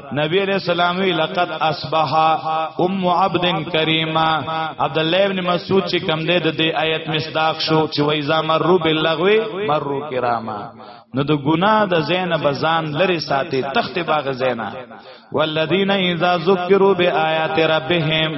نبی علیہ السلام وی لقد اصبح ام عبد کریمه عبد الله ابن مسعود چې کم دی د دې آیت مصداق شو چې وای زامر رو باللغوی مرو کراما نو د ګنا د زینه بزان لري ساتي تخت باغ زینه والذین اذا ذکروا بیاات ربهم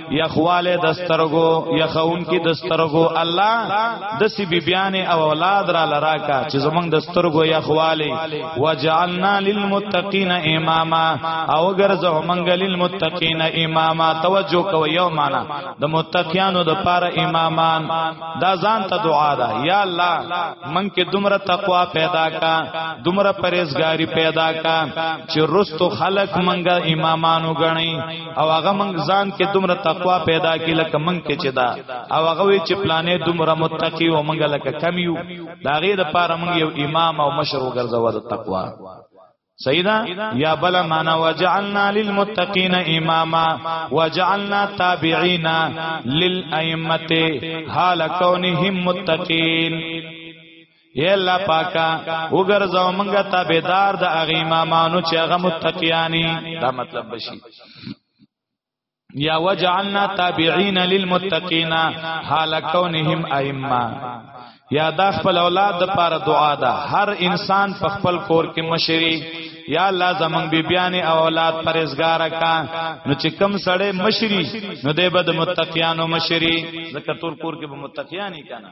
یخواله دسترګو یخون کې دسترګو الله د سی بیبیان او اولاد را لراکا چې زمونږ دسترګو یخواله وجعلنا للمتقین اماما او ګرځه مونږ للمتقین اماما توجه کو یو معنا د متقینانو د پاره امامان دا ځان ته دعا ده یا الله مونږ کې دومره تقوا پیدا کا دومره پرهیزګاری پیدا کا چې رستو خلق مونږه امامانو غني او هغه موږ ځان کې دومره تقوا پیدا کی لکه موږ کې چې دا او هغه وی چې پلانې دومره متقی او موږ لکه کم یو دا غي د پاره موږ یو امام او مشر وګرځو د تقوا سیدا یا بل معنا وجعلنا للمتقین اماما وجعلنا تابعین للائمه حال کونهم متقین اے الله پاکا وګرځاو مونږه تابعدار د اغه امامانو چې هغه متقیانی دا مطلب بشي یا وجعلنا تابعین للمتقین حال کونهم ائمه یا دا خپل اولاد د پاره دعا ده هر انسان په خپل کور کې مشری یا الله زمنګ بیبیانه او اولاد پرېزګار کا نو چې کم سړې مشری نو د بد متقیانو مشری زکه تور کور کې به متقیانی کنا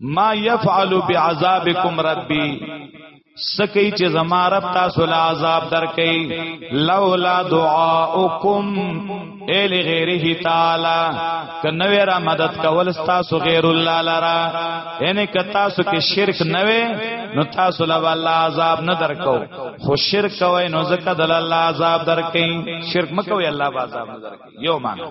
ما يفعل بعذابكم ربي سکی چې زما رب تاسو له عذاب درکې لولا دعاءکم ال غیره تعالی کنوې را مدد کول تاسو غیر الله لرا یعنی ک تاسو کې شرک نه وې نو تاسو له الله عذاب نه درکو خو شرک کوي نو زکه د الله عذاب درکې شرک مکوې الله عذاب نه درکې یو معنی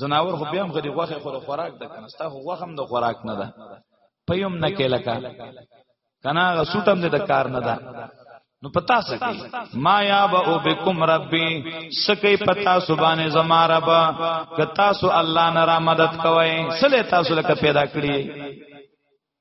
زناور خو بیا هم غدي غوخه خو خوراک ده کنه ستا خو غوخه هم د خوراک نه ده پيوم نه کې لکه کنا غسوتم دې د کار نه ده نو پتا سکی ما یا با او بكم ربي سکی پتا سبانه زما رب کتا سو الله نه را مدد کوي سله تاسو لکه پیدا کړی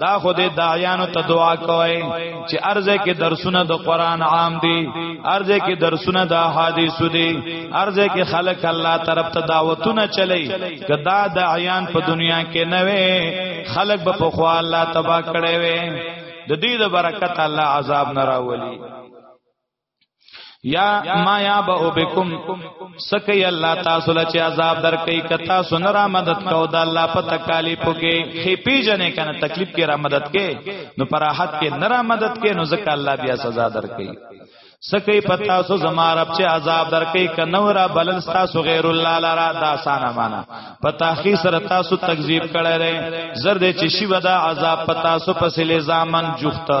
دا خو دې دایانو ته دعا کوي چې ارزه کې درسونه د قران عام دي ارزه کې درسونه د احادیث دي ارزه کې خلک الله طرف ته دعوتونه چلی کدا دایان په دنیا کې نه وي خلک به په خو الله تبا کړي وي د دې د برکت الله عذاب نه راولي یا ما یا با بكم سکی الله تاسو له چی عذاب درکې کتا سن را مدد کو د الله په تکالیف کې خې پیجنې کنه تکلیف کې را مدد کې نو پراحت کې نه را مدد کې نو ځکه الله بیا سزا درکې سکی پتا سو زما رب چې عذاب درکې کنو را بلل تاسو غیر الله لرا دا سانا معنا پتا خي سره تاسو تکذیب کړه زر دې چې شی ودا عذاب پتا سو پسې لزامن جوخته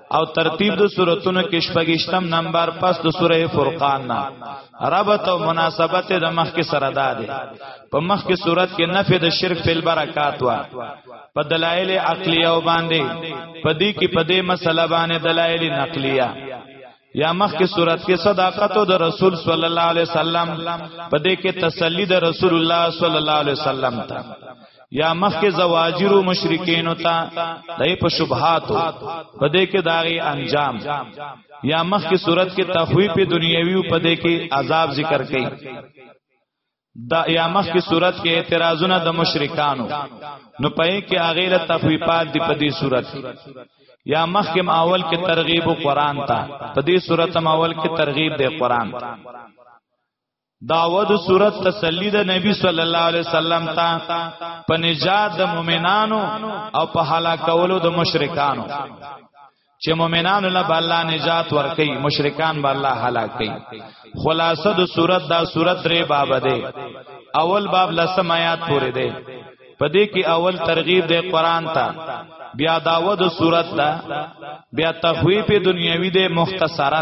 او ترتیب د سوراتونو کې شپږشتم نمبر پس د سوره فرقان نه ربط او مناسبت د مخ کې سره داده په مخ کې صورت کې نفي د شرک په برکات وا په دلایل عقلیه او باندې په دې کې په دې مسله باندې دلایل نقلیه یا مخ کې صورت کې صداقت د رسول صلی الله علیه وسلم په دې کې تسلی د رسول الله صلی الله علیه وسلم ته یا مخک زواجر مشرکین تا دای په شبهات په دې کې داغي انجام یا مخک صورت کې تخویف دنیوي په دې کې عذاب ذکر کړي دا یا مخک صورت کې اعتراضونه د مشرکانو نو پې کې اغه له تخویفات دی په دې صورت یا مخک ماول کې ترغیب قرآن تا په دې صورت ماول کې ترغیب دی قرآن تا داود صورت تسلی د نبی صلی الله علیه وسلم ته په نجات د مؤمنانو او په هلاکولو د مشرکانو چې مؤمنانو له الله نجات ورکړي مشرکان به الله هلاک کړي خلاصه د صورت دا صورت درې باب ده اول باب لسم آیات پورې ده پدې کې اول ترغیب ده قران ته بیا داود صورت ده بیا تخویف دنیوی ده مختصرا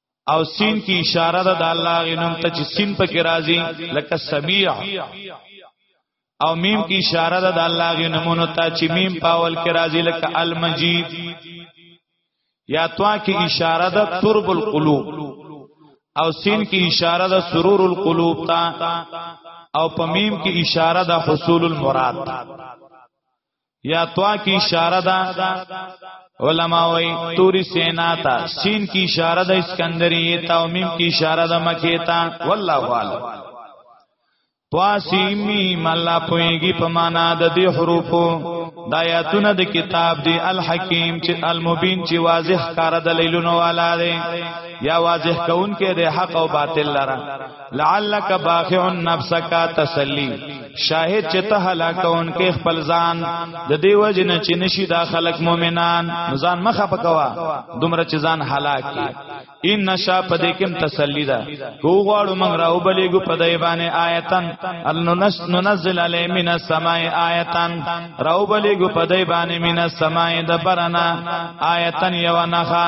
او سین کی اشاره ده د الله غنوم ته چې سین پکې راځي لکه سمیع او میم کی اشاره ده د الله غنومونو ته چې میم پاول کې راځي لکه المجید یا توا کی اشاره ده ترب القلوب او سین کی اشاره ده سرور القلوب ته او په میم کی اشاره ده حصول المراد یا توا کی اشاره ده علما وای توری سینا تا سین کی اشاره ده اسکندریه تا او میم کی اشاره ده مکه تا والله اعلم توا سیمی ملا پویږي په معنا د دې حروفو د آیاتونه د کتاب دی الحکیم چې المبین چې واضح کار دلیلونه والا دی یا واضح کون کې د حق او باطل لره لعلک باخع نفسک تسلی شاهد چې ته هلاکون کې خپل ځان د دې وجه نه چې نشي دا خلک مؤمنان ځان مخه پکوا دومره چې ځان هلاک کی ان نشا پدې کې تسلی ده کو غواړو موږ راو بلېګو پدې باندې آیتن النس ننزل علی من السماء آیتن راو بلېګو پدې باندې من السماء د برنا آیتن یو نخا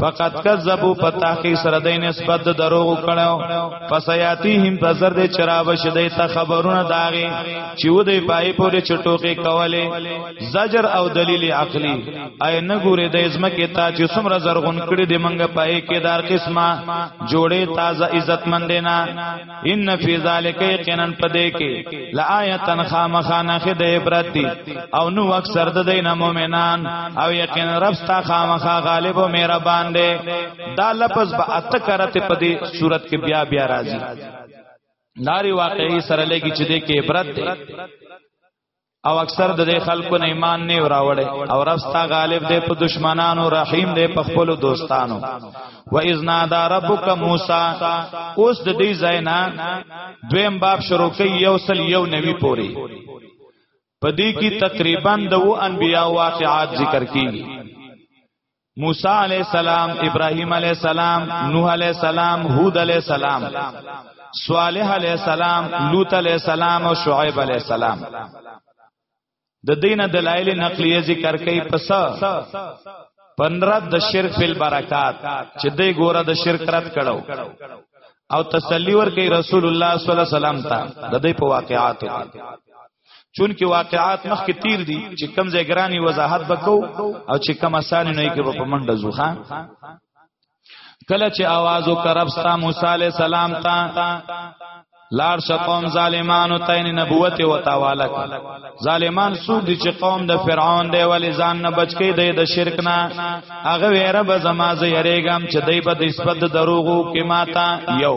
فقط کذبوا پتاخی سره د نسبت د دروغ کړو فسیاتیهم فزر د چراب شدی ته خبرونه داغي چې و دې پای پورې چټوکې کوله زجر او دلیل عقلی اي نه ګوره د ازمکه تا چې څومره زرغون کړي د منګه پای کې دار قسمه جوړې تازه عزت مندینا ان فی ذلک یقینا پدې کې لآیتن خامخانه خې د عبرت دی او نو اکثر د دین مؤمنان او یقینا رب ستا خامخا غالب او مهربان دی دا لفظ به ات کرته پدې صورت کې بیا بیا راځي داری واقعي سره لګي چې دې کې عبرت دی او اکثر د دې خلکو نه ایمان نه وراوړي او رستا غالب دی په دشمنانو رحیم دی په خپل دوستانو و اذنا دا ربک موسی اوس د دې زینا دویم باب شروع کوي یو سل یو نوي پوری پدې کې تقریبا د و انبیا واقعات ذکر کیږي موسی علی السلام ابراهیم علی السلام نوح علی السلام هود علی السلام صالح علی السلام لوط علی السلام او شعیب علی السلام د دین دلایل نقلیه ذکر کوي پس 15 د شرک فل برکات چې دې ګوره د شرک رد کړو او تسلی ور کوي رسول الله صلی الله علیه وسلم ته د دې په واقعاتو چون کې واقعات مخ کې تیر دي چې کم ځای ګرانی وضاحت وکاو او چې کم اسانه نه کې په منډه زوخه کله چې आवाज وکرب ستا موسی علی السلام ته لار شقوم ظالمانو تین نبوت و تاوالک ظالمان سود دی چې قوم د فرعون دی ولی ځان نه بچ کې دی د شرک نه هغه ویره به زما زه یریګم چې دی به د نسبت دروغو کې ماتا یو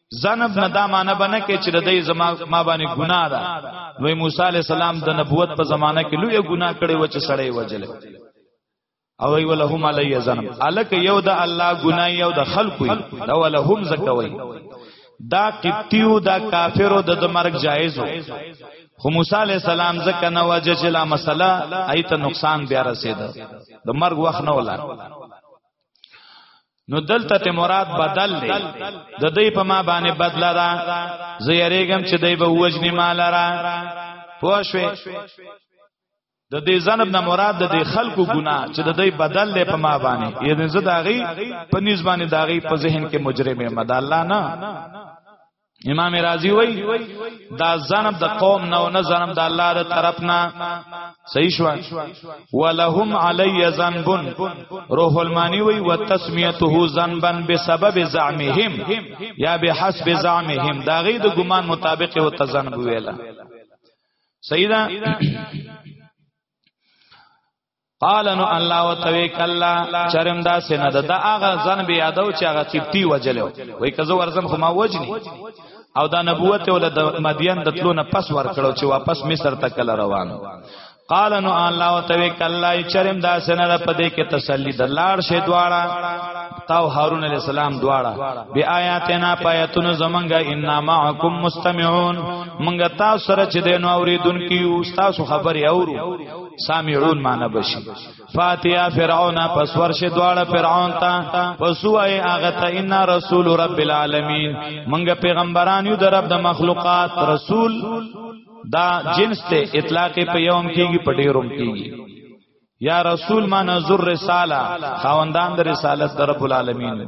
زنب نه دا معنی بنه کې چې د دې زما ما باندې ګناه ده نو موسی عليه السلام د نبوت په زمانہ کې لوی ګناه کړی و چې سړی وجل او وی ولهم علی زنب الک یو د الله ګناه یو د خلقو دا ولهم زکوي دا قبطیو دا کافرو د مرګ جایز وو خو موسی علی السلام زکه نه وجه چې لا مسله ایت نقصان بیا رسید د مرګ وخت نه ولر نو دلته ته مراد بدل دی د دې په ما باندې بدلا ده زه یریګم چې دای به وجنی مال را پوه شوې د دې زنب نه مراد د خلکو ګناه چې د دې بدل له په ما باندې یعنی زه داغي په نسبانه داغي په ذهن کې مجرم یم د الله نه امام رازی وای دا ظلم د قوم نه او نه ظلم د الله د طرف نه صحیح شو ولهم علی ذنب روح المانی وای وتسمیته ذنبا بسبب زعمهم یا بحسب زعمهم دا غي د ګمان مطابق او تذنب ویلا سیدا قال نو الله وتوی کلا چرم دا سینه دا هغه ځن بیا دو چې هغه قبطی وجلو وای کزو ورزم خو ما وجنی او دا نبوت ول د مدین د تلو نه پس ور کړو چې واپس مصر ته کله روانو قال نو الله وتوی کلا چرم دا سینه دا پدې کې تسلی د لاړ شه دواړه تاو هارون علی السلام دواړه بی آیاتنا پایتونو زمنګ ان معکم مستمعون منګ تاسو سره چې دینو اوریدونکو تاسو خبري اورو سامعون معنا بشي فاتیا فرعون پس ورشه دواړه فرعون ته پسوای هغه ته ان رسول رب العالمین منګه پیغمبران یو در رب د مخلوقات رسول دا جنس ته اطلاق په یوم کیږي په ډیروم کیږي یا رسول ما نظر رساله خواندان د رسالت در رب العالمین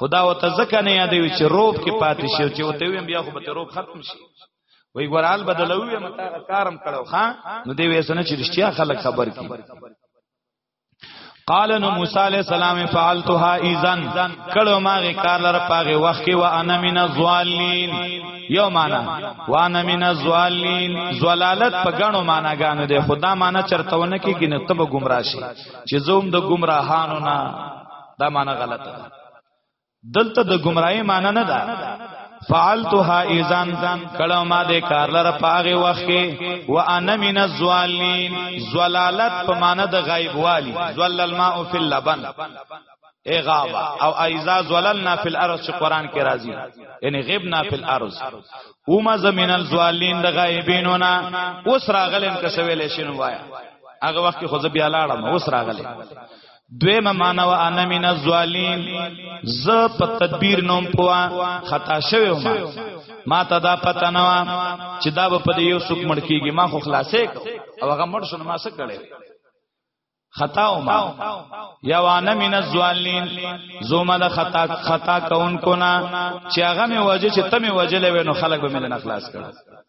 خدا او ته ځکه نه یادوي چې روب کې پاتې شي چې وته ویم بیا خو به روب ختم شي وای ګورال بدلوي متا کارم کړو ها نو دی وېسنه چې رښتیا خلک خبر کی قال نو موسی علیہ السلام فعلتها اذن کلو ماغه کار لره پاغه وخت کې وانا من الظالین یو معنا وانا من الظالین زلالت په غنو معنا غانو ده خدا معنا چرتهونه کې ګنه تب گمراه شي چې زوم د گمراهانو نه دا معنی غلطه ده دلته د گمراهی معنی نه ده فعلتها اذن کله ما دې کار لره پاغه وخت کې وانا من الزوالین زلالت په معنی د غیب والی زلل الماء فی اللبن ای غابا او ایزا زللنا فی الارض چې قران کې راځي یعنی غیبنا فی الارض او ما زمین الزوالین د غایبینونا اوس راغلم که سویل شنو وایا هغه وخت خو زه بیا لاړم اوس راغلم دویمه معنا و انا من الظالین ز په تدبیر نوم پوا خطا شوی ما ما ته دا پته نه و چې دا په یو سوک مړ کیږي ما خو خلاصې او هغه مړ شنو ما څه کړي خطا او ما یا وانا من الظالین زوما د خطا خطا کون کو نا چې هغه می وجه چې تمه وجه لوي نو خلک به مې نه خلاص کړي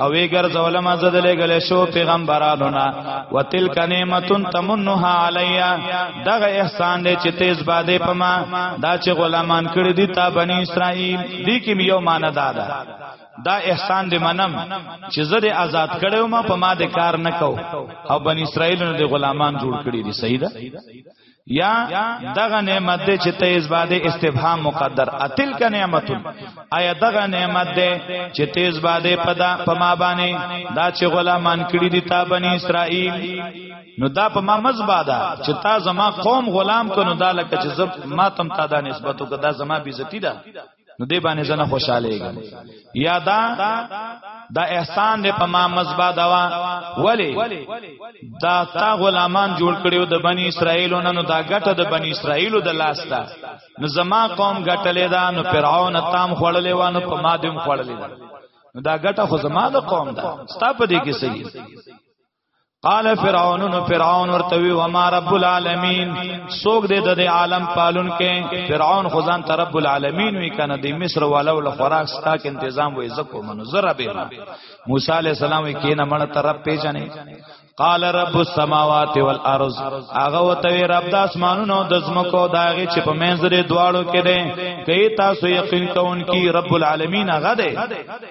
او وی ګرځول ما زه د لګل شو پیغمبرانو نا وتلک نعمتون تمنها علیا دغه احسان دې چې تیز باندې پما دا چې غلامان کړی دي تا بنی اسرائیل دې کې یو مان دادا دا احسان دې منم چې زه دې آزاد کړو ما پما دې کار نکاو او بنی اسرائیل نه دې غلامان جوړ کړی دي صحیح ده یا دغه نعمت دی چې ته یې زباده استفهام مقدر اتل کا نعمت آیا دغه نعمت دی چې ته یې زباده پدا پما باندې دا چې غلامان کړی دي تا بنی اسرائیل نو دا په ما مزباده چې تا زما قوم غلام کنو دا لکه چې زب ما تم تا دا نسبتو کدا زما بیزتی ده نو دې باندې زنه خوشاله یا دا دا احسان دې په ما مزبا دوا ولی دا تا غلامان جوړ کړیو د بنی اسرائیل نن نو دا ګټه د بنی اسرائیل د لاس دا نو زما قوم ګټلې دا نو فرعون تام خړلې و نو په ما دې خړلې دا نو دا ګټه خو زما د قوم دا ستا په دې کې سي قال فرعون نو فرعون ورته وی و ما رب العالمین سوګ دې د عالم پالون کې فرعون خدان ته رب العالمین وی کنه د مصر والو له خوراک ستا کې تنظیم وې زکو منو زره به موسی علی السلام وی کینه مړ ته رب پیژنې قال رب السماوات والارض هغه وتوی رب د اسمانونو د زمکو داغه چې په منځره دواړو کې ده کئی تاسو یقین کوونکی رب العالمین هغه ده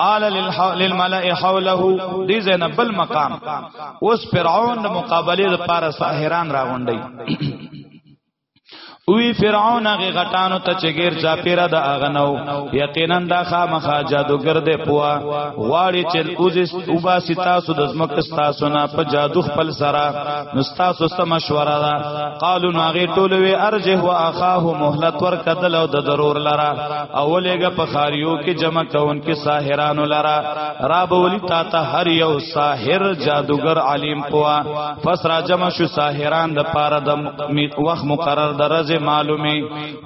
قال للملأ حوله دې زنه بل مقام اوس فرعون د مقابله لپاره ساحران راغونډي وی فرعون هغه غټانو ته چګیر چا پیرا د اغنو یقینا دا خامخا جادوګر دی پوا غواړي چې اوزس اوبا ستاسو د زمک تاسو نه په جادو خپل سره نستاسو سم مشوره ده قالو ناغه ټولوي ارجه واخاه مهلت ورکدل او د ضرور لره اولیګه په خاریو کې جمع کون کې ساحرانو لرا را بولی تا ته هر یو ساحر جادوګر عالم پوا پس را جمع شو ساحران د پاره د وخت مقرر درز معلومه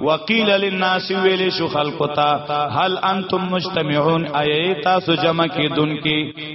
وقیل للناس ویل شو خلقتا هل انتم مجتمعون ایت تاسو جمع کې دن کې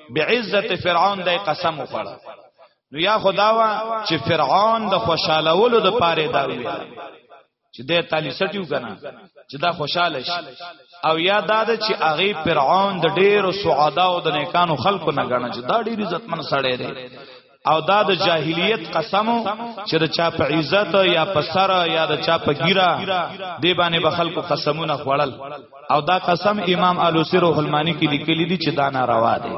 بعزت فرعون دای قسم وخوړ نو یا خداوا چې فرعون د خوشاله ولو د پاره دا وی چې د تالی سټیو کنه چې دا خوشاله شي او یا دا د چې اغه فرعون د ډیرو سعدا او د نیکانو خلکو نه غنه چې دا ډیر عزتمن سړی دی او دا د جاهلیت قسم چې د چا په عزت یا په سر یا د چا په ګیره دی باندې به خلکو قسمونه خوړل او دا قسم امام الوسی روح المانی کې لیکلی دی چې دا ناروا دی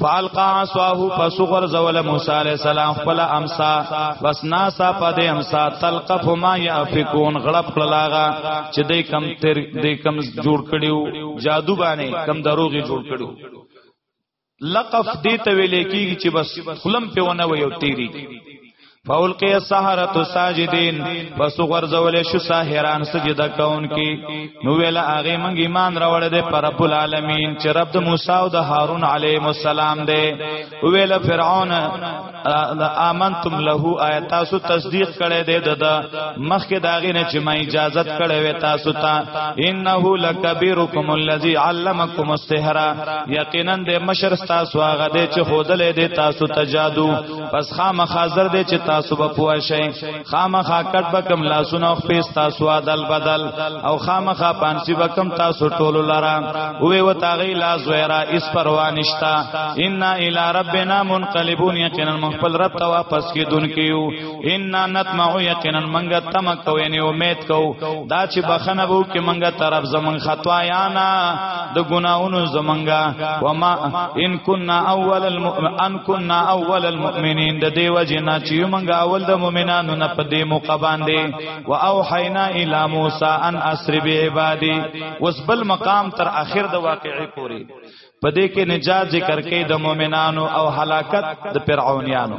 فالقا عصاه فسغر زول موسی علیہ السلام خپل امسا وسنا سا پد امسا تلقف ما یافکون غلب کلاغا چې دې کم تر دې کم جوړ کړیو جادو باندې کم دروغي جوړ کړیو لقف دې ته ویل کېږي چې بس خلم په ونه وي او تیری فاولقی السحرة ساجدین پس غرزول شو ساحران سجده کون کی نو ویل هغه مونږ ایمان راوړ دې پر رب العالمین چې رب د موسی او د هارون علیهم السلام دې ویل فرعون امنتم له آیات تاسو تصدیق کړي دې د مخکې داغې نه چې ما اجازه کړې وې تاسو ته انه لکبیرکم الذی علمکم السحر یقینا دې مشر تاسو هغه دې چې خودلې دې تاسو ته جادو پس خامخازر دې چې تاسو به پوه شئ خامخا کټ بکم لاسونه او خپې تاسو عدل بدل او خامخا پانسی بکم تاسو ټول لرا وې و تاغي لا زویرا اس پروانشتا ان الی ربنا منقلبون یقینا من خپل رب ته واپس کیدون کیو ان نطمع یقینا منګه تم کو یعنی امید کو دا چې بخنه وو کې منګه طرف زمون خطا یانا د ګناونو زمنګا وما ان كنا اول المؤمن ان كنا اول المؤمنين د دیو جنا چې موږ اول د مؤمنانو نه په دې موقع باندې واوحینا الی موسی ان اسر بعبادی اوس بل مقام تر اخر د واقعې پوري په دې کې نجات ذکر کې د مؤمنانو او هلاکت د فرعونانو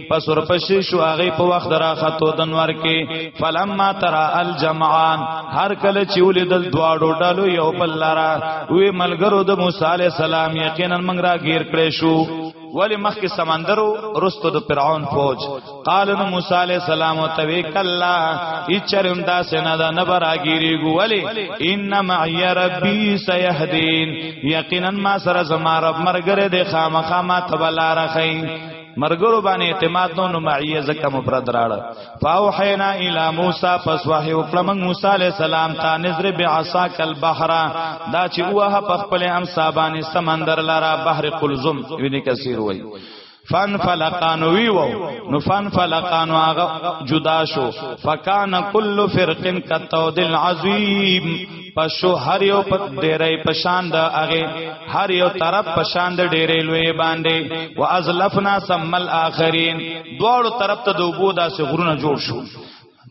پس ورپسې شو هغه په وخت دراختو دنور کې فلما ترى الجمعان هر کله چې ولیدل دواړو ډلو یو بل لرا وی ملګرو د موسی عليه السلام یقینا موږ را گیر کړې شو ولی مخک سمندرو رستو د فرعون فوج قال نو موسی علیہ السلام توی کلا اچرم دا سنا دا نبر اگیری گو ولی ان معی ربی سیهدین یقینا ما سره زما رب مرګره د خامخا ما تبلار خین مرګرو باندې اعتماد نو نو معیه زکه مفرد راړ فاو حینا الی موسی پس وحی وکړه موږ موسی علی السلام ته نظر بعصا کل بحر دا چې وه په خپل هم صابانی سمندر لرا بحر قلزم ابن کثیر وای فن فلقانو ویو نو فن فلقانو هغه جدا شو فکان کل فرقن کتود العظیم پشو هر یو په ډیرې پشان د هغه هر یو طرف پشان د ډیرې لوی باندې وازلفنا ثم الاخرین دواړو طرف ته دوبو داسې غرونه جوړ شو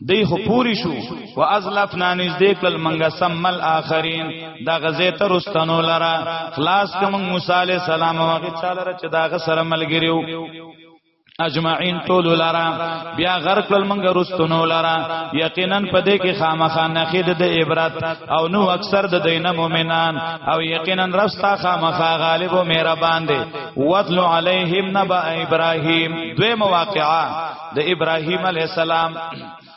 دی خو پوری شو و ازلفنا نزدې کل منګه ثم الاخرین دا غزه تر واستنو لرا خلاص کوم موسی علی السلام هغه چاله چې دا غسر ملګریو اجمعین طول لرا بیا غرق لمنګ رستنو لرا یقینا پدې کې خامخا نخید د عبرت او نو اکثر د دین مؤمنان او یقینا رستا خامخا غالب او مهربان دی وتلو علیهم نبا ابراهیم دوی مواقعا د ابراهیم علی السلام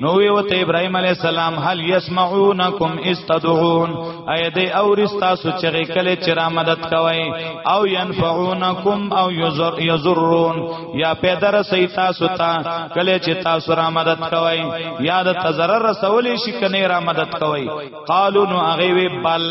نو وی وته ابراهيم عليه السلام هل يسمعونكم استدعون اي دې اور تاسو چې کله چې را مدد کوي او ينفعونكم او يزر يزرون یا پیدا رسي تاسو ته کله چې تاسو را مدد کوي یا د تزرر رسول شي کنه را مدد کوي قالو نو هغه وی بل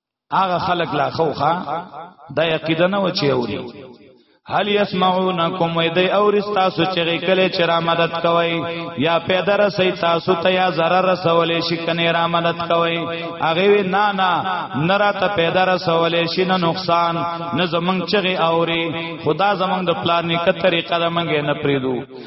هغه خلق لا خوخه د عقیده نه و چې اوري هل يسمعونكم ويدي اور تاسو چغي کله چې را مدد کوي یا پیدا رسي تاسو ته یا zarar رسولې شي کنه را مدد کوي هغه وی نه نه نرا ته پیدا رسولې شي نه نقصان نه زمنګ چغي اوري خدا زمنګ د پلان نیکه طریقه زمنګ نه پریدو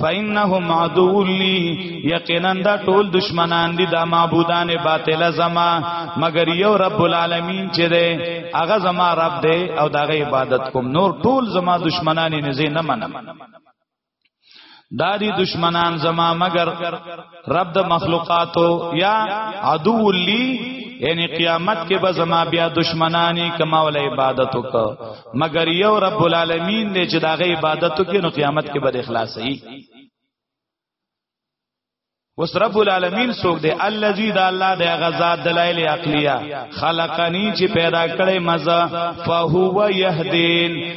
فإنهم عدو لي یقینا دا ټول دشمنان دي دا معبودان باطل زما مگر یو رب العالمین چې ده هغه زما رب ده او دا غي عبادت کوم نور ټول زما دشمنان نه زه نه منم دا دي دشمنان زما مگر رب د مخلوقاتو یا عدو لی یعنی قیامت کې به زما بیا دشمنانی کما ول عبادت وک مگر یو رب العالمین دې چې داغه عبادت وک نو قیامت کې به اخلاص وي وس رب العالمین سوک دے الذی دا الله دے غزا دلائل عقلیه خلقنی چې پیدا کړي مزه فهو یهدین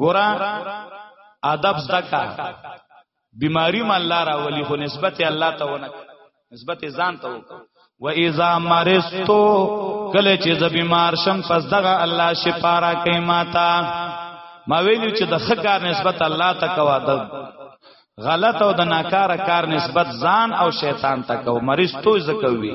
ګورا ادب زکا بیماری م الله را ولی خو نسبت الله ته ونه نسبت ځان ته وکړه و اذا مرستو کله چې ز بیمار شم پس دغه الله شفا را کوي ماتا ما ویلو چې د خکار نسبت الله ته کوا د غلط او د ناکاره کار نسبت ځان او شیطان ته کو مرستو زکوي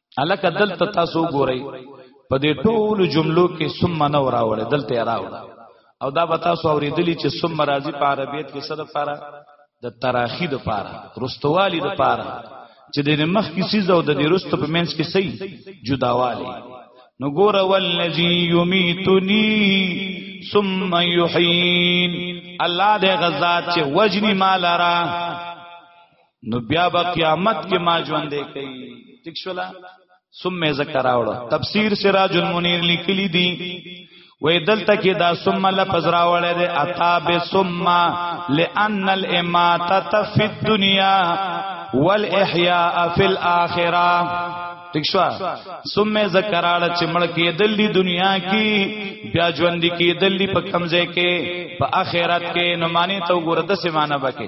الکه دلته تاسو ګورئ په دې ټول جملو کې ثم نه وراوړې دلته راوړه او دا به تاسو اوریدلی چې ثم راضی په عربیت کې سره لپاره د تراخی د لپاره رستوالی د لپاره چې د مخ کې سیز او د رست په منځ کې سي جداوالی نو ګور والذی یمیتنی ثم یحین الله دې غزاد چې وجنی مالرا نو بیا به قیامت کې ما ژوندې کوي ټیک شولا ثم ذکر راوړو تفسیر سراج المنیر لیکلی دی وې دلته کې دا ثم لفظ راوړل دی اتا به ثم لئن الاماته فی الدنیا والاحیاء فی الاخره ٹھیک شو سمه ذکراله چې مړ کې دلی دنیا کې بیا ژوند کې دلی په کمزې کې په آخرت کې نو معنی ته ګورته سیمانه بکې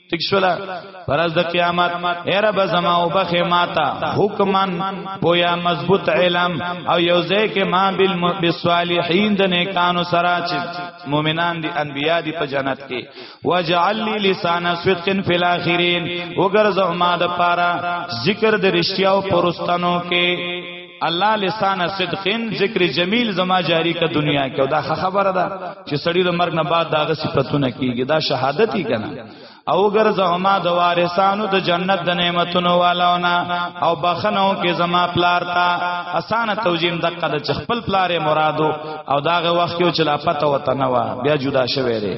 ٹھیک شولا پرز د قیامت اے رب زما او بخ ماتا حکمن پویا مضبوط علم او یوزے کې ما بالصالحین د نیکانو سره چې مؤمنان دي انبیا دي په جنت کې وجعل لی لسان صدق فی الاخرین وګرځو ما د پارا ذکر د رښتیاو پرستانو کې الله لسان صدقین ذکر جمیل زما جاری کا دنیا کې دا خبره ده چې سړی د مرګ نه بعد داغه صفاتونه کیږي دا شهادت یې کنه او ګرځهما د وارثانو د جنت د نعمتونو والاونه او بخنو کې زما پلار تا اسانه توجیم د قد چخپل پلار مرادو او داغه وخت کې چې لا پته وته نه و بیا جدا شوه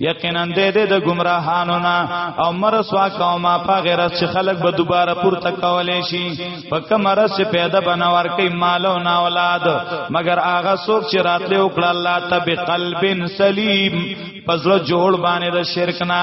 یقینا دې دې د گمراهانو نه او مرسوا قومه په غیر چې خلک به دوباره پورته کولې شي په کمر چې پیدا بنور کوي مال او اولاد مگر هغه څوک چې راتلې وکړه الله ته بقلب سلیم پزړه جوړ باندې د شرک نه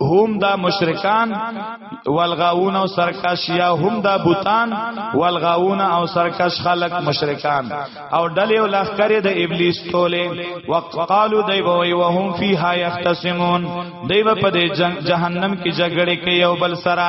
هم دا مشرکان والغاون او سرکش یا هم دا بوتان والغاون او سرکش خلق مشرکان او ډلې او لخرې د ابلیس ټوله وقالو دی وای او هم فیها یختصمون دی په جهنم کې جګړه کوي او بل سره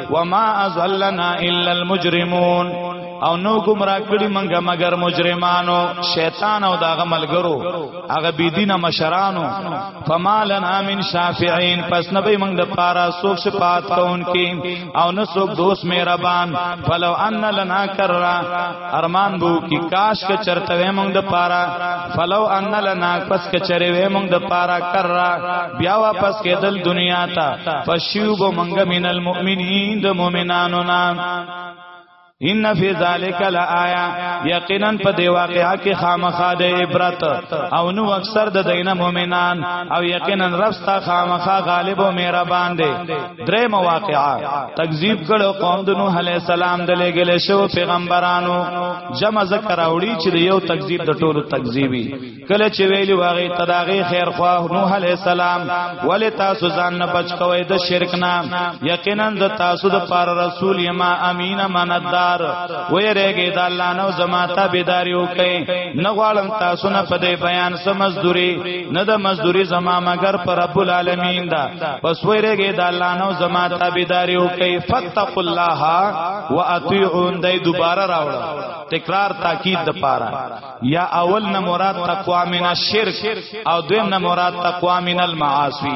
وما ازلنا الا المجرمون او نو گمراه کړي منګه مگر مجرمانو شیطان او داغه ملګرو هغه بی دینه مشرانو فمالنا من شافعين پس نه به موږ د پارا سوک شفاعت کوونکې او نه سوک دوست مهربان فلو ان لنا کرا ارمان بو کی کاش ک چرته وې مونږ د پارا فلو ان لنا پس ک چرې وې مونږ د پارا کرا بیا واپس کېدل دنیا ته فشیوب مونږ من المؤمنین د مؤمنانو نام ان فی ذلک لآیا یقینا په دی واقعا کې خامخا د عبرت او نو اکثر د دینه مؤمنان او یقینا رب ستا خامخا غالب او مهربان دی درې مواقعا تکذیب کړو قوم د نوح علی السلام د لګل شو پیغمبرانو جمع ذکر اوړي چې یو تکذیب د ټولو تکذیبي کله چې ویلی واغې تداغي خیر خواه نوح علی السلام ولې تاسو ځان نه بچ کوی د شرک نه یقینا د تاسو د پار رسول یما امین مندار وې رېګې د الله نو زما ته بيداری وکې نه غواړم تاسو نه په دې بیان سمزدوري نه د مزدوری زما مگر پر رب العالمین دا پس ویریږي د الله نو زما تابعداري او کوي فتق الله واطيعون دای دوباره راوړ تکرار تاکید د پاره یا اول نه مراد تقوا من الشرک او دویم نه مراد تقوا من المعاصی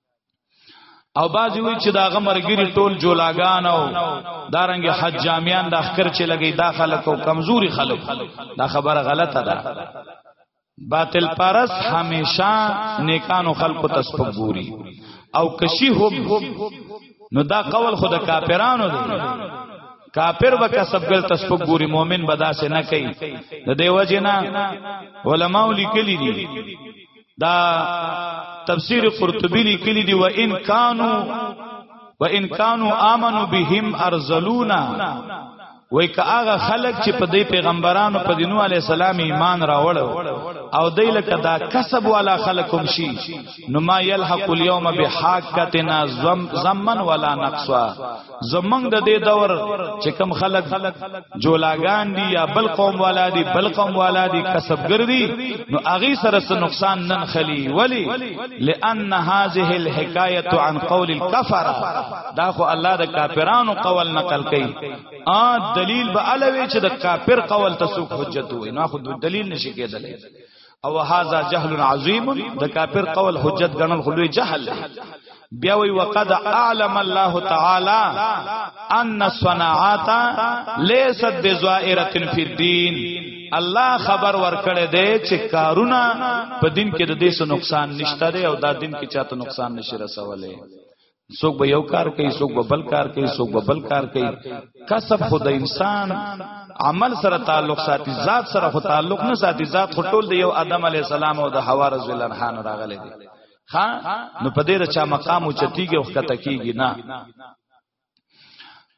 او باز وی چې دا غمرګری ټول جولاګان او دارنګ حج جامیان د اخکر چې لګي دا خلک او کمزوري خلک دا خبره غلطه ده باطل پرس همیشه نیکانو خلکو تسپګوري او کشي هم نو دا قول خود کافرانو دی کافر به کسب ګل تسبق ګوري مؤمن به داسې نه کوي د دیو جنا علماء لیکلي دي دا تفسیر قرطبی لیکلی دی و ان کانو و ان کانو امنو بهم ارزلونا وای که هغه خلک چې په دې پیغمبرانو په دینو علی السلام ایمان راوړ او دای لکه دا کسب والا خلکم شي نو ما یلحق اليوم بحاقتنا زمن ولا نقصا زمنګ د دې دور چې کم خلک جولاګان دي یا بل قوم والا دي بل قوم والا دي کسبګر دي نو اغي سره څه نقصان نن خلی ولی لئن هذه الحکایه عن قول الكفر دا خو الله د کافرانو قول نقل کوي ا دلیل به الوی چې د کافر قول ته څوک حجت وي نو خو دلیل نشي کېدلی او هاذا جهل عظیم د کافر قول حجت غنل خلوی جهل بیا وی وقد اعلم الله تعالی ان الصناعات ليست بزائره في الدين الله خبر ورکړی دی چې کارونه په دین کې د دې څه نقصان نشته دی او دا دین کې چاته نقصان نشي رسولای څوک به یو کار کوي څوک به بل کار کوي څوک به بل کار کوي کسب خود انسان عمل سره تعلق ساتي ذات سره خو تعلق نه ساتي ذات خو ټول دی یو ادم علی السلام او د حوا رضی الله عنها راغلي دي ها نو په دې رچا مقام او چتیږي او خطه کیږي نه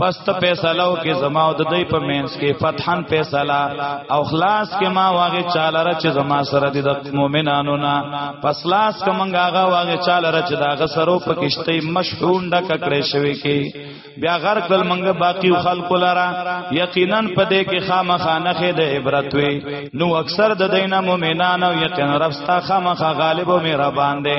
پس ته فیصله او کې زما او د دوی په مینس کې فتحن فیصله او خلاص کې ما واغه چاله را چې زما سره د مؤمنانو نه پس لاس کومنګ هغه واغه چاله را چې دا غسرو په کشته مشحون ډک کړې شوی کې بیا غر کل منګ باقی خلق لرا یقینا پدې کې خامخانه خې د عبرت وي نو اکثر د دینه مؤمنانو یقینا رب ستا خامخ غالب او مهربان دی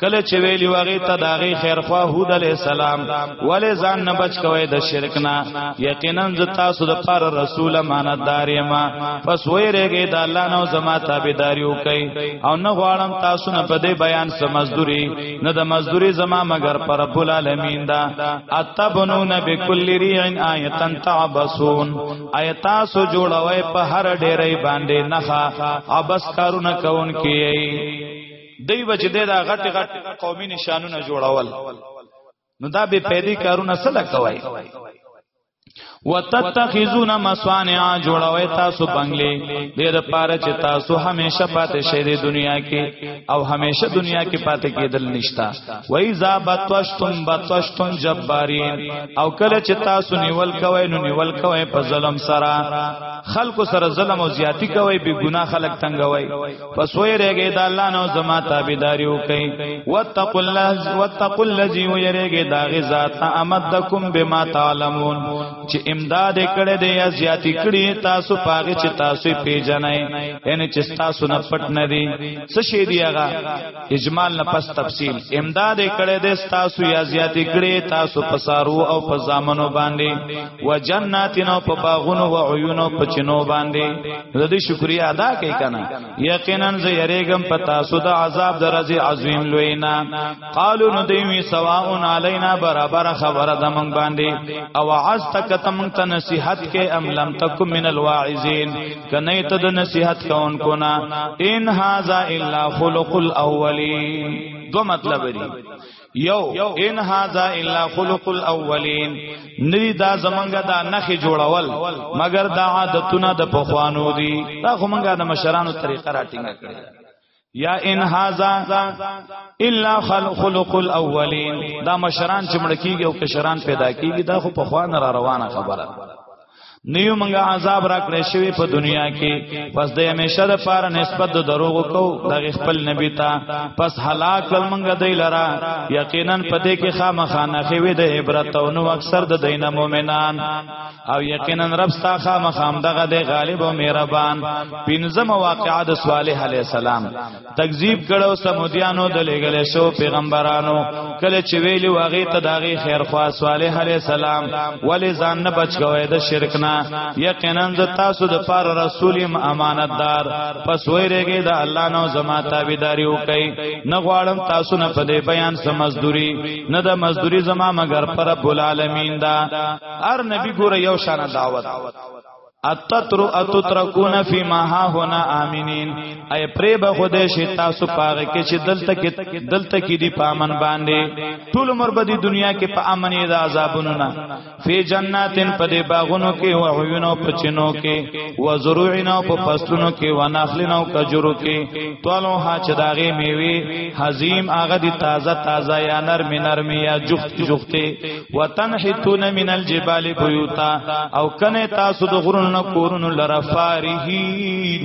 کله چې ویلی وغه ته داغه خیر خوا هود علی السلام ولې ځان نه بچ کوي د شرک نه یقینا ز تاسو د پر رسول امانتدار ما پس ویریږي د الله نو زما تابعداري وکي او نه غواړم تاسو نه په دې بیان سمزدوري نه د مزدوري زما مگر پر رب العالمین دا اتبنون بكل ريع آیتن تعبسون آیتا سو جوړوي په هر ډیرې باندې نخا ابس کارونه کون کیي دوی بچ دې دا غټ غټ قومي نشانونه جوړول نو دا به پیدا کارونه سره کوي وتتخذون مصانع جوړوي تاسو بنگلي ډېر پاره چې تاسو هميشه پاتې شئ د دنیا کې او هميشه دنیا کې پاتې کېدل نشتا وای ذا بتوشتم بتوشتم جبارين او کله چې تاسو نیول کوي نو نیول کوي په ظلم سره خلکو سره ظلم او زیاتی کوي به ګناه خلک تنګوي پس ویریږي د الله نو زما تابعداري وکي واتقوا الله واتقوا الذي ويريږي دا غزاد امدکم بما تعلمون چې امداد کړه دې یا زیاتی کړي تاسو پاګه چې تاسو پیژنئ ان چې تاسو نه پټ نه دي څه شي دی هغه اجمال نه پس تفصیل امداد کړه د تاسو یا زیات کړي تاسو پسارو او په زامنو باندې و جناتینو په باغونو و عیونو په چینو باندې د دې شکریا ادا کوي کنه یقینا زه یریګم په تاسو د عذاب درځي عظیم لوینا قالو نو دیوی سواون علینا برابر خبره د من باندې او عز تک تم ته نصیحت کې ام لم تکم من الواعظین کنه ته د نصیحت کوونکو نه ان هاذا الا خلق الاولین دو مطلب لري یو ان هاذا الا خلق الاولین ندی دا زمنګ دا نخې جوړول مگر دا عادتونه د پخوانو دي دا خو مونږه د مشرانو طریقه راټینګه کړې یا ان هاذا الا خلق الاولین دا مشران چې مړ کیږي او کشران پیدا کیږي دا خو په خوان را روانه خبره نیو منګه عذاب را کړې شوی په دنیا کې پس د همیشه د پاره نسبت د دروغ کو د خپل نبی ته پس هلاک کل منګه دی لرا یقینا پدې کې خامخانه خوي د عبرت او نو اکثر د دینه مؤمنان او یقینا رب ستا خامخام دغه د غالب او مهربان پنځم واقعا د صالح علی السلام تکذیب کړو سمودیانو د لګل شو پیغمبرانو کله چې ویلی واغې ته داغي خیر خوا صالح علی السلام ولی ځان نه بچ کوی د شرک نه یقینا ز تاسو د پار رسول امانتدار پس ویریږي د الله نو زما تابعداري وکي نه غواړم تاسو نه په دې بیان سم مزدوري نه د مزدوري زما مگر پر رب العالمین دا ار نبی ګوره یو شان دعوت اتتر اتترکون فی ما ها هنا امنین ای پری به خدای شي تاسو پاره کې چې دلته کې دلته کې دی پامن باندې ټول عمر به دی دنیا کې په امن د عذابونو نه فی جناتن په دی باغونو کې او عیونو په چینو کې و زروعنا په فصلونو کې و نخلنا او کجورو کې طالو ها چې داغه میوي حزیم هغه دی تازه تازه یا نرم نرم یا جخت جخته وتنحتون من الجبال بيوتا او کنه تاسو د غرونو کورونو لره فارهین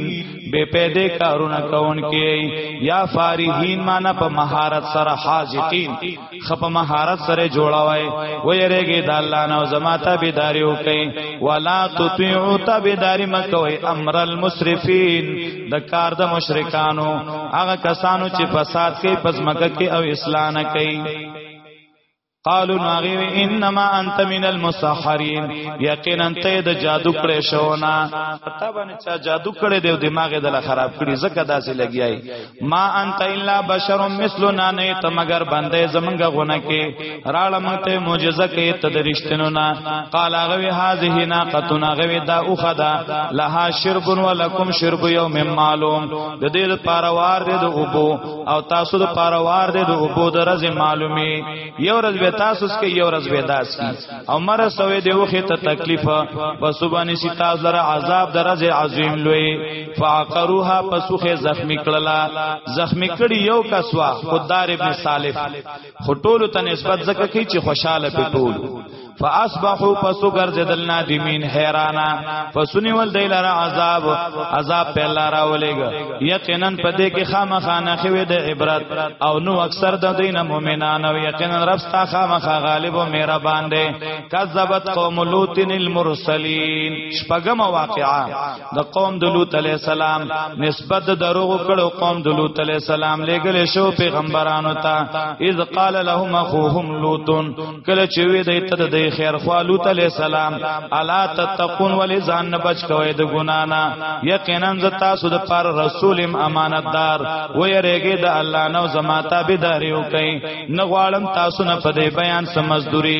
بے پیدے کارونه کون کې یا فارهین معنا په مهارت سره حاجتین خپ مهارت سره جوړاوي و یریږي د الله نو زماته بيداریو کوي ولا تطيعوا تبدار مکوي امر المسرفين د کار د مشرکانو هغه کسانو چې فساد کوي پزمکه کې او اصلاح نه کوي قالو ناغي انما انت من المسحرين یقینا ته د جادو کړې شو نه پتا باندې چا جادو کړې دی دماغ یې دل خراب کړي زکه داسې لګیای ما انت الا بشر مثلنا نه ته مگر بندې زمنګ غونه کې راړه مته معجزه کې ته درشتنو نه قال غوي هذه ناقتنا غوي دا اوخدا لها شرب ولکم شرب یوم معلوم د دې لپاره وار دې د اوبو او تاسو د پاروار د اوبو د رز معلومي یو رز به تاسو سکه یو رز به داس کی او مر سوې د وخت ته تکلیف وسوبانی سی تاسو لره عذاب د رز عظیم لوی فعقروها پسوخه زخمی کړلا زخمی کړي یو کسوا خدار ابن صالح خو ټولو ته نسبت ځکه کوي چې خوشاله په ټول فاصبحوا پسو ګرځدل نادمین حیرانا پسونی ول دی لره عذاب عذاب په الله راولېګ یقینا پدې کې خامخانه خوي د عبرت او نو اکثر د دین مؤمنان او یقینا رب ستا خامخا غالب او مهربان دی کذبت قوم لوط المرسلین شپږم واقعا د قوم د لوط علی السلام نسبت دروغ کړو قوم د لوط علی السلام لګل شو پیغمبرانو ته اذ قال لهم اخوهم لوط کله چې وی دی ته د خیر خوا لوط علی السلام الا تتقون ولی ځان نه بچ کوی د ګنا نه یقینا ز تاسو د پر رسولم امانتدار و یریږي د الله نو زما تابعداري وکي نه غواړم تاسو نه په دې بیان سمزدوري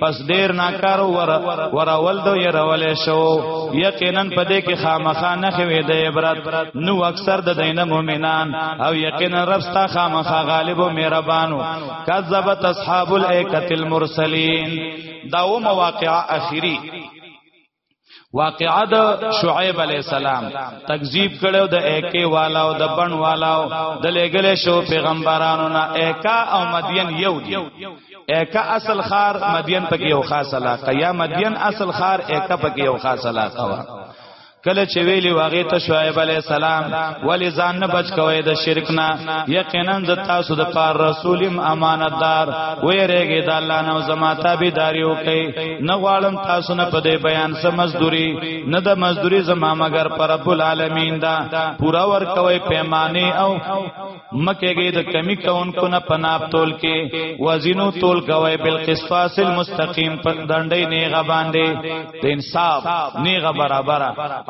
پس ډیر ناکار ور وراول دو يرول شو یقینا پدې کې خامخا نه خوي د عبرت نو اکثر د دین مؤمنان او یقینا رب ستا خامخا غالب او مهربانو کذبت اصحاب الایکه المرسلین دا و مواقع اخیری واقعا د شعیب علی السلام تکذیب کړو د ایکه والا او د بن والا او د لګل شو پیغمبرانو نه ایکا او مدین یو دی ایکا اصل خار مدین پکې یو خاص علاقه یا مدین اصل خار ایکا پکې یو خاص علاقه وا کله چې ویلی واغې ته شعیب علی السلام ولی ځان نه بچ کوی د شرک نه یقینا ز تاسو د پار رسولم امانتدار وې رېګې د الله نو زما تابعداري وکي نه غواړم تاسو نه پدې بیان سم مزدوری نه د مزدوری زما مگر پر رب العالمین دا پورا ور کوي پیمانه او مکهږي د کمی کون کو نه پناب تول کې وزینو تول کوي بل قصاص المستقیم په دندې نه غباندې د انصاف نه برابر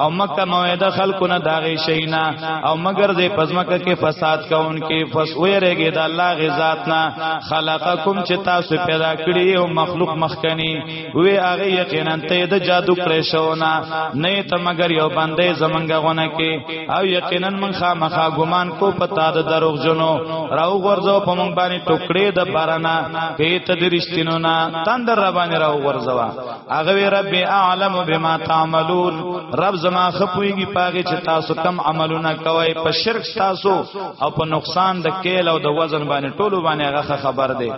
او مکه موعده خلکو نه داغي شینا او مگر دې پزمکه کې فساد کون کې فس ویریږي د الله غزاد نه خلقکم چې تاسو پیدا کړی او مخلوق مخکنی وی هغه یقینا ته د جادو کړې شو نه نه ته مگر یو باندې زمنګ غونه کې او یقینا من خامخا ګمان کو پتا د دروغ جنو راو غرزو په مونږ باندې ټوکړې د بارنا کې ته د رښتینو نه تندر را باندې راو غرزوا هغه وی رب اعلم بما تعملون رب زما خپويږي پاګه چې تاسو کم عملونه کوي په شرک تاسو او په نقصان د کېل او د وزن باندې ټولو باندې هغه خبر دی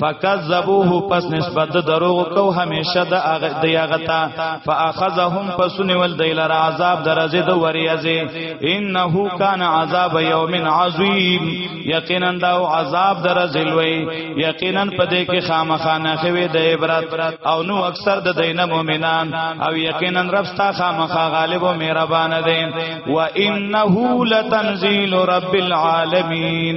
فکذبوه پس نسبت د دروغ کو همیشه د اغه د یغتا فاخذهم پسونه ول د لار عذاب درزه د وریازه انه کان عذاب یوم عظیم یقینا دا عذاب درزه لوی یقینا پدې کې خامخانه خوي د عبرت او نو اکثر د دینه مؤمنان او یقینا رب ستا خامخا غالب او مهربان دی و انه لتنزیل رب العالمین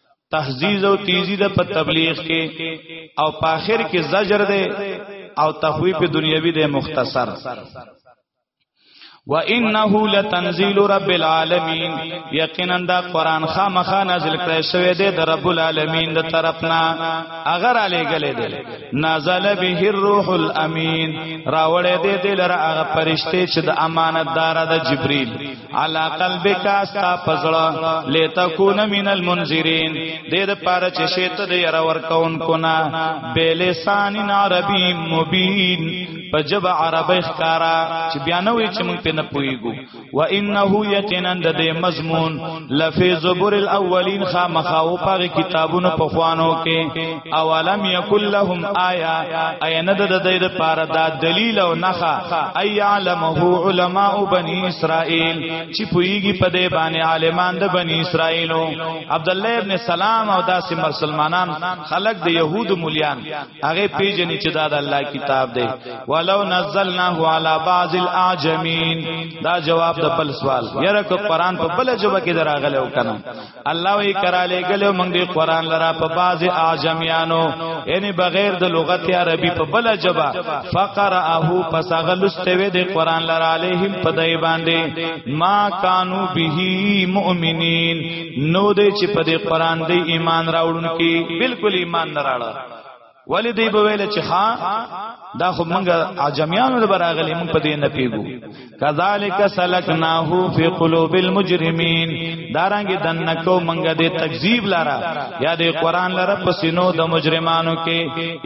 تهذیز او تیزی ده په تبلیغ کې او په اخر کې زجر ده او تخویف دنیوي ده مختصر و انه لتنزيل رب العالمین یقینا دا قران خامخا نازل کړی شوی دی د رب العالمین د طرفنا اگر علی گله دی نازل به الروح الامین راوړې دی د لره هغه فرشته چې د امانت دار د جبرئیل علا قلبک استا پزړه لتكون من المنذرين دې د پاره چې شیت دې را ورکون کنا بلسان عربی مبین په جب عربی ښکارا چې بیانوي چې موږ په نه پويګو و انه یقینا د دې مضمون لفی زبر الاولین خامخاو په کتابونو په خوانو کې اولم یکل لهم آیا ایا نه د دې د پاره دا دلیل او نخا ای علمه علماء بنی اسرائیل چې پویږي په دې باندې عالمان د بنی اسرائیلو عبد الله ابن سلام او داسې مسلمانان خلق د يهود مليان هغه پیژنې چې دا د الله کتاب دی ولو نزلناه علی بعض الاعجمین دا جواب د بل سوال یره کو قران په بل جواب کې دراغله وکنه الله وی کراله ګلو موږ دی قران لرا په باز اعجمیانو یعنی بغیر د لغت عربی په بل جبا فقرأه پس غلسته وی دی قران لرا علیهم په دای باندې ما کانو به مؤمنین نو دې چې په دې قران دی ایمان راوړونکي بالکل ایمان نه راړه ولی دی به ویل چې ها دا خو مونږه عجمیانو لپاره راغلی مونږ په دې نه پیګو کذالک سلکناه فی قلوب المجرمین دارانګه دنکو مونږه دې تکذیب لاره یا دې قران لاره پسینو د مجرمانو کې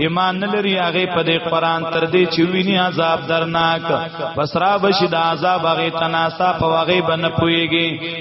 ایمان نه لري هغه په دې قران تر دې چې ویني عذاب درناک پسرا بشي د عذاب هغه تناسا په هغه بن پويږي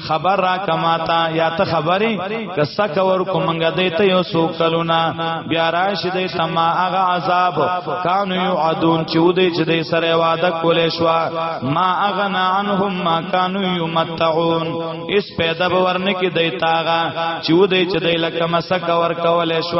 خبر را کماتا یا ته خبرې کس کور کومنګ دې ته یو سو کلونا بیا راش دې تما هغه عذاب کانو یو عدون چې ودې چې دې سره وعده کولې شو ما اغنا عنهم ما کانو یمتعون اس پیدا ورنه کې دې تاغه چې ودې چې دې لکه مسک ور کولې شو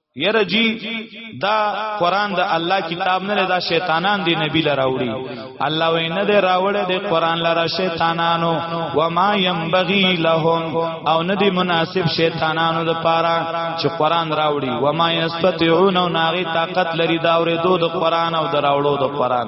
یره جی دا قران د الله کتاب نه دا شیطانان دی نبی لراوړي الله وی نه دی راوړی د قران لرا شیطانانو و ما ينبغي لهم او نه دی مناسب شیطانانو د پاره چې قران راوړي و ما یستطيعون ناغي طاقت لري دا اورې دو د قران او دراوړو د قران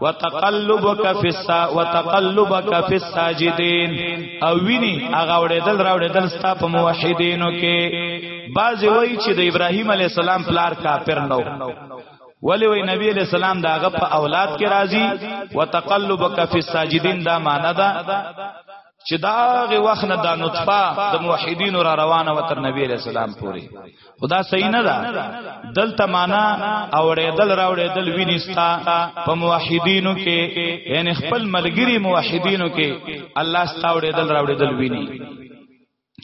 وتقلبک فی السا وتقلبک فی الساجدین او ویني هغه وړېدل راوړېدل ستا په موحدینو کې بعضی وای چې د ابراهیم علی السلام پلار کافر نو ولی وی نبی علیہ السلام دا غ په اولاد کې راضی وتقلبک فی الساجدین دا معنی ده چې دا غي وخت نه دا نطفه د موحدین را روانه و تر نبی علیہ السلام پوری خدا صحیح نه ده دلته معنا اوړېدل راوړېدل وینستا په موحدینو کې یعنی خپل ملګری موحدینو کې الله ستاوړېدل راوړېدل ویني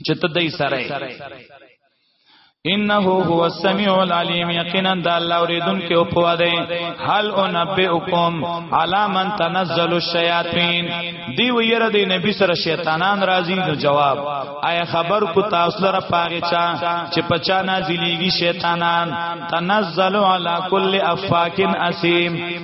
چې ته دای سره انه هو السميع العليم یقینا د الله اوریدون کې او پوا دی هل انبئکم علی من تنزل الشیاطین دی ویره دی نبی سره شیطانان راضی نو جواب آیا خبر کو تاسو لره پاګه چا چې پچا نازلیږي شیطانان تنزل علی کل افاکن اسیم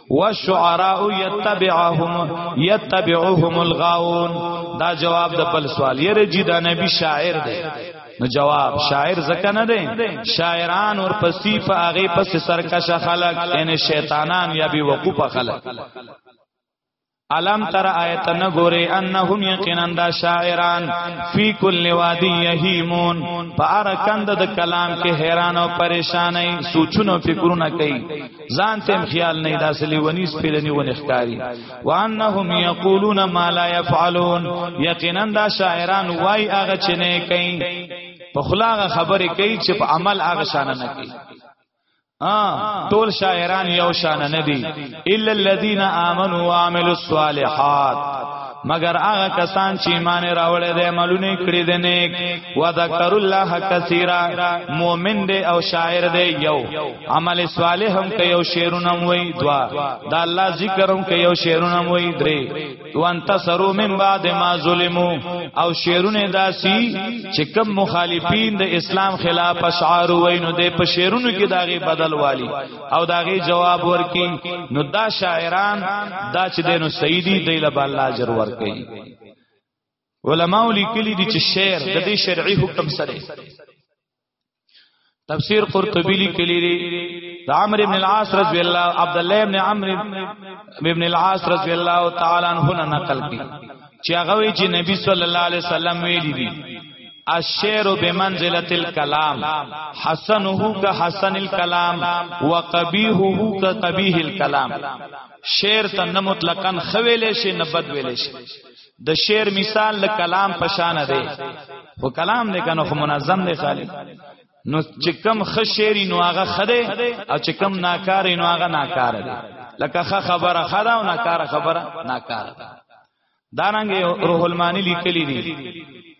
والشعراء يتبعهم يتبعهم الغاون دا جواب د بل سوال یره جی دا نبی شاعر دی نو جواب شاعر زکه نه دی شاعران اور پسی په هغه پس سرکش خلق یعنی شیطانان یا بی وقوف خلق علم تر آیت نګوري انهم یقینا دا شاعران فی کل وادی یهیمون پار کند د کلام کې حیران او پریشان ای سوچونو فکرونه کوي ځان تم خیال نه داسلی ونیس پیلنی ونخکاری وانهم یقولون ما لا یفعلون یقینا دا شاعران وای هغه چې نه کوي په خلاغه خبرې کوي چې په عمل هغه شان نه کوي ټول شاعران یو شان نه دي الا الذين امنوا وعملوا الصالحات مگر هغه کسان چې ایمان راوړې دي عملونه کړې دي نیک وذکر الله کثیرا مؤمن دی او شاعر دی یو عمل صالح هم کوي او شعرونه هم وایي دوا دا الله ذکر هم کوي او شعرونه هم وایي درې وانتصروا من بعد ما ظلموا او شعرونه داسي چې کم مخالفین د اسلام خلاف اشعار وینو د په شعرونو کې داغه بدل والی او داغه جواب ورکي نو دا شاعران دا چې دینو سیدی دی له الله اجر ورکي علماء لیکلي دي چې شعر د دې شرعي حکم سره تفسیر قرطبی لیکلی دی د عمرو بن العاص رضی الله عبد الله بن عمرو بن العاص رضی الله تعالی عنہ نقل کی چې هغه وی چې نبی صلی الله علیه وسلم ویلی دی الشعر بمنزله الكلام حسنه كحسن الكلام وقبيحه كقبيح الكلام شعر ته نه مطلقاً خویل شي نه بد ویل شي د شعر مثال له کلام په شان دی خو کلام نه کنه خو منظم دی خالي نو چې کم خ شعري نو هغه خده او چې کم ناکار نو هغه ناکار دی لکه خ خبره خدا او ناکار خبره ناکار ده دارنګ روح المانی لیکلی دی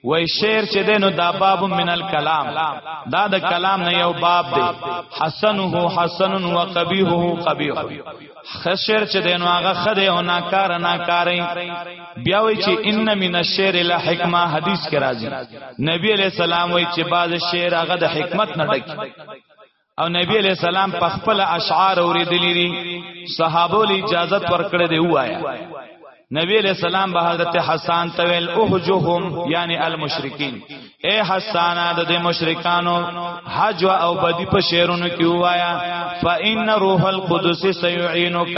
وای شعر چې دینو دا باب من الکلام دا د کلام نه یو باب دی حسنه حسن و قبیحه قبیح خشر چې دینو هغه خده او ناکار ناکارې بیا وای چې ان من الشعر لا حکمه حدیث کې راځي نبی علیہ السلام وای چې بعض شعر هغه د حکمت نه ډک او نبی علیہ السلام په خپل اشعار اوریدلی دي صحابه له اجازه ورکړې دی وایا نبی علیہ السلام به حضرت حسان تویل احجهم یعنی المشرکین اے حسان د مشرکانو حج او بدی په شعرونو کې وایا فإن روح القدس سيعينك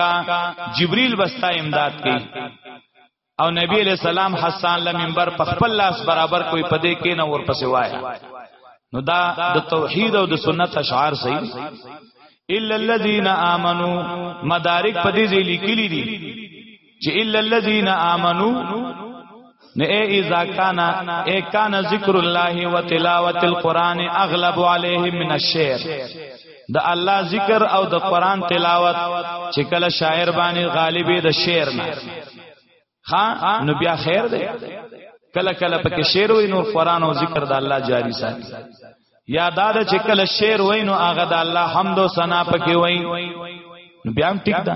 جبريل بستا امداد کوي او نبی علیہ السلام حسان له منبر په خپل لاس برابر کوئی پدې کې نه ورپسې وای نو دا د توحید او د سنت اشعار صحیح الا الذين امنوا مدارک پدې ځې لیکلي دي چې الا الذين امنوا نه اے اذا کان اے کان ذکر الله وتلاوت القران اغلب عليهم من الشعر د الله ذکر او د قران تلاوت چې کله شاعر باندې غالبې د شعر نه ها نو بیا خیر دی کله کله پکې شعر وای نور قران او ذکر د الله جاری ساتي یا دا چې کله شعر وای نو هغه د الله حمد او ثنا پکې وای نو بیا هم ټیک ده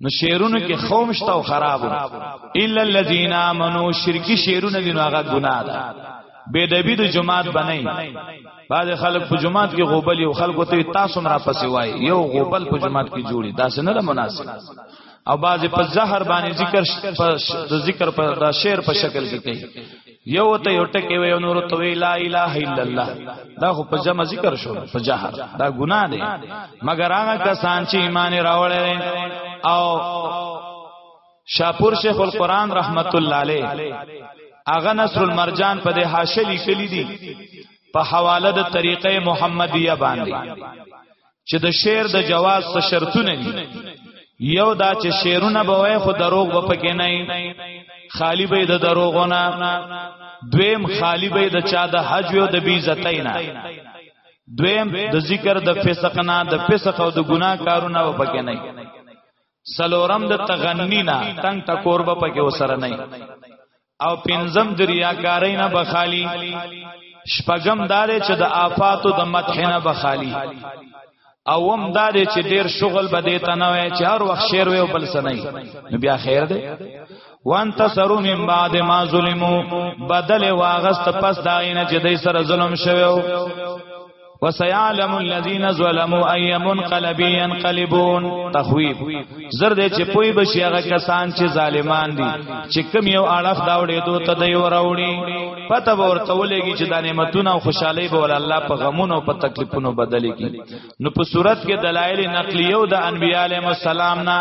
نو شعرونو کې خومشته او خراب الا الذين امنوا شرکی شعرونه دي نو هغه ګناه ده بے دبی د جماعت بنئ بعض خلک په جماعت کې غوبل یو خلکو ته تاسو مرا پسې وای یو غوبل په جماعت کې جوړي دا څنګه نه مناسب او بعض په زهر باندې ذکر په ذکر په شعر په شکل کې کوي یو ته یو ټکی وی نور ته وی لا اله الا الله دا خو په جمع ذکر شو په جهر دا ګناه دی مګر هغه کسان چې ایمان راوړل او شاپور شیخ القران رحمت الله علیه اغه نصر المرجان په دې حاشلی کلی دی په حواله د طریقې محمدیه باندې چې د شعر د جواز څه شرطونه دي یو دا چې شعرونه به وای خو دروغ به پکې نه خالی به د دروغونه دویم خالی به د چا د حج او د بی عزتای نه دویم د ذکر د فسق نه د فسق او د ګناه کارونه به پکې نه سلورم د تغنی نه تنگ ټکور به پکې وسره نه او پنځم د ریاکارۍ نه بخالی شپږم دار چې د آفات او د مدح نه بخالی او هم دار چې ډیر شغل به دی تنوي چې هر وخت شعر وي او بل سنای نو بیا خیر دی وان تصرو من بعد ما ظلمو بدل واغست پس داینه چې دای سره ظلم شوو وسيعلم الذين ظلموا اي منقلب ينقلبون تخويب زر دې چې پوي بشي هغه کسان چې ظالمان دي چې کم یو اړخ داوړې دوه ته دی وراوړي پته ورته ولېږي چې د نعمتونو او خوشحالي به ول الله په غمونو او په تکلیفونو بدلې کی نو په صورت کې دلایل نقلیه او د انبیاء علیهم السلام نه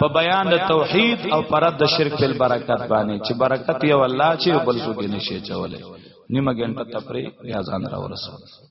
په بیان د توحید او پرد د شرک په برکت باندې چې برکت یو الله چې بل څوک نشي چولې نیمه ګنټه تفریح یا ځان را ورسول